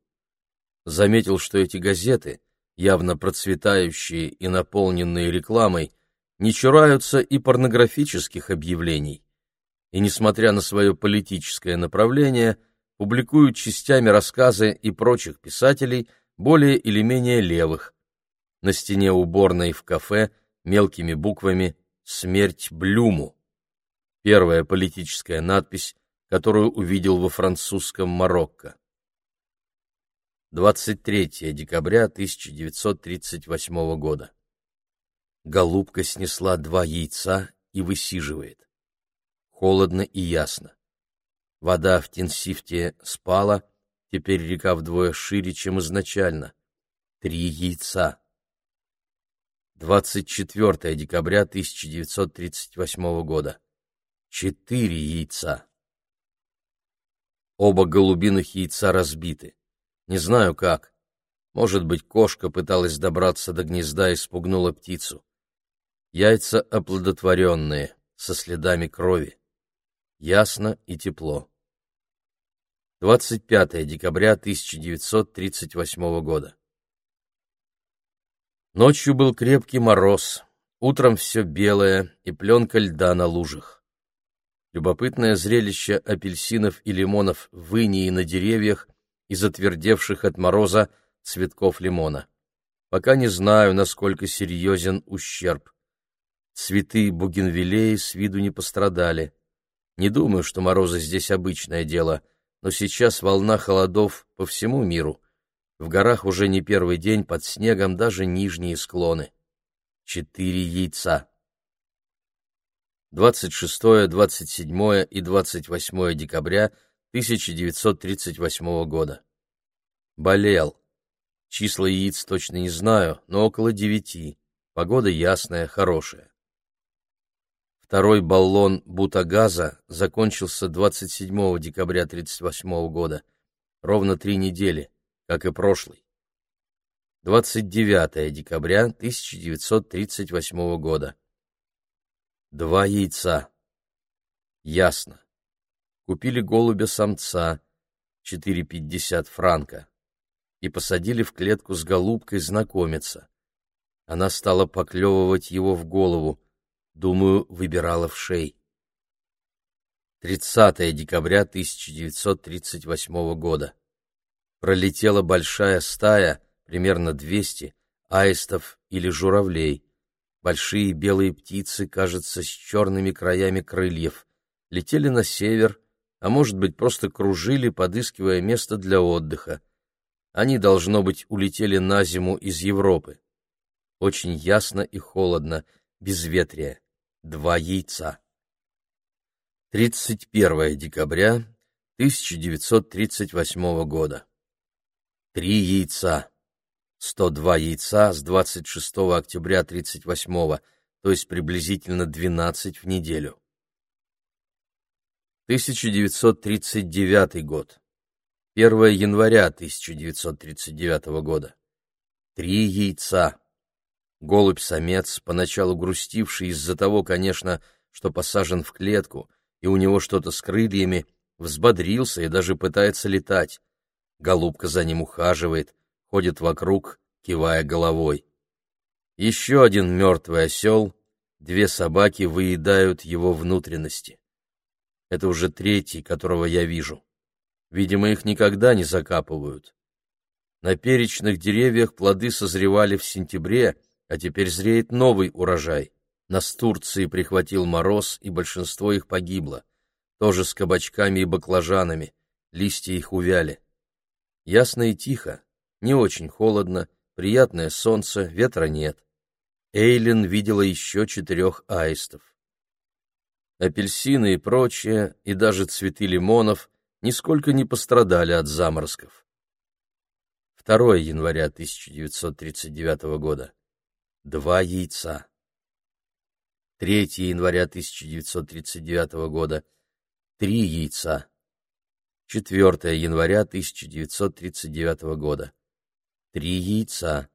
Заметил, что эти газеты, явно процветающие и наполненные рекламой, не чураются и порнографических объявлений. И, несмотря на свое политическое направление, публикуют частями рассказы и прочих писателей, более или менее левых. На стене уборной в кафе мелкими буквами «Смерть Блюму». Первая политическая надпись, которую увидел во французском Марокко. 23 декабря 1938 года. Голубка снесла два яйца и высиживает. Холодно и ясно. Вода в Тенсифте спала, теперь река вдвое шире, чем изначально. Три яйца. 24 декабря 1938 года. Четыре яйца. Оба голубиных яйца разбиты. Не знаю как. Может быть, кошка пыталась добраться до гнезда и спугнула птицу. Яйца оплодотворенные, со следами крови. Ясно и тепло. 25 декабря 1938 года. Ночью был крепкий мороз, утром все белое и пленка льда на лужах. Любопытное зрелище апельсинов и лимонов в инии на деревьях и затвердевших от мороза цветков лимона. Пока не знаю, насколько серьезен ущерб. Цветы бугенвиллеи с виду не пострадали. Не думаю, что морозы здесь обычное дело, но сейчас волна холодов по всему миру. В горах уже не первый день под снегом даже нижние склоны. Четыре яйца. 26, 27 и 28 декабря 1938 года. Болел. Числа яиц точно не знаю, но около девяти. Погода ясная, хорошая. Второй баллон бутагаза закончился 27 декабря 1938 года, ровно три недели, как и прошлый. 29 декабря 1938 года. Два яйца. Ясно. Купили голубя-самца, 4,50 франка, и посадили в клетку с голубкой знакомиться. Она стала поклевывать его в голову, думаю, выбирала в шей. 30 декабря 1938 года. Пролетела большая стая, примерно 200, аистов или журавлей. Большие белые птицы, кажется, с черными краями крыльев, летели на север, а может быть, просто кружили, подыскивая место для отдыха. Они, должно быть, улетели на зиму из Европы. Очень ясно и холодно, безветрие. Два яйца. 31 декабря 1938 года. Три яйца. 102 яйца с 26 октября 38 то есть приблизительно 12 в неделю. 1939 год. 1 января 1939 года. Три яйца. Голубь-самец, поначалу грустивший из-за того, конечно, что посажен в клетку, и у него что-то с крыльями, взбодрился и даже пытается летать. Голубка за ним ухаживает, ходит вокруг, кивая головой. Еще один мертвый осел, две собаки выедают его внутренности. Это уже третий, которого я вижу. Видимо, их никогда не закапывают. На перечных деревьях плоды созревали в сентябре, а теперь зреет новый урожай. Нас Турции прихватил мороз, и большинство их погибло. Тоже с кабачками и баклажанами. Листья их увяли. Ясно и тихо, не очень холодно, приятное солнце, ветра нет. Эйлин видела еще четырех аистов апельсины и прочее, и даже цветы лимонов нисколько не пострадали от заморозков. 2 января 1939 года. Два яйца. 3 января 1939 года. Три яйца. 4 января 1939 года. Три яйца.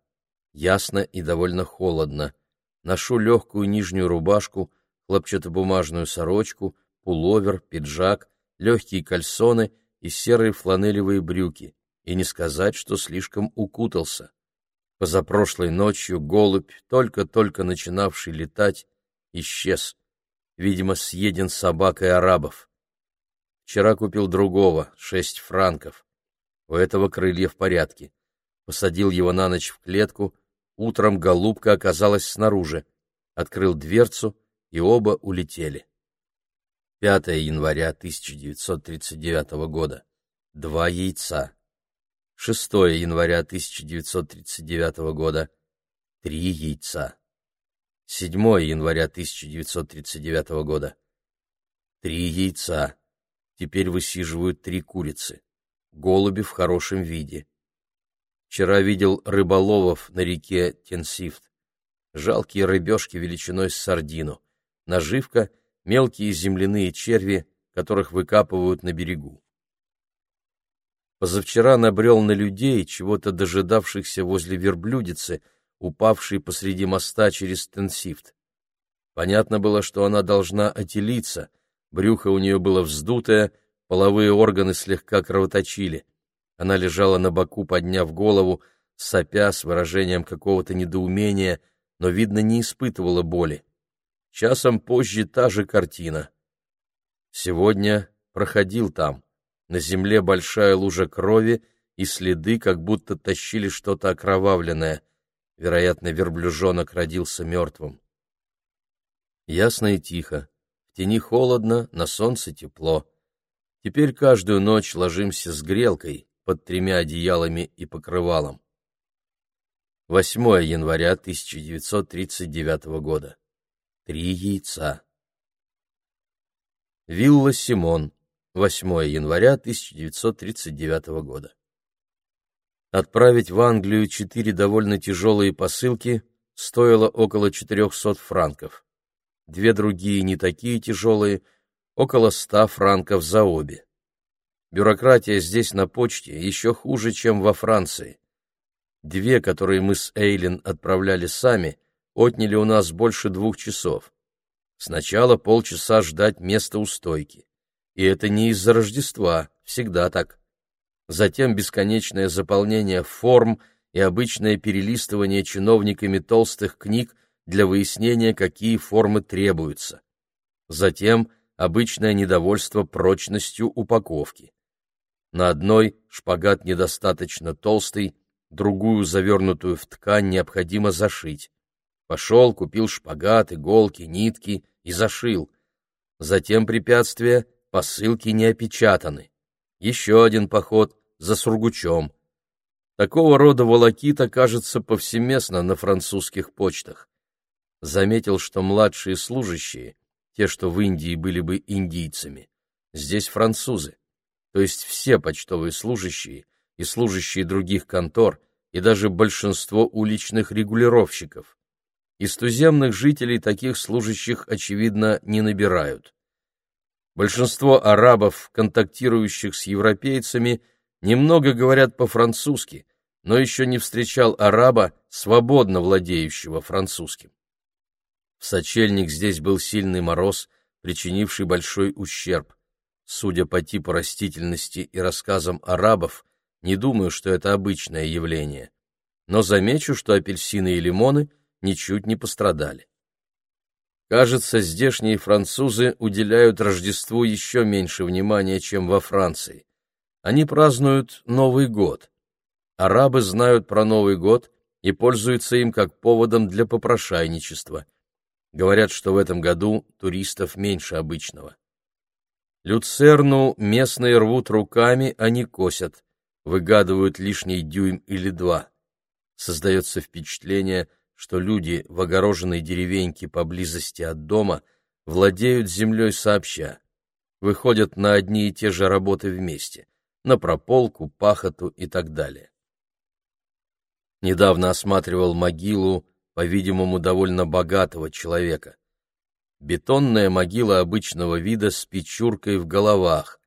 Ясно и довольно холодно. Ношу легкую нижнюю рубашку, хлопчатобумажную сорочку, пуловер, пиджак, легкие кальсоны и серые фланелевые брюки, и не сказать, что слишком укутался. Позапрошлой ночью голубь, только-только начинавший летать, исчез. Видимо, съеден собакой арабов. Вчера купил другого, шесть франков. У этого крылья в порядке. Посадил его на ночь в клетку, утром голубка оказалась снаружи. Открыл дверцу — и оба улетели. 5 января 1939 года. Два яйца. 6 января 1939 года. Три яйца. 7 января 1939 года. Три яйца. Теперь высиживают три курицы. Голуби в хорошем виде. Вчера видел рыболовов на реке Тенсифт. Жалкие рыбешки величиной с сардину наживка, мелкие земляные черви, которых выкапывают на берегу. Позавчера набрел на людей, чего-то дожидавшихся возле верблюдицы, упавшей посреди моста через Тенсифт. Понятно было, что она должна отелиться, брюхо у нее было вздутое, половые органы слегка кровоточили. Она лежала на боку, подняв голову, сопя с выражением какого-то недоумения, но, видно, не испытывала боли. Часом позже та же картина. Сегодня проходил там. На земле большая лужа крови и следы, как будто тащили что-то окровавленное. Вероятно, верблюжонок родился мертвым. Ясно и тихо. В тени холодно, на солнце тепло. Теперь каждую ночь ложимся с грелкой под тремя одеялами и покрывалом. 8 января 1939 года. Три яйца. Вилла Симон. 8 января 1939 года. Отправить в Англию четыре довольно тяжелые посылки стоило около 400 франков. Две другие не такие тяжелые, около 100 франков за обе. Бюрократия здесь на почте еще хуже, чем во Франции. Две, которые мы с Эйлин отправляли сами – отняли у нас больше двух часов. Сначала полчаса ждать места у стойки. И это не из-за Рождества, всегда так. Затем бесконечное заполнение форм и обычное перелистывание чиновниками толстых книг для выяснения, какие формы требуются. Затем обычное недовольство прочностью упаковки. На одной шпагат недостаточно толстый, другую, завернутую в ткань, необходимо зашить. Пошел, купил шпагат, иголки, нитки и зашил. Затем препятствие — посылки не опечатаны. Еще один поход за сургучом. Такого рода волокита кажется повсеместно на французских почтах. Заметил, что младшие служащие, те, что в Индии были бы индийцами, здесь французы, то есть все почтовые служащие и служащие других контор, и даже большинство уличных регулировщиков. Из туземных жителей таких служащих, очевидно, не набирают. Большинство арабов, контактирующих с европейцами, немного говорят по-французски, но еще не встречал араба, свободно владеющего французским. В сочельник здесь был сильный мороз, причинивший большой ущерб. Судя по типу растительности и рассказам арабов, не думаю, что это обычное явление. Но замечу, что апельсины и лимоны – ничуть не пострадали. Кажется, здешние французы уделяют Рождеству еще меньше внимания, чем во Франции. Они празднуют Новый год. Арабы знают про Новый год и пользуются им как поводом для попрошайничества. Говорят, что в этом году туристов меньше обычного. Люцерну местные рвут руками, а не косят, выгадывают лишний дюйм или два. Создается впечатление – что люди в огороженной деревеньке поблизости от дома владеют землей сообща, выходят на одни и те же работы вместе, на прополку, пахоту и так далее. Недавно осматривал могилу, по-видимому, довольно богатого человека. Бетонная могила обычного вида с печуркой в головах,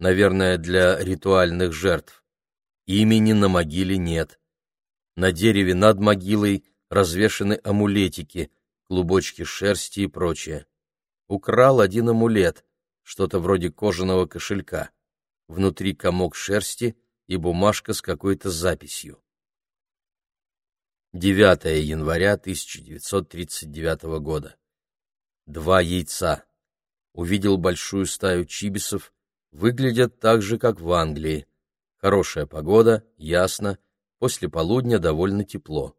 наверное, для ритуальных жертв. Имени на могиле нет. На дереве над могилой развешаны амулетики, клубочки шерсти и прочее. Украл один амулет, что-то вроде кожаного кошелька. Внутри комок шерсти и бумажка с какой-то записью. 9 января 1939 года. Два яйца. Увидел большую стаю чибисов, выглядят так же, как в Англии. Хорошая погода, ясно, после полудня довольно тепло.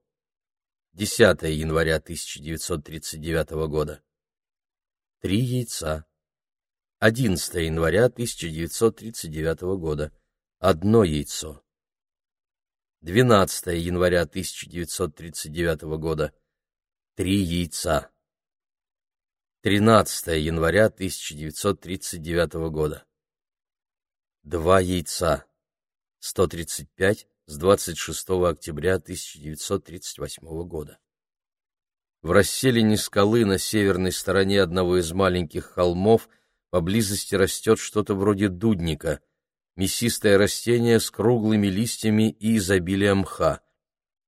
10 января 1939 года. Три яйца. 11 января 1939 года. Одно яйцо. 12 января 1939 года. Три яйца. 13 января 1939 года. Два яйца. 135 с 26 октября 1938 года. В расселине скалы на северной стороне одного из маленьких холмов поблизости растет что-то вроде дудника, мясистое растение с круглыми листьями и изобилием мха.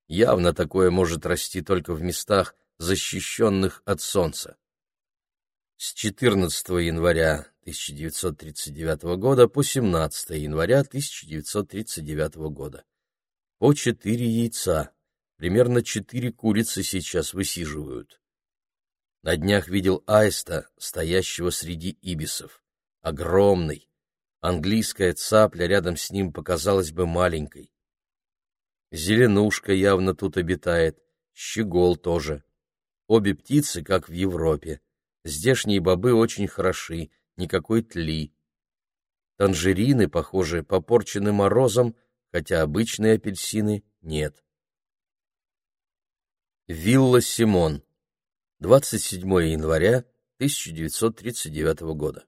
Явно такое может расти только в местах, защищенных от солнца. С 14 января 1939 года по 17 января 1939 года по четыре яйца. Примерно четыре курицы сейчас высиживают. На днях видел аиста, стоящего среди ибисов. Огромный. Английская цапля рядом с ним показалась бы маленькой. Зеленушка явно тут обитает, щегол тоже. Обе птицы, как в Европе. Здешние бобы очень хороши, никакой тли. Танжерины, похоже, попорчены морозом, хотя обычные апельсины нет. Вилла Симон. 27 января 1939 года.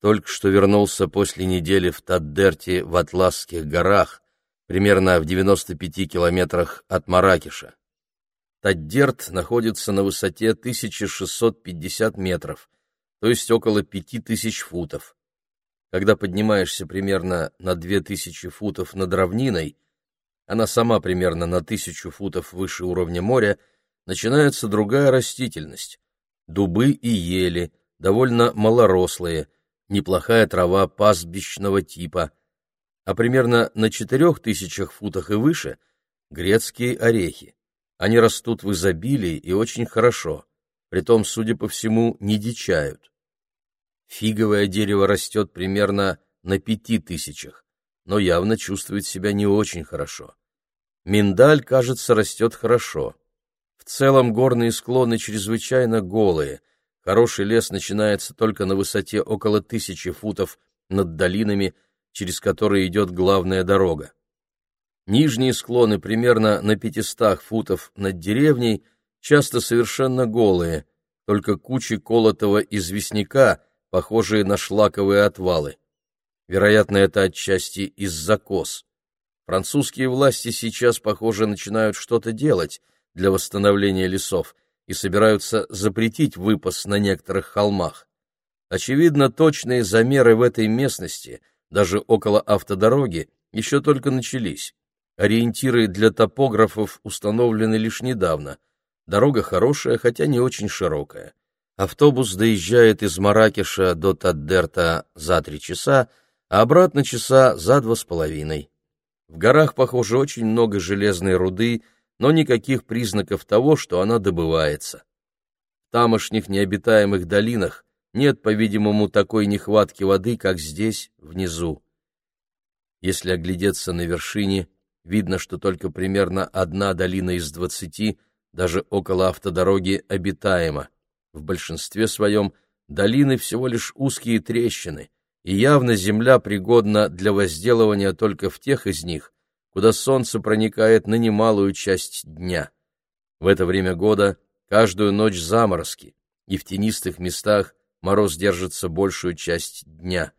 Только что вернулся после недели в Таддерте в Атласских горах, примерно в 95 километрах от Маракеша. Таддерт находится на высоте 1650 метров, то есть около 5000 футов. Когда поднимаешься примерно на две тысячи футов над равниной, она сама примерно на тысячу футов выше уровня моря, начинается другая растительность. дубы и ели, довольно малорослые, неплохая трава пастбищного типа, а примерно на четырех тысячах футах и выше — грецкие орехи. Они растут в изобилии и очень хорошо, притом, судя по всему, не дичают. Фиговое дерево растет примерно на пяти тысячах, но явно чувствует себя не очень хорошо. Миндаль, кажется, растет хорошо. В целом горные склоны чрезвычайно голые, хороший лес начинается только на высоте около тысячи футов над долинами, через которые идет главная дорога. Нижние склоны примерно на 500 футов над деревней часто совершенно голые, только кучи колотого известняка, похожие на шлаковые отвалы. Вероятно, это отчасти из-за коз. Французские власти сейчас, похоже, начинают что-то делать для восстановления лесов и собираются запретить выпас на некоторых холмах. Очевидно, точные замеры в этой местности, даже около автодороги, еще только начались. Ориентиры для топографов установлены лишь недавно. Дорога хорошая, хотя не очень широкая. Автобус доезжает из Маракеша до Таддерта за три часа, а обратно часа за два с половиной. В горах, похоже, очень много железной руды, но никаких признаков того, что она добывается. В тамошних необитаемых долинах нет, по-видимому, такой нехватки воды, как здесь, внизу. Если оглядеться на вершине, видно, что только примерно одна долина из двадцати, даже около автодороги, обитаема. В большинстве своем долины всего лишь узкие трещины — и явно земля пригодна для возделывания только в тех из них, куда солнце проникает на немалую часть дня. В это время года каждую ночь заморозки, и в тенистых местах мороз держится большую часть дня.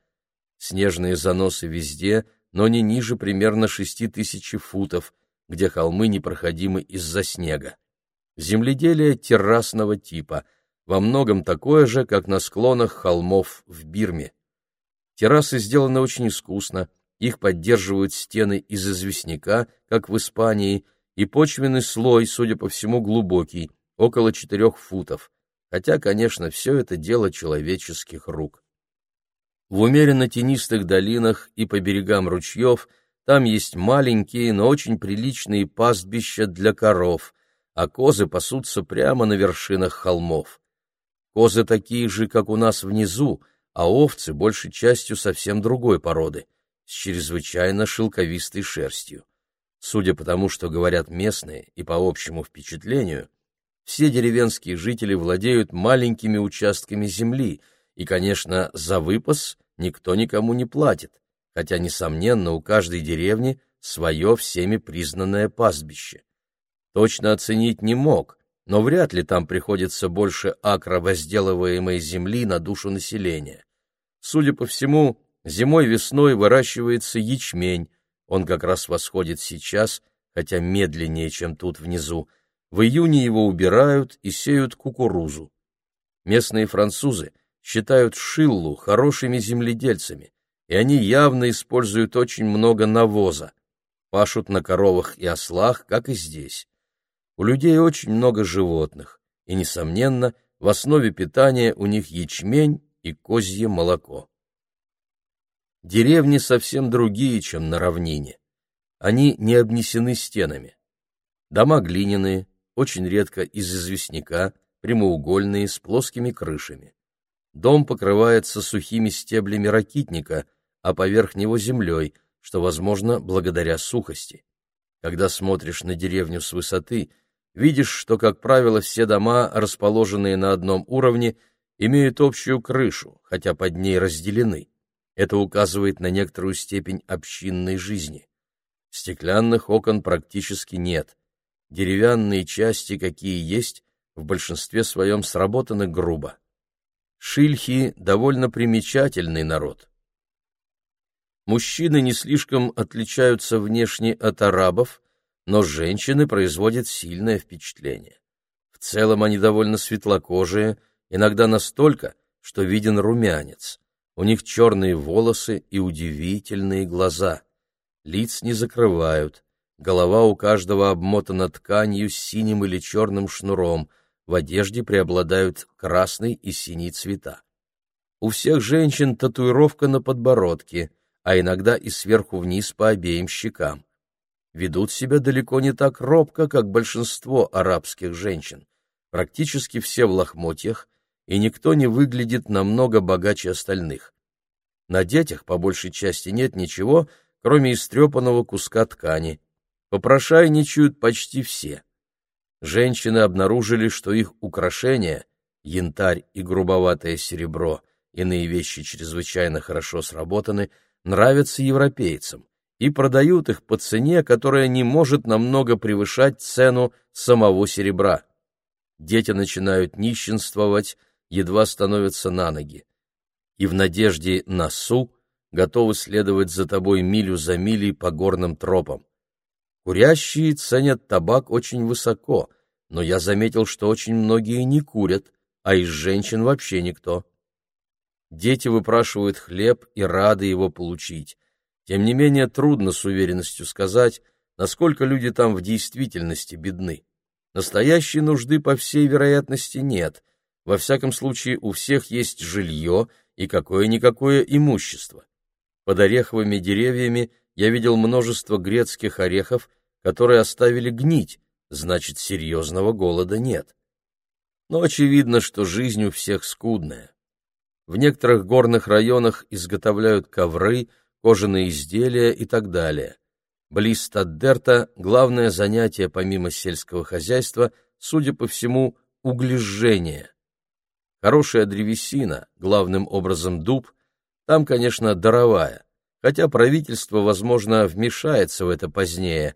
Снежные заносы везде, но не ниже примерно шести тысяч футов, где холмы непроходимы из-за снега. Земледелие террасного типа, во многом такое же, как на склонах холмов в Бирме. Террасы сделаны очень искусно, их поддерживают стены из известняка, как в Испании, и почвенный слой, судя по всему, глубокий, около четырех футов, хотя, конечно, все это дело человеческих рук. В умеренно тенистых долинах и по берегам ручьев там есть маленькие, но очень приличные пастбища для коров, а козы пасутся прямо на вершинах холмов. Козы такие же, как у нас внизу, а овцы большей частью совсем другой породы, с чрезвычайно шелковистой шерстью. Судя по тому, что говорят местные, и по общему впечатлению, все деревенские жители владеют маленькими участками земли, и, конечно, за выпас никто никому не платит, хотя, несомненно, у каждой деревни свое всеми признанное пастбище. Точно оценить не мог, но вряд ли там приходится больше акра возделываемой земли на душу населения. Судя по всему, зимой-весной выращивается ячмень, он как раз восходит сейчас, хотя медленнее, чем тут внизу. В июне его убирают и сеют кукурузу. Местные французы считают Шиллу хорошими земледельцами, и они явно используют очень много навоза. Пашут на коровах и ослах, как и здесь. У людей очень много животных, и, несомненно, в основе питания у них ячмень и козье молоко. Деревни совсем другие, чем на равнине. Они не обнесены стенами. Дома глиняные, очень редко из известняка, прямоугольные, с плоскими крышами. Дом покрывается сухими стеблями ракитника, а поверх него землей, что возможно благодаря сухости. Когда смотришь на деревню с высоты, видишь, что, как правило, все дома, расположенные на одном уровне, имеют общую крышу, хотя под ней разделены. Это указывает на некоторую степень общинной жизни. Стеклянных окон практически нет. Деревянные части, какие есть, в большинстве своем сработаны грубо. Шильхи — довольно примечательный народ. Мужчины не слишком отличаются внешне от арабов, но женщины производят сильное впечатление. В целом они довольно светлокожие, иногда настолько, что виден румянец. У них черные волосы и удивительные глаза. Лиц не закрывают. Голова у каждого обмотана тканью с синим или черным шнуром. в одежде преобладают красный и синий цвета. У всех женщин татуировка на подбородке, а иногда и сверху вниз по обеим щекам. Ведут себя далеко не так робко, как большинство арабских женщин. Практически все в лохмотьях, и никто не выглядит намного богаче остальных. На детях по большей части нет ничего, кроме истрепанного куска ткани. Попрошайничают почти все. Женщины обнаружили, что их украшения — янтарь и грубоватое серебро, иные вещи чрезвычайно хорошо сработаны, нравятся европейцам и продают их по цене, которая не может намного превышать цену самого серебра. Дети начинают нищенствовать, едва становятся на ноги. И в надежде на су готовы следовать за тобой милю за милей по горным тропам. Курящие ценят табак очень высоко, но я заметил, что очень многие не курят, а из женщин вообще никто. Дети выпрашивают хлеб и рады его получить. Тем не менее, трудно с уверенностью сказать, насколько люди там в действительности бедны. Настоящей нужды, по всей вероятности, нет. Во всяком случае, у всех есть жилье и какое-никакое имущество. Под ореховыми деревьями я видел множество грецких орехов, которые оставили гнить, значит, серьезного голода нет. Но очевидно, что жизнь у всех скудная. В некоторых горных районах изготовляют ковры, кожаные изделия и так далее. Близ Таддерта главное занятие помимо сельского хозяйства, судя по всему, углежжение. Хорошая древесина, главным образом дуб, там, конечно, даровая, хотя правительство, возможно, вмешается в это позднее,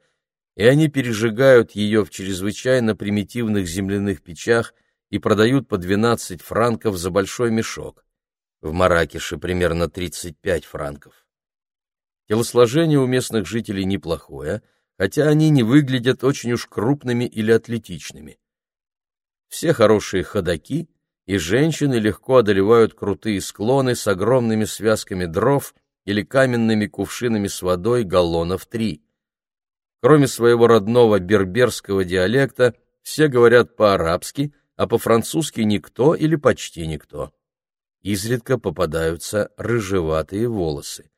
и они пережигают ее в чрезвычайно примитивных земляных печах и продают по 12 франков за большой мешок в Маракеше примерно 35 франков. Телосложение у местных жителей неплохое, хотя они не выглядят очень уж крупными или атлетичными. Все хорошие ходаки, и женщины легко одолевают крутые склоны с огромными связками дров или каменными кувшинами с водой галлонов три. Кроме своего родного берберского диалекта, все говорят по-арабски, а по-французски никто или почти никто изредка попадаются рыжеватые волосы.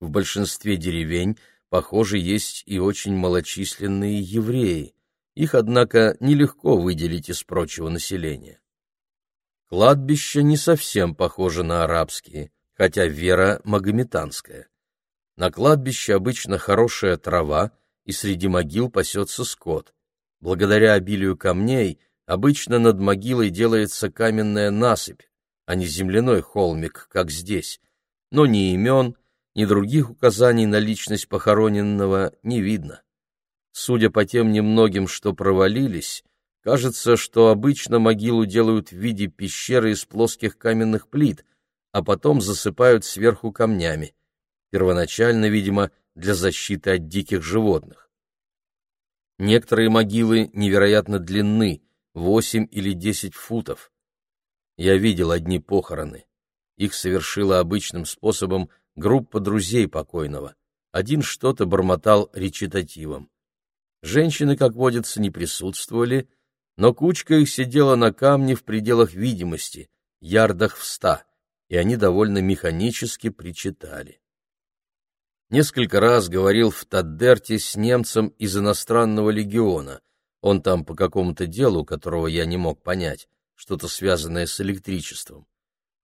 В большинстве деревень, похоже, есть и очень малочисленные евреи. Их, однако, нелегко выделить из прочего населения. Кладбища не совсем похожи на арабские, хотя вера магометанская. На кладбище обычно хорошая трава, и среди могил пасется скот. Благодаря обилию камней обычно над могилой делается каменная насыпь, а не земляной холмик, как здесь, но ни имен, ни других указаний на личность похороненного не видно. Судя по тем немногим, что провалились, кажется, что обычно могилу делают в виде пещеры из плоских каменных плит, а потом засыпают сверху камнями, первоначально, видимо, для защиты от диких животных. Некоторые могилы невероятно длинны, 8 или 10 футов. Я видел одни похороны. Их совершила обычным способом группа друзей покойного. Один что-то бормотал речитативом. Женщины, как водится, не присутствовали, но кучка их сидела на камне в пределах видимости, ярдах в ста, и они довольно механически причитали. Несколько раз говорил в Таддерте с немцем из иностранного легиона. Он там по какому-то делу, которого я не мог понять что-то связанное с электричеством.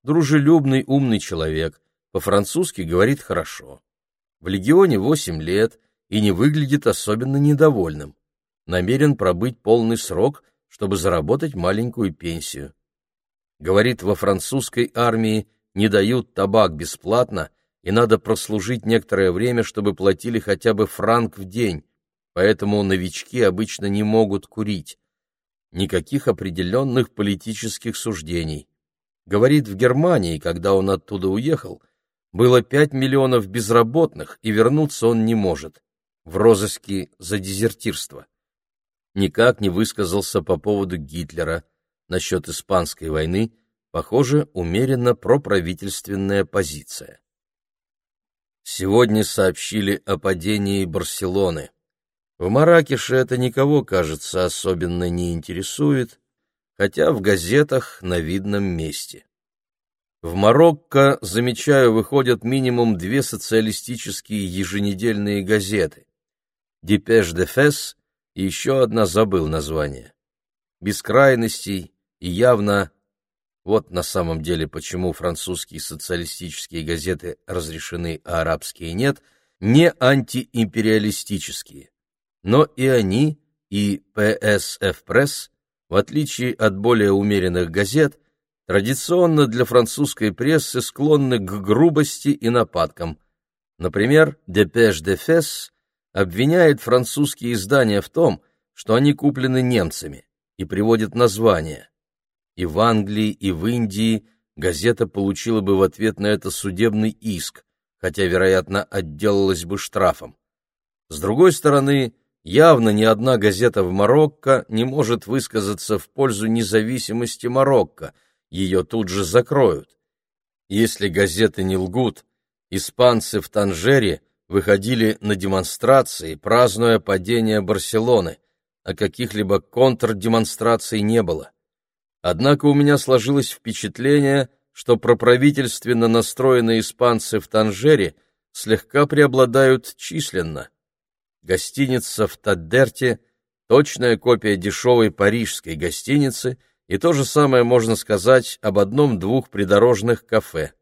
Дружелюбный, умный человек, по-французски говорит хорошо. В легионе восемь лет и не выглядит особенно недовольным. Намерен пробыть полный срок, чтобы заработать маленькую пенсию. Говорит, во французской армии не дают табак бесплатно, и надо прослужить некоторое время, чтобы платили хотя бы франк в день, поэтому новички обычно не могут курить никаких определенных политических суждений. Говорит, в Германии, когда он оттуда уехал, было пять миллионов безработных, и вернуться он не может. В розыске за дезертирство. Никак не высказался по поводу Гитлера. Насчет Испанской войны, похоже, умеренно проправительственная позиция. Сегодня сообщили о падении Барселоны. В Маракеше это никого, кажется, особенно не интересует. хотя в газетах на видном месте. В Марокко, замечаю, выходят минимум две социалистические еженедельные газеты. «Депеш де Фес» и еще одна забыл название. Без крайностей и явно... Вот на самом деле почему французские социалистические газеты разрешены, а арабские нет, не антиимпериалистические. Но и они, и ПСФ Пресс, в отличие от более умеренных газет, традиционно для французской прессы склонны к грубости и нападкам. Например, «Депеш де Фес» обвиняет французские издания в том, что они куплены немцами, и приводит название. И в Англии, и в Индии газета получила бы в ответ на это судебный иск, хотя, вероятно, отделалась бы штрафом. С другой стороны, явно ни одна газета в Марокко не может высказаться в пользу независимости Марокко, ее тут же закроют. Если газеты не лгут, испанцы в Танжере выходили на демонстрации, празднуя падение Барселоны, а каких-либо контрдемонстраций не было. Однако у меня сложилось впечатление, что проправительственно настроенные испанцы в Танжере слегка преобладают численно. Гостиница в Таддерте — точная копия дешевой парижской гостиницы, и то же самое можно сказать об одном-двух придорожных кафе.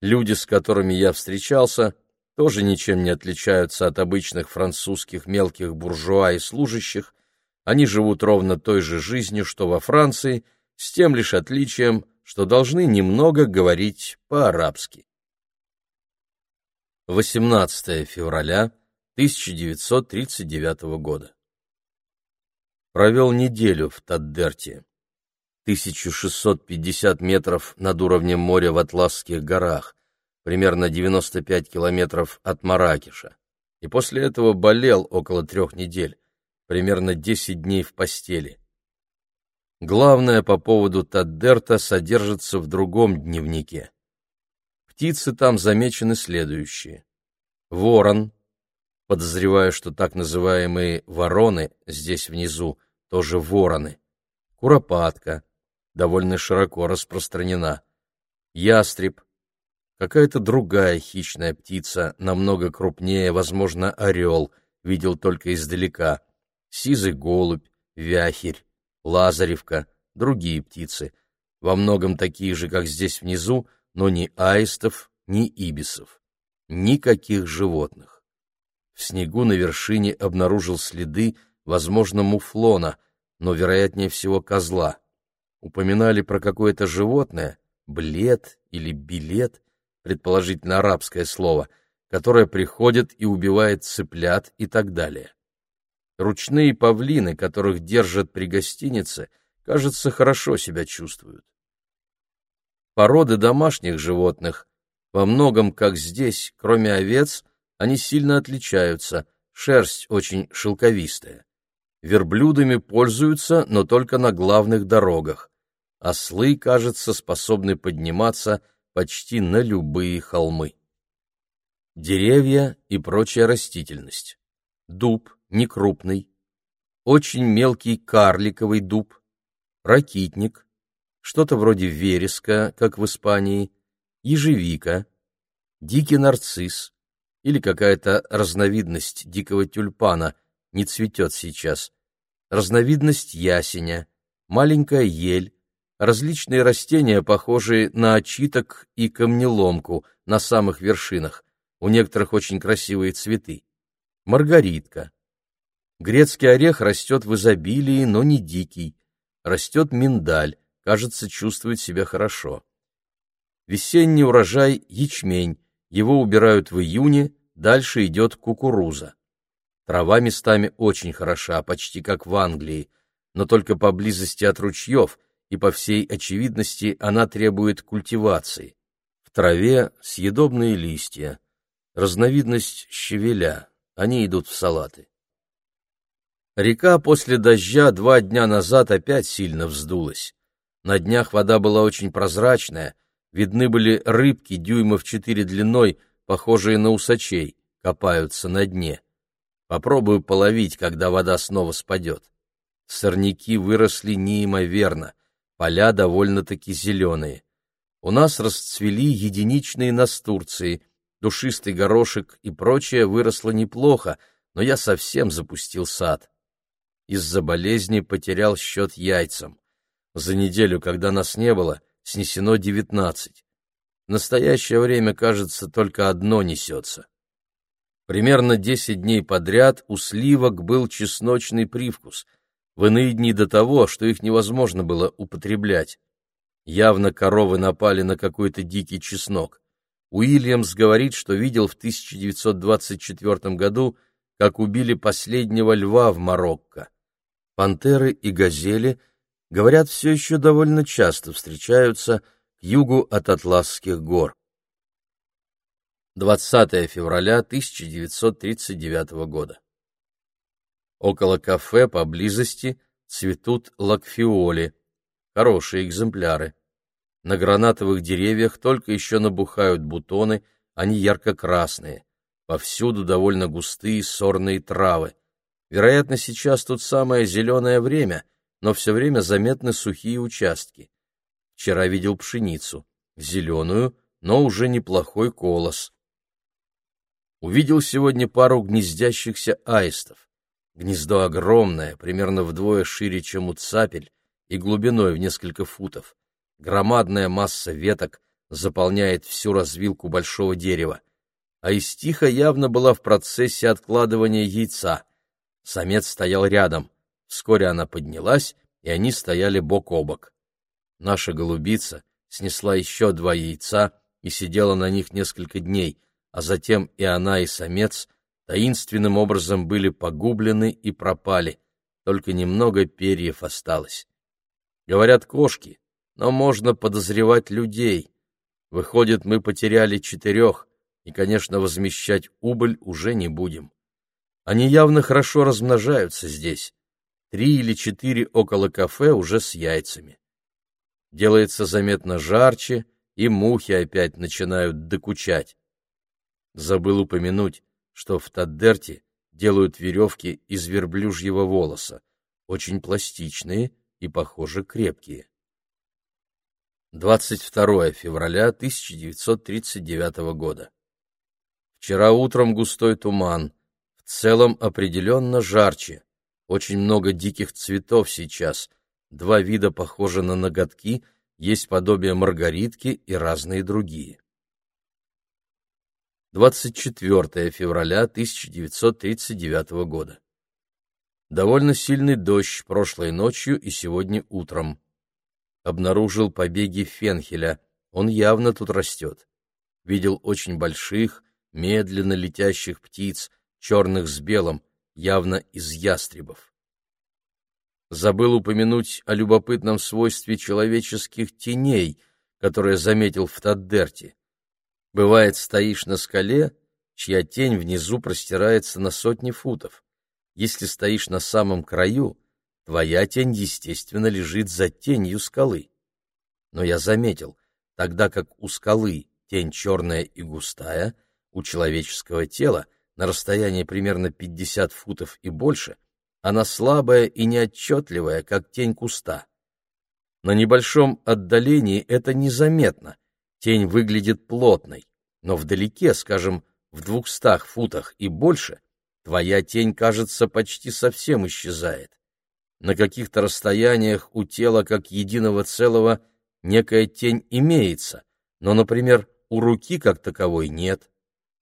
Люди, с которыми я встречался, тоже ничем не отличаются от обычных французских мелких буржуа и служащих, они живут ровно той же жизнью, что во Франции, с тем лишь отличием, что должны немного говорить по-арабски. 18 февраля 1939 года. Провел неделю в Таддерте. 1650 метров над уровнем моря в Атласских горах, примерно 95 километров от Маракеша, и после этого болел около трех недель, примерно 10 дней в постели. Главное по поводу Таддерта содержится в другом дневнике. Птицы там замечены следующие. Ворон, подозреваю, что так называемые вороны здесь внизу тоже вороны. Куропатка, довольно широко распространена. Ястреб, какая-то другая хищная птица, намного крупнее, возможно, орел, видел только издалека. Сизый голубь, вяхерь, лазаревка, другие птицы, во многом такие же, как здесь внизу, но ни аистов, ни ибисов. Никаких животных. В снегу на вершине обнаружил следы, возможно, муфлона, но, вероятнее всего, козла упоминали про какое-то животное, блед или билет, предположительно арабское слово, которое приходит и убивает цыплят и так далее. Ручные павлины, которых держат при гостинице, кажется, хорошо себя чувствуют. Породы домашних животных во многом, как здесь, кроме овец, они сильно отличаются, шерсть очень шелковистая. Верблюдами пользуются, но только на главных дорогах ослы, кажется, способны подниматься почти на любые холмы. Деревья и прочая растительность. Дуб некрупный, очень мелкий карликовый дуб, ракитник, что-то вроде вереска, как в Испании, ежевика, дикий нарцисс. Или какая-то разновидность дикого тюльпана, не цветет сейчас, разновидность ясеня, маленькая ель, различные растения, похожие на очиток и камнеломку на самых вершинах, у некоторых очень красивые цветы. Маргаритка. Грецкий орех растет в изобилии, но не дикий. Растет миндаль, кажется, чувствует себя хорошо. Весенний урожай – ячмень, его убирают в июне, дальше идет кукуруза. Трава местами очень хороша, почти как в Англии, но только поблизости от ручьев, и, по всей очевидности, она требует культивации. В траве съедобные листья, разновидность щавеля, они идут в салаты. Река после дождя два дня назад опять сильно вздулась. На днях вода была очень прозрачная, видны были рыбки дюймов четыре длиной, похожие на усачей, копаются на дне. Попробую половить, когда вода снова спадет. Сорняки выросли неимоверно — поля довольно-таки зеленые. У нас расцвели единичные настурции, душистый горошек и прочее выросло неплохо, но я совсем запустил сад. Из-за болезни потерял счет яйцам. За неделю, когда нас не было, снесено девятнадцать. В настоящее время, кажется, только одно несется. Примерно десять дней подряд у сливок был чесночный привкус, в иные дни до того, что их невозможно было употреблять. Явно коровы напали на какой-то дикий чеснок. Уильямс говорит, что видел в 1924 году, как убили последнего льва в Марокко. Пантеры и газели, говорят, все еще довольно часто встречаются к югу от Атласских гор. 20 февраля 1939 года. Около кафе поблизости цветут лакфиоли, хорошие экземпляры. На гранатовых деревьях только еще набухают бутоны, они ярко-красные. Повсюду довольно густые сорные травы. Вероятно, сейчас тут самое зеленое время, но все время заметны сухие участки. Вчера видел пшеницу, зеленую, но уже неплохой колос. Увидел сегодня пару гнездящихся аистов. Гнездо огромное, примерно вдвое шире, чем у цапель, и глубиной в несколько футов. Громадная масса веток заполняет всю развилку большого дерева. А истиха явно была в процессе откладывания яйца. Самец стоял рядом. Вскоре она поднялась, и они стояли бок о бок. Наша голубица снесла еще два яйца и сидела на них несколько дней, а затем и она, и самец таинственным образом были погублены и пропали, только немного перьев осталось. Говорят, кошки, но можно подозревать людей. Выходит, мы потеряли четырех, и, конечно, возмещать убыль уже не будем. Они явно хорошо размножаются здесь. Три или четыре около кафе уже с яйцами. Делается заметно жарче, и мухи опять начинают докучать. Забыл упомянуть, что в Таддерте делают веревки из верблюжьего волоса, очень пластичные и, похоже, крепкие. 22 февраля 1939 года. Вчера утром густой туман, в целом определенно жарче, очень много диких цветов сейчас, два вида похожи на ноготки, есть подобие маргаритки и разные другие. 24 февраля 1939 года. Довольно сильный дождь прошлой ночью и сегодня утром. Обнаружил побеги фенхеля, он явно тут растет. Видел очень больших, медленно летящих птиц, черных с белым, явно из ястребов. Забыл упомянуть о любопытном свойстве человеческих теней, которое заметил в Таддерте. Бывает, стоишь на скале, чья тень внизу простирается на сотни футов. Если стоишь на самом краю, твоя тень, естественно, лежит за тенью скалы. Но я заметил, тогда как у скалы тень черная и густая, у человеческого тела на расстоянии примерно 50 футов и больше, она слабая и неотчетливая, как тень куста. На небольшом отдалении это незаметно, тень выглядит плотной, но вдалеке, скажем, в двухстах футах и больше, твоя тень, кажется, почти совсем исчезает. На каких-то расстояниях у тела как единого целого некая тень имеется, но, например, у руки как таковой нет.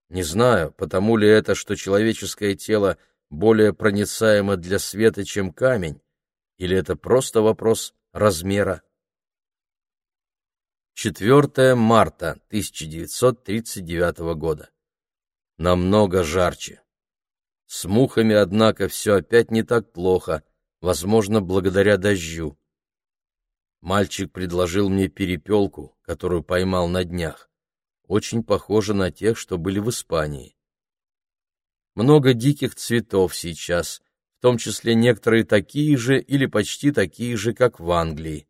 Не знаю, потому ли это, что человеческое тело более проницаемо для света, чем камень, или это просто вопрос размера. 4 марта 1939 года. Намного жарче. С мухами, однако, все опять не так плохо, возможно, благодаря дождю. Мальчик предложил мне перепелку, которую поймал на днях. Очень похоже на тех, что были в Испании. Много диких цветов сейчас, в том числе некоторые такие же или почти такие же, как в Англии.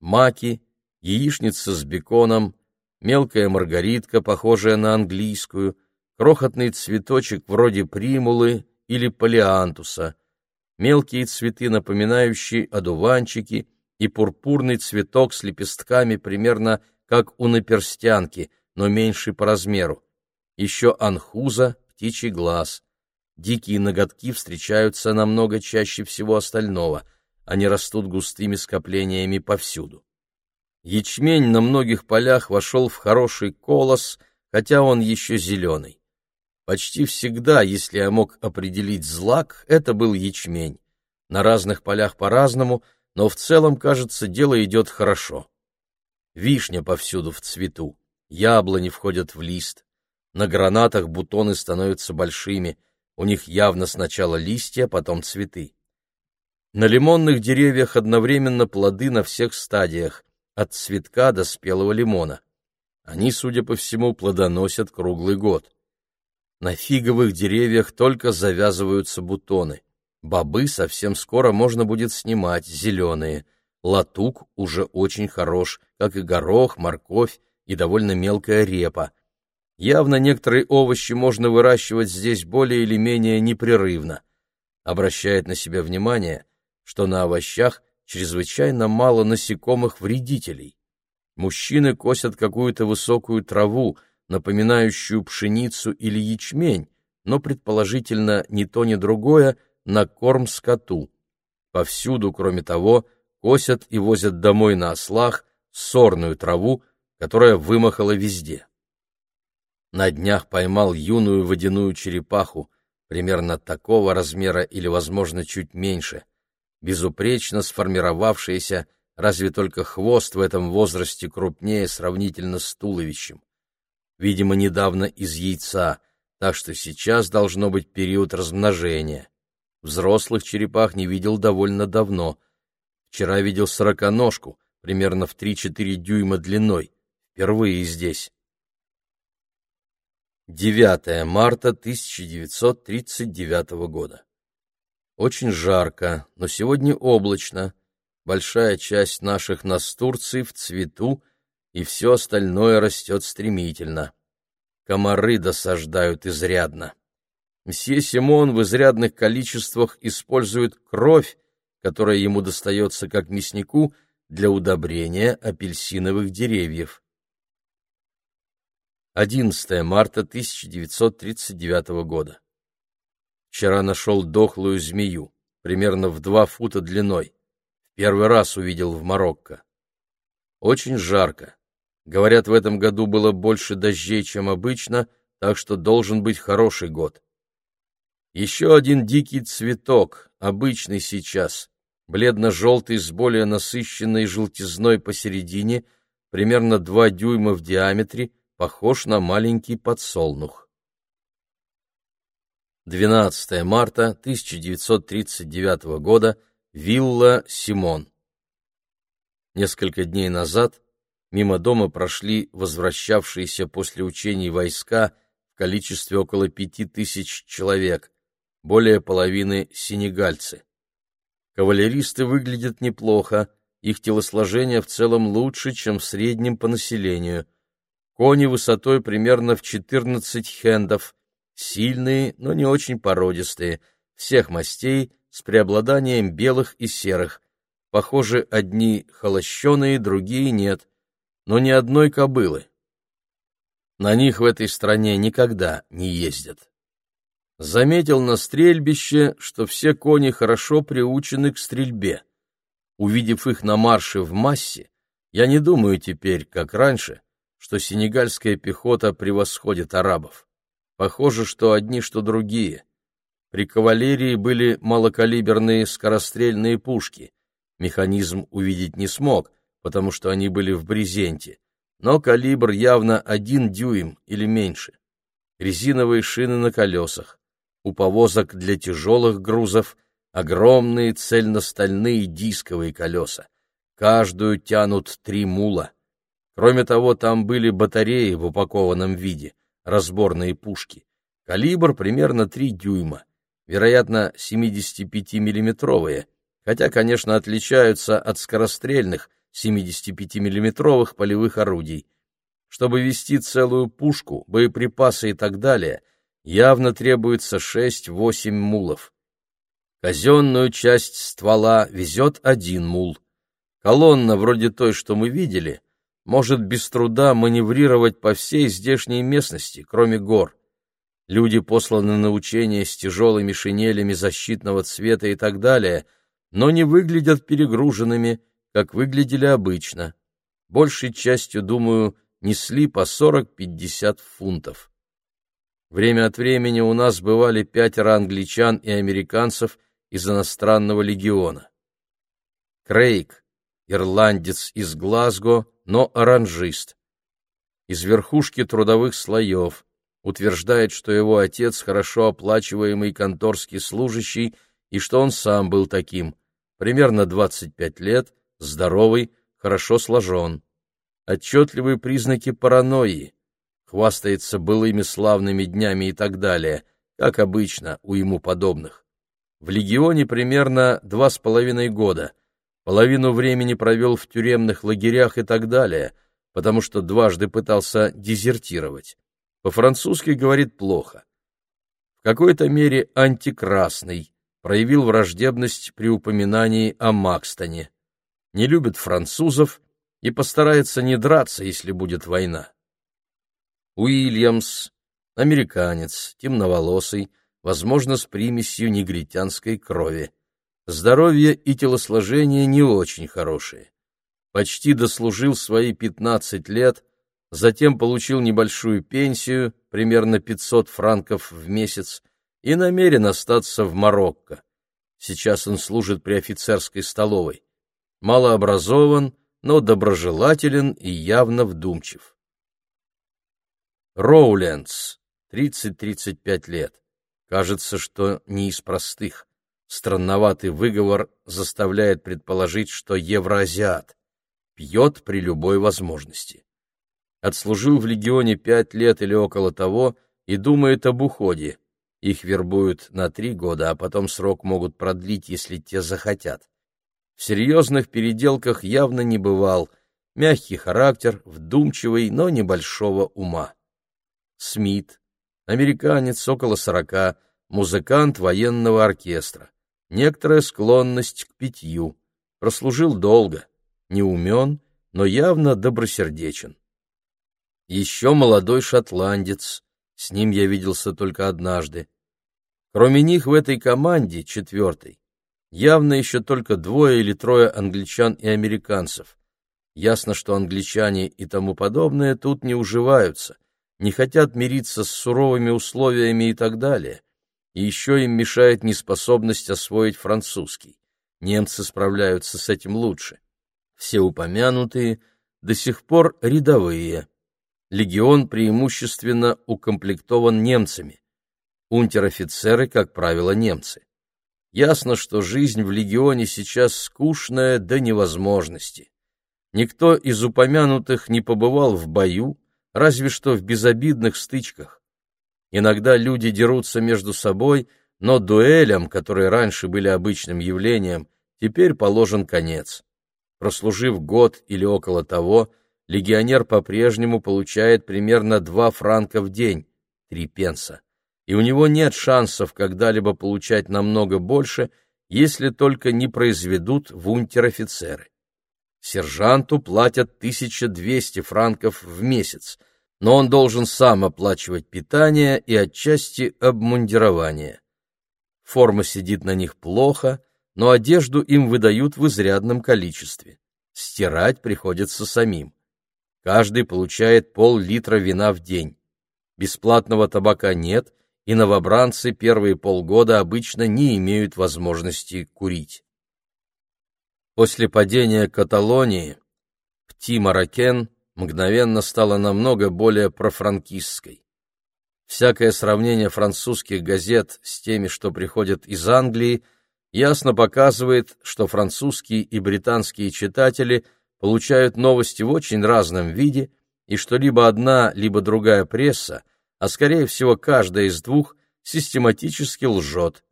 Маки, яичница с беконом, мелкая маргаритка, похожая на английскую, крохотный цветочек вроде примулы или палеантуса, мелкие цветы, напоминающие одуванчики, и пурпурный цветок с лепестками примерно как у наперстянки, но меньший по размеру. Еще анхуза, птичий глаз. Дикие ноготки встречаются намного чаще всего остального, они растут густыми скоплениями повсюду. Ячмень на многих полях вошел в хороший колос, хотя он еще зеленый. Почти всегда, если я мог определить злак, это был ячмень. На разных полях по-разному, но в целом, кажется, дело идет хорошо. Вишня повсюду в цвету, яблони входят в лист, на гранатах бутоны становятся большими, у них явно сначала листья, потом цветы. На лимонных деревьях одновременно плоды на всех стадиях, от цветка до спелого лимона. Они, судя по всему, плодоносят круглый год. На фиговых деревьях только завязываются бутоны. Бобы совсем скоро можно будет снимать, зеленые. Латук уже очень хорош, как и горох, морковь и довольно мелкая репа. Явно некоторые овощи можно выращивать здесь более или менее непрерывно. Обращает на себя внимание, что на овощах чрезвычайно мало насекомых-вредителей. Мужчины косят какую-то высокую траву, напоминающую пшеницу или ячмень, но, предположительно, ни то, ни другое на корм скоту. Повсюду, кроме того, косят и возят домой на ослах сорную траву, которая вымахала везде. На днях поймал юную водяную черепаху, примерно такого размера или, возможно, чуть меньше безупречно сформировавшаяся, разве только хвост в этом возрасте крупнее сравнительно с туловищем. Видимо, недавно из яйца, так что сейчас должно быть период размножения. Взрослых черепах не видел довольно давно. Вчера видел сороконожку, примерно в 3-4 дюйма длиной, впервые здесь. 9 марта 1939 года. Очень жарко, но сегодня облачно. Большая часть наших настурций в цвету, и все остальное растет стремительно. Комары досаждают изрядно. Мсье Симон в изрядных количествах использует кровь, которая ему достается как мяснику, для удобрения апельсиновых деревьев. 11 марта 1939 года. Вчера нашел дохлую змею, примерно в два фута длиной. В первый раз увидел в Марокко. Очень жарко. Говорят, в этом году было больше дождей, чем обычно, так что должен быть хороший год. Еще один дикий цветок, обычный сейчас, бледно-желтый с более насыщенной желтизной посередине, примерно два дюйма в диаметре, похож на маленький подсолнух. 12 марта 1939 года, вилла Симон. Несколько дней назад мимо дома прошли возвращавшиеся после учений войска в количестве около пяти тысяч человек, более половины сенегальцы. Кавалеристы выглядят неплохо, их телосложение в целом лучше, чем в среднем по населению. Кони высотой примерно в 14 хендов – сильные, но не очень породистые, всех мастей, с преобладанием белых и серых. Похоже, одни холощеные, другие нет, но ни одной кобылы. На них в этой стране никогда не ездят. Заметил на стрельбище, что все кони хорошо приучены к стрельбе. Увидев их на марше в массе, я не думаю теперь, как раньше, что сенегальская пехота превосходит арабов. Похоже, что одни, что другие. При кавалерии были малокалиберные скорострельные пушки. Механизм увидеть не смог, потому что они были в брезенте. Но калибр явно один дюйм или меньше. Резиновые шины на колесах. У повозок для тяжелых грузов огромные цельностальные дисковые колеса. Каждую тянут три мула. Кроме того, там были батареи в упакованном виде разборные пушки. Калибр примерно 3 дюйма, вероятно, 75-миллиметровые, хотя, конечно, отличаются от скорострельных 75-миллиметровых полевых орудий. Чтобы вести целую пушку, боеприпасы и так далее, явно требуется 6-8 мулов. Казенную часть ствола везет один мул. Колонна, вроде той, что мы видели, может без труда маневрировать по всей здешней местности, кроме гор. Люди посланы на учения с тяжелыми шинелями защитного цвета и так далее, но не выглядят перегруженными, как выглядели обычно. Большей частью, думаю, несли по 40-50 фунтов. Время от времени у нас бывали пятеро англичан и американцев из иностранного легиона. Крейг, ирландец из Глазго, но оранжист. Из верхушки трудовых слоев, утверждает, что его отец хорошо оплачиваемый конторский служащий и что он сам был таким, примерно 25 лет, здоровый, хорошо сложен. Отчетливые признаки паранойи, хвастается былыми славными днями и так далее, как обычно у ему подобных. В легионе примерно два с половиной года, половину времени провел в тюремных лагерях и так далее, потому что дважды пытался дезертировать. По-французски говорит плохо. В какой-то мере антикрасный, проявил враждебность при упоминании о Макстоне. Не любит французов и постарается не драться, если будет война. Уильямс, американец, темноволосый, возможно, с примесью негритянской крови. Здоровье и телосложение не очень хорошие. Почти дослужил свои 15 лет, затем получил небольшую пенсию, примерно 500 франков в месяц, и намерен остаться в Марокко. Сейчас он служит при офицерской столовой. Малообразован, но доброжелателен и явно вдумчив. Роулендс, 30-35 лет. Кажется, что не из простых. Странноватый выговор заставляет предположить, что евроазиат. Пьет при любой возможности отслужил в легионе пять лет или около того и думает об уходе. Их вербуют на три года, а потом срок могут продлить, если те захотят. В серьезных переделках явно не бывал, мягкий характер, вдумчивый, но небольшого ума. Смит, американец около сорока, музыкант военного оркестра, некоторая склонность к питью, прослужил долго, не умен, но явно добросердечен. Еще молодой шотландец, с ним я виделся только однажды. Кроме них в этой команде, четвертой, явно еще только двое или трое англичан и американцев. Ясно, что англичане и тому подобное тут не уживаются, не хотят мириться с суровыми условиями и так далее. И еще им мешает неспособность освоить французский. Немцы справляются с этим лучше. Все упомянутые до сих пор рядовые легион преимущественно укомплектован немцами. Унтер-офицеры, как правило, немцы. Ясно, что жизнь в легионе сейчас скучная до невозможности. Никто из упомянутых не побывал в бою, разве что в безобидных стычках. Иногда люди дерутся между собой, но дуэлям, которые раньше были обычным явлением, теперь положен конец. Прослужив год или около того, легионер по-прежнему получает примерно 2 франка в день, 3 пенса, и у него нет шансов когда-либо получать намного больше, если только не произведут в унтер-офицеры. Сержанту платят 1200 франков в месяц, но он должен сам оплачивать питание и отчасти обмундирование. Форма сидит на них плохо, но одежду им выдают в изрядном количестве. Стирать приходится самим. Каждый получает пол-литра вина в день. Бесплатного табака нет, и новобранцы первые полгода обычно не имеют возможности курить. После падения Каталонии Пти-Маракен мгновенно стала намного более профранкистской. Всякое сравнение французских газет с теми, что приходят из Англии, ясно показывает, что французские и британские читатели – получают новости в очень разном виде, и что либо одна, либо другая пресса, а скорее всего каждая из двух, систематически лжет.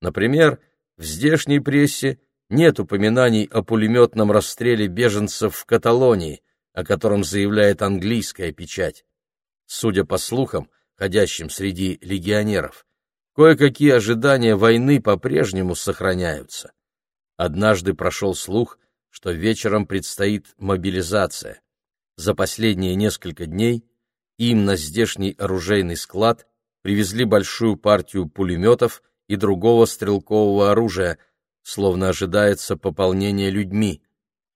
Например, в здешней прессе нет упоминаний о пулеметном расстреле беженцев в Каталонии, о котором заявляет английская печать. Судя по слухам, ходящим среди легионеров, кое-какие ожидания войны по-прежнему сохраняются. Однажды прошел слух, что вечером предстоит мобилизация. За последние несколько дней им на здешний оружейный склад привезли большую партию пулеметов и другого стрелкового оружия, словно ожидается пополнение людьми.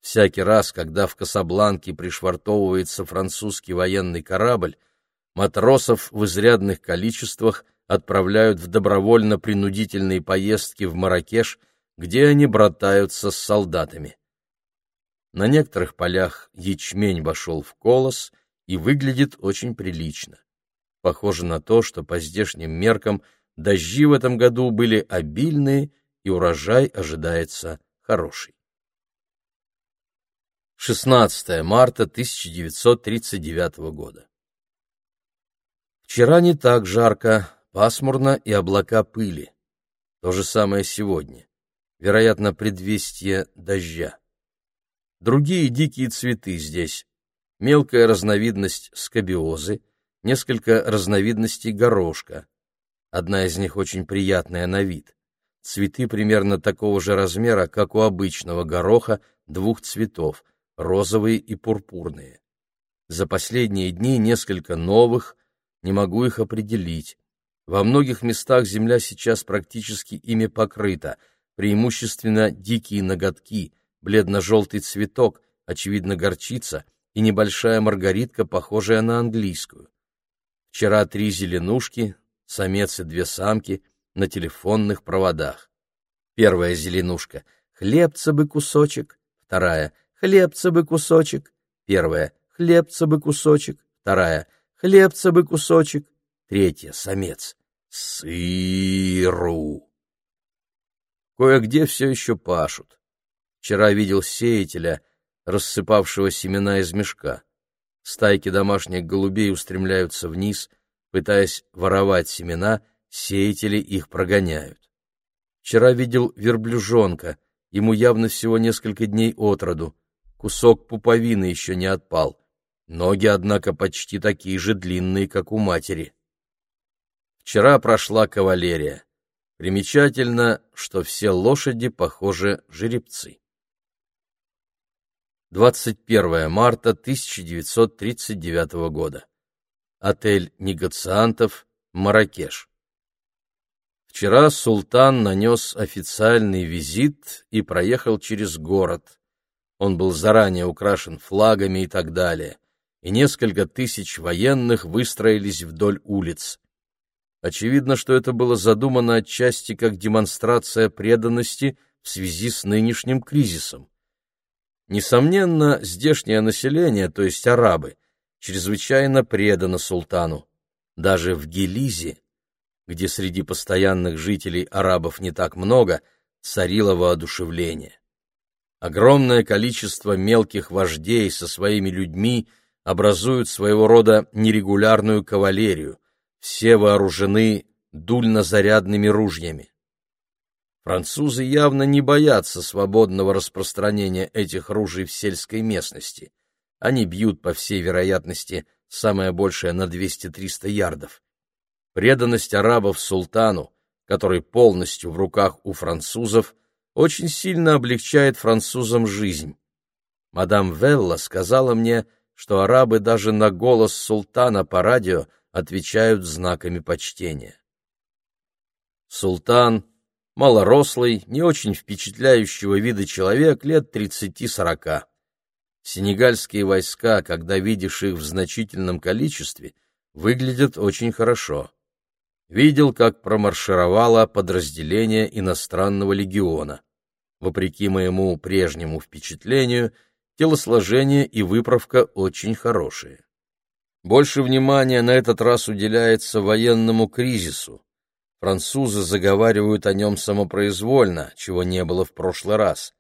Всякий раз, когда в Касабланке пришвартовывается французский военный корабль, матросов в изрядных количествах отправляют в добровольно-принудительные поездки в Маракеш, где они братаются с солдатами. На некоторых полях ячмень вошел в колос и выглядит очень прилично. Похоже на то, что по здешним меркам дожди в этом году были обильные и урожай ожидается хороший. 16 марта 1939 года. Вчера не так жарко, пасмурно и облака пыли. То же самое сегодня. Вероятно, предвестие дождя. Другие дикие цветы здесь. Мелкая разновидность скобиозы, несколько разновидностей горошка. Одна из них очень приятная на вид. Цветы примерно такого же размера, как у обычного гороха, двух цветов, розовые и пурпурные. За последние дни несколько новых, не могу их определить. Во многих местах земля сейчас практически ими покрыта, преимущественно дикие ноготки, бледно-желтый цветок, очевидно горчица, и небольшая маргаритка, похожая на английскую. Вчера три зеленушки, самец и две самки, на телефонных проводах. Первая зеленушка — хлебца бы кусочек, вторая — хлебца бы кусочек, первая — хлебца бы кусочек, вторая — хлебца бы кусочек, третья — самец, сыру. Кое-где все еще пашут. Вчера видел сеятеля, рассыпавшего семена из мешка. Стайки домашних голубей устремляются вниз, пытаясь воровать семена, сеятели их прогоняют. Вчера видел верблюжонка, ему явно всего несколько дней от роду. Кусок пуповины еще не отпал. Ноги, однако, почти такие же длинные, как у матери. Вчера прошла кавалерия. Примечательно, что все лошади, похожи жеребцы. 21 марта 1939 года. Отель негациантов, Маракеш. Вчера султан нанес официальный визит и проехал через город. Он был заранее украшен флагами и так далее и несколько тысяч военных выстроились вдоль улиц. Очевидно, что это было задумано отчасти как демонстрация преданности в связи с нынешним кризисом. Несомненно, здешнее население, то есть арабы, чрезвычайно предано султану. Даже в Гелизе, где среди постоянных жителей арабов не так много, царило воодушевление. Огромное количество мелких вождей со своими людьми образуют своего рода нерегулярную кавалерию, все вооружены дульнозарядными ружьями. Французы явно не боятся свободного распространения этих ружей в сельской местности. Они бьют, по всей вероятности, самое большее на 200-300 ярдов. Преданность арабов султану, который полностью в руках у французов, очень сильно облегчает французам жизнь. Мадам Велла сказала мне, что арабы даже на голос султана по радио отвечают знаками почтения. Султан — малорослый, не очень впечатляющего вида человек лет тридцати-сорока. Сенегальские войска, когда видишь их в значительном количестве, выглядят очень хорошо. Видел, как промаршировало подразделение иностранного легиона. Вопреки моему прежнему впечатлению — телосложение и выправка очень хорошие. Больше внимания на этот раз уделяется военному кризису. Французы заговаривают о нем самопроизвольно, чего не было в прошлый раз.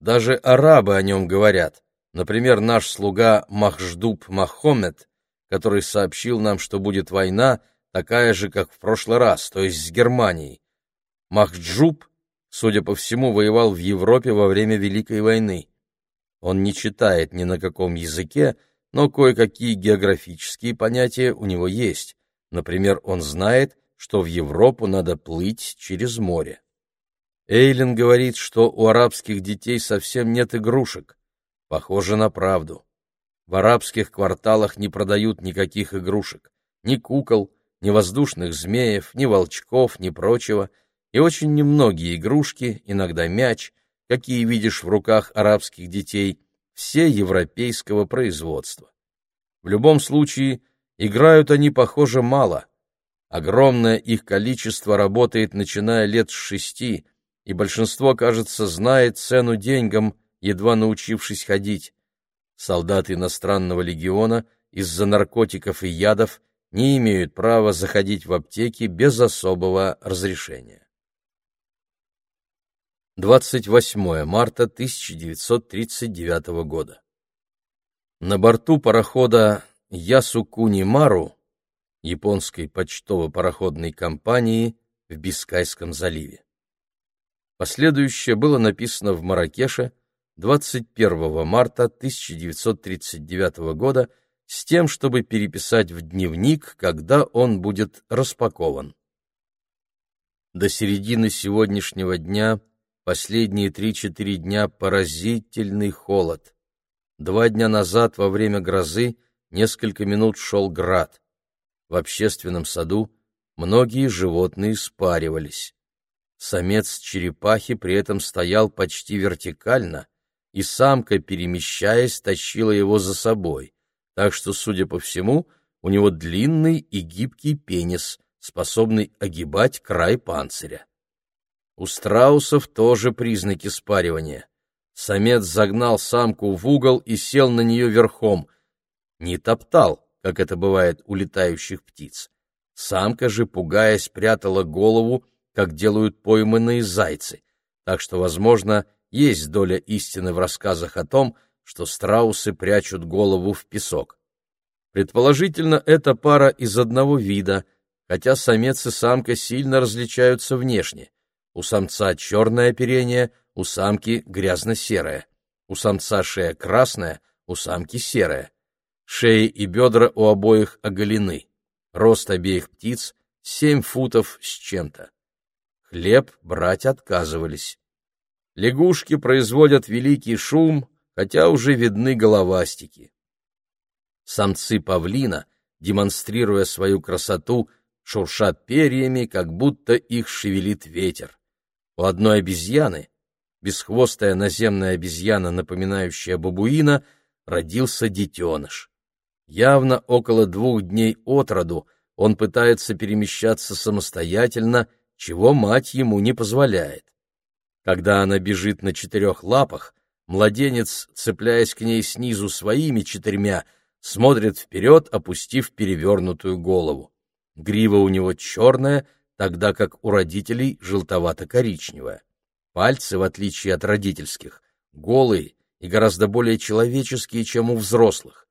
Даже арабы о нем говорят. Например, наш слуга Махждуб Махомед, который сообщил нам, что будет война, такая же, как в прошлый раз, то есть с Германией. Махджуб, судя по всему, воевал в Европе во время Великой войны. Он не читает ни на каком языке, но кое-какие географические понятия у него есть. Например, он знает, что в Европу надо плыть через море. Эйлин говорит, что у арабских детей совсем нет игрушек. Похоже на правду. В арабских кварталах не продают никаких игрушек. Ни кукол, ни воздушных змеев, ни волчков, ни прочего. И очень немногие игрушки, иногда мяч, какие видишь в руках арабских детей, все европейского производства. В любом случае, играют они, похоже, мало. Огромное их количество работает, начиная лет с шести, и большинство, кажется, знает цену деньгам, едва научившись ходить. Солдаты иностранного легиона из-за наркотиков и ядов не имеют права заходить в аптеки без особого разрешения. 28 марта 1939 года. На борту парохода Ясукуни Мару японской почтово-пароходной компании в Бискайском заливе. Последующее было написано в Маракеше 21 марта 1939 года с тем, чтобы переписать в дневник, когда он будет распакован. До середины сегодняшнего дня последние три-четыре дня поразительный холод. Два дня назад во время грозы несколько минут шел град. В общественном саду многие животные спаривались. Самец черепахи при этом стоял почти вертикально, и самка, перемещаясь, тащила его за собой, так что, судя по всему, у него длинный и гибкий пенис, способный огибать край панциря. У страусов тоже признаки спаривания. Самец загнал самку в угол и сел на нее верхом. Не топтал, как это бывает у летающих птиц. Самка же, пугаясь, прятала голову как делают пойманные зайцы, так что, возможно, есть доля истины в рассказах о том, что страусы прячут голову в песок. Предположительно, это пара из одного вида, хотя самец и самка сильно различаются внешне. У самца черное оперение, у самки грязно-серое. У самца шея красная, у самки серая. Шеи и бедра у обоих оголены. Рост обеих птиц — семь футов с чем-то. Хлеб брать отказывались. Лягушки производят великий шум, хотя уже видны головастики. Самцы павлина, демонстрируя свою красоту, шуршат перьями, как будто их шевелит ветер. У одной обезьяны, бесхвостая наземная обезьяна, напоминающая бабуина, родился детеныш. Явно около двух дней от роду он пытается перемещаться самостоятельно чего мать ему не позволяет. Когда она бежит на четырех лапах, младенец, цепляясь к ней снизу своими четырьмя, смотрит вперед, опустив перевернутую голову. Грива у него черная, тогда как у родителей желтовато-коричневая. Пальцы, в отличие от родительских, голые и гораздо более человеческие, чем у взрослых.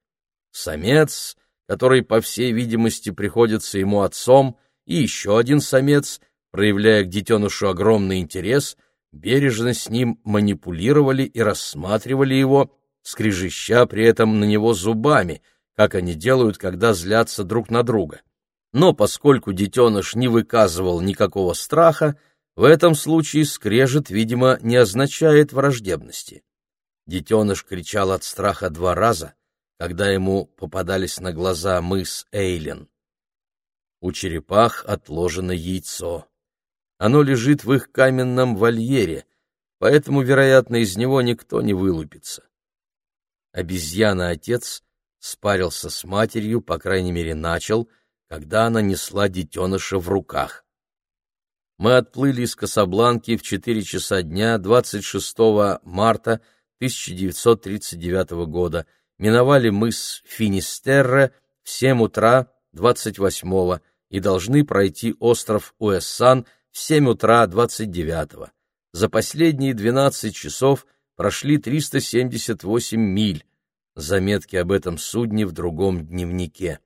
Самец, который, по всей видимости, приходится ему отцом, и еще один самец, проявляя к детенышу огромный интерес, бережно с ним манипулировали и рассматривали его, скрежеща при этом на него зубами, как они делают, когда злятся друг на друга. Но поскольку детеныш не выказывал никакого страха, в этом случае скрежет, видимо, не означает враждебности. Детеныш кричал от страха два раза, когда ему попадались на глаза мы с Эйлен. У черепах отложено яйцо. Оно лежит в их каменном вольере, поэтому, вероятно, из него никто не вылупится. Обезьяна-отец спарился с матерью, по крайней мере, начал, когда она несла детеныша в руках. Мы отплыли из Касабланки в 4 часа дня 26 марта 1939 года, миновали мыс Финистерре в 7 утра 28 и должны пройти остров Уэссан в 7 утра 29-го. За последние 12 часов прошли 378 миль. Заметки об этом судне в другом дневнике.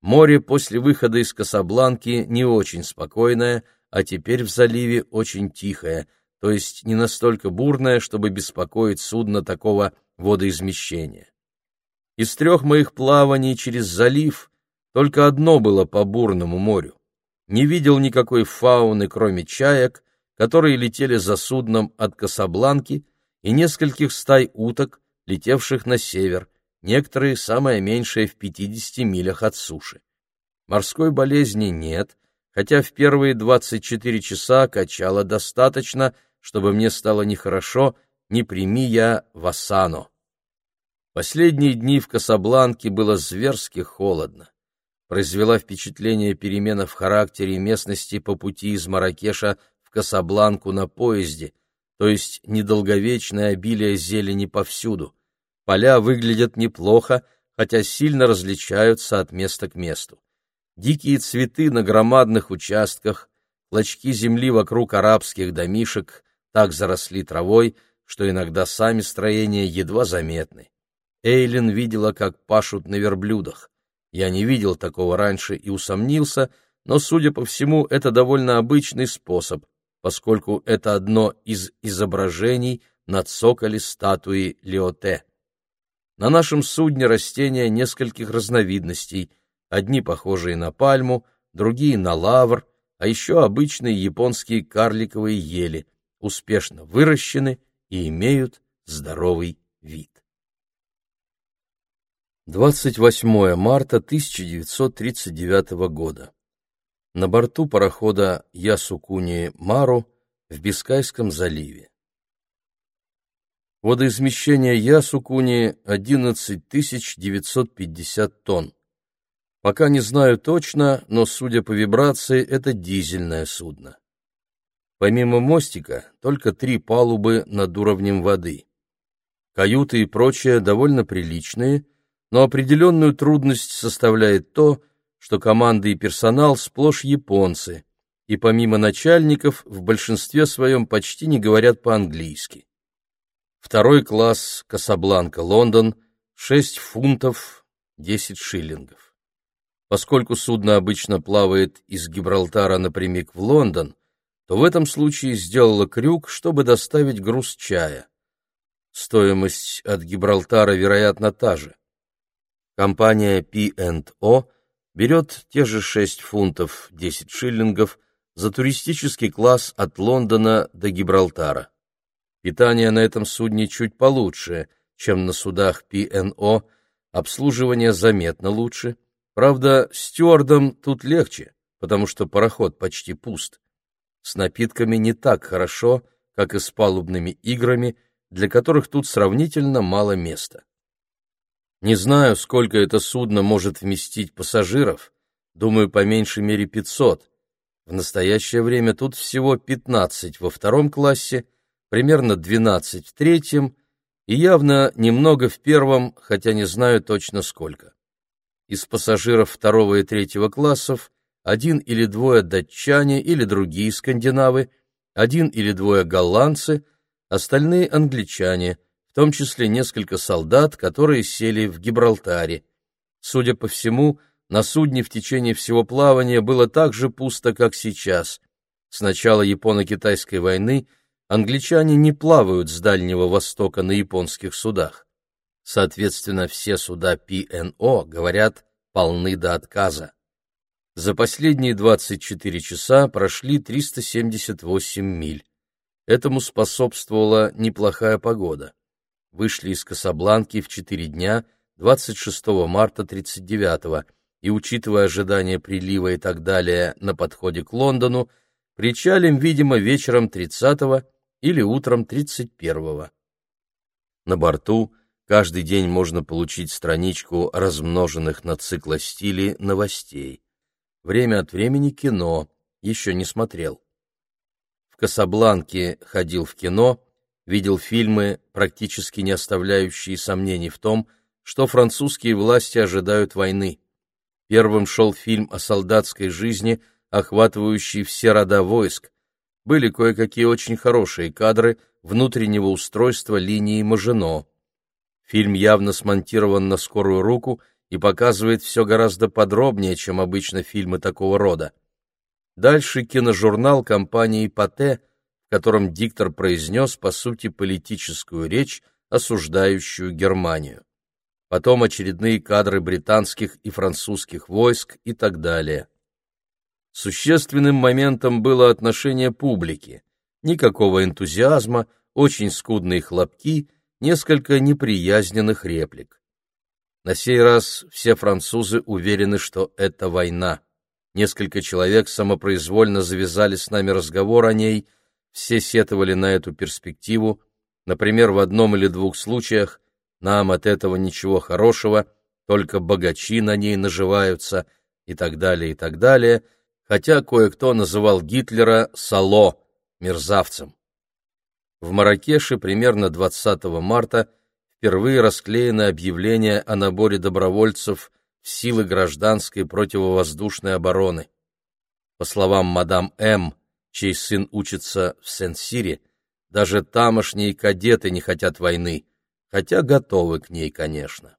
Море после выхода из Касабланки не очень спокойное, а теперь в заливе очень тихое, то есть не настолько бурное, чтобы беспокоить судно такого водоизмещения. Из трех моих плаваний через залив только одно было по бурному морю не видел никакой фауны, кроме чаек, которые летели за судном от Касабланки, и нескольких стай уток, летевших на север, некоторые самое меньшее в 50 милях от суши. Морской болезни нет, хотя в первые 24 часа качало достаточно, чтобы мне стало нехорошо, не прими я Васано. Последние дни в Касабланке было зверски холодно. Произвела впечатление перемена в характере местности по пути из Маракеша в Касабланку на поезде, то есть недолговечное обилие зелени повсюду. Поля выглядят неплохо, хотя сильно различаются от места к месту. Дикие цветы на громадных участках, клочки земли вокруг арабских домишек так заросли травой, что иногда сами строения едва заметны. Эйлин видела, как пашут на верблюдах. Я не видел такого раньше и усомнился, но, судя по всему, это довольно обычный способ, поскольку это одно из изображений на цоколе статуи Леоте. На нашем судне растения нескольких разновидностей, одни похожие на пальму, другие на лавр, а еще обычные японские карликовые ели, успешно выращены и имеют здоровый вид. 28 марта 1939 года. На борту парохода Ясукуни Мару в Бискайском заливе. Водоизмещение Ясукуни 11 950 тонн. Пока не знаю точно, но, судя по вибрации, это дизельное судно. Помимо мостика, только три палубы над уровнем воды. Каюты и прочее довольно приличные, но определенную трудность составляет то, что команды и персонал сплошь японцы, и помимо начальников в большинстве своем почти не говорят по-английски. Второй класс Касабланка, Лондон, 6 фунтов 10 шиллингов. Поскольку судно обычно плавает из Гибралтара напрямик в Лондон, то в этом случае сделала крюк, чтобы доставить груз чая. Стоимость от Гибралтара, вероятно, та же. Компания P&O берет те же 6 фунтов 10 шиллингов за туристический класс от Лондона до Гибралтара. Питание на этом судне чуть получше, чем на судах P&O, обслуживание заметно лучше. Правда, стюардам тут легче, потому что пароход почти пуст. С напитками не так хорошо, как и с палубными играми, для которых тут сравнительно мало места. Не знаю, сколько это судно может вместить пассажиров, думаю, по меньшей мере 500. В настоящее время тут всего 15 во втором классе, примерно 12 в третьем и явно немного в первом, хотя не знаю точно сколько. Из пассажиров второго и третьего классов один или двое датчане или другие скандинавы, один или двое голландцы, остальные англичане – том числе несколько солдат, которые сели в Гибралтаре. Судя по всему, на судне в течение всего плавания было так же пусто, как сейчас. С начала Японо-Китайской войны англичане не плавают с Дальнего Востока на японских судах. Соответственно, все суда ПНО, говорят, полны до отказа. За последние 24 часа прошли 378 миль. Этому способствовала неплохая погода вышли из Касабланки в четыре дня 26 марта 39 и, учитывая ожидание прилива и так далее на подходе к Лондону, причалим, видимо, вечером 30 или утром 31 -го. На борту каждый день можно получить страничку размноженных на циклостиле новостей. Время от времени кино, еще не смотрел. В Касабланке ходил в кино, видел фильмы, практически не оставляющие сомнений в том, что французские власти ожидают войны. Первым шел фильм о солдатской жизни, охватывающий все рода войск. Были кое-какие очень хорошие кадры внутреннего устройства линии Мажино. Фильм явно смонтирован на скорую руку и показывает все гораздо подробнее, чем обычно фильмы такого рода. Дальше киножурнал компании «Пате» в котором диктор произнес, по сути, политическую речь, осуждающую Германию. Потом очередные кадры британских и французских войск и так далее. Существенным моментом было отношение публики. никакого энтузиазма, очень скудные хлопки, несколько неприязненных реплик. На сей раз все французы уверены, что это война. Несколько человек самопроизвольно завязали с нами разговор о ней, все сетовали на эту перспективу, например, в одном или двух случаях нам от этого ничего хорошего, только богачи на ней наживаются и так далее, и так далее, хотя кое-кто называл Гитлера «сало», мерзавцем. В Маракеше примерно 20 марта впервые расклеено объявление о наборе добровольцев в силы гражданской противовоздушной обороны. По словам мадам М., чей сын учится в Сен-Сире, даже тамошние кадеты не хотят войны, хотя готовы к ней, конечно.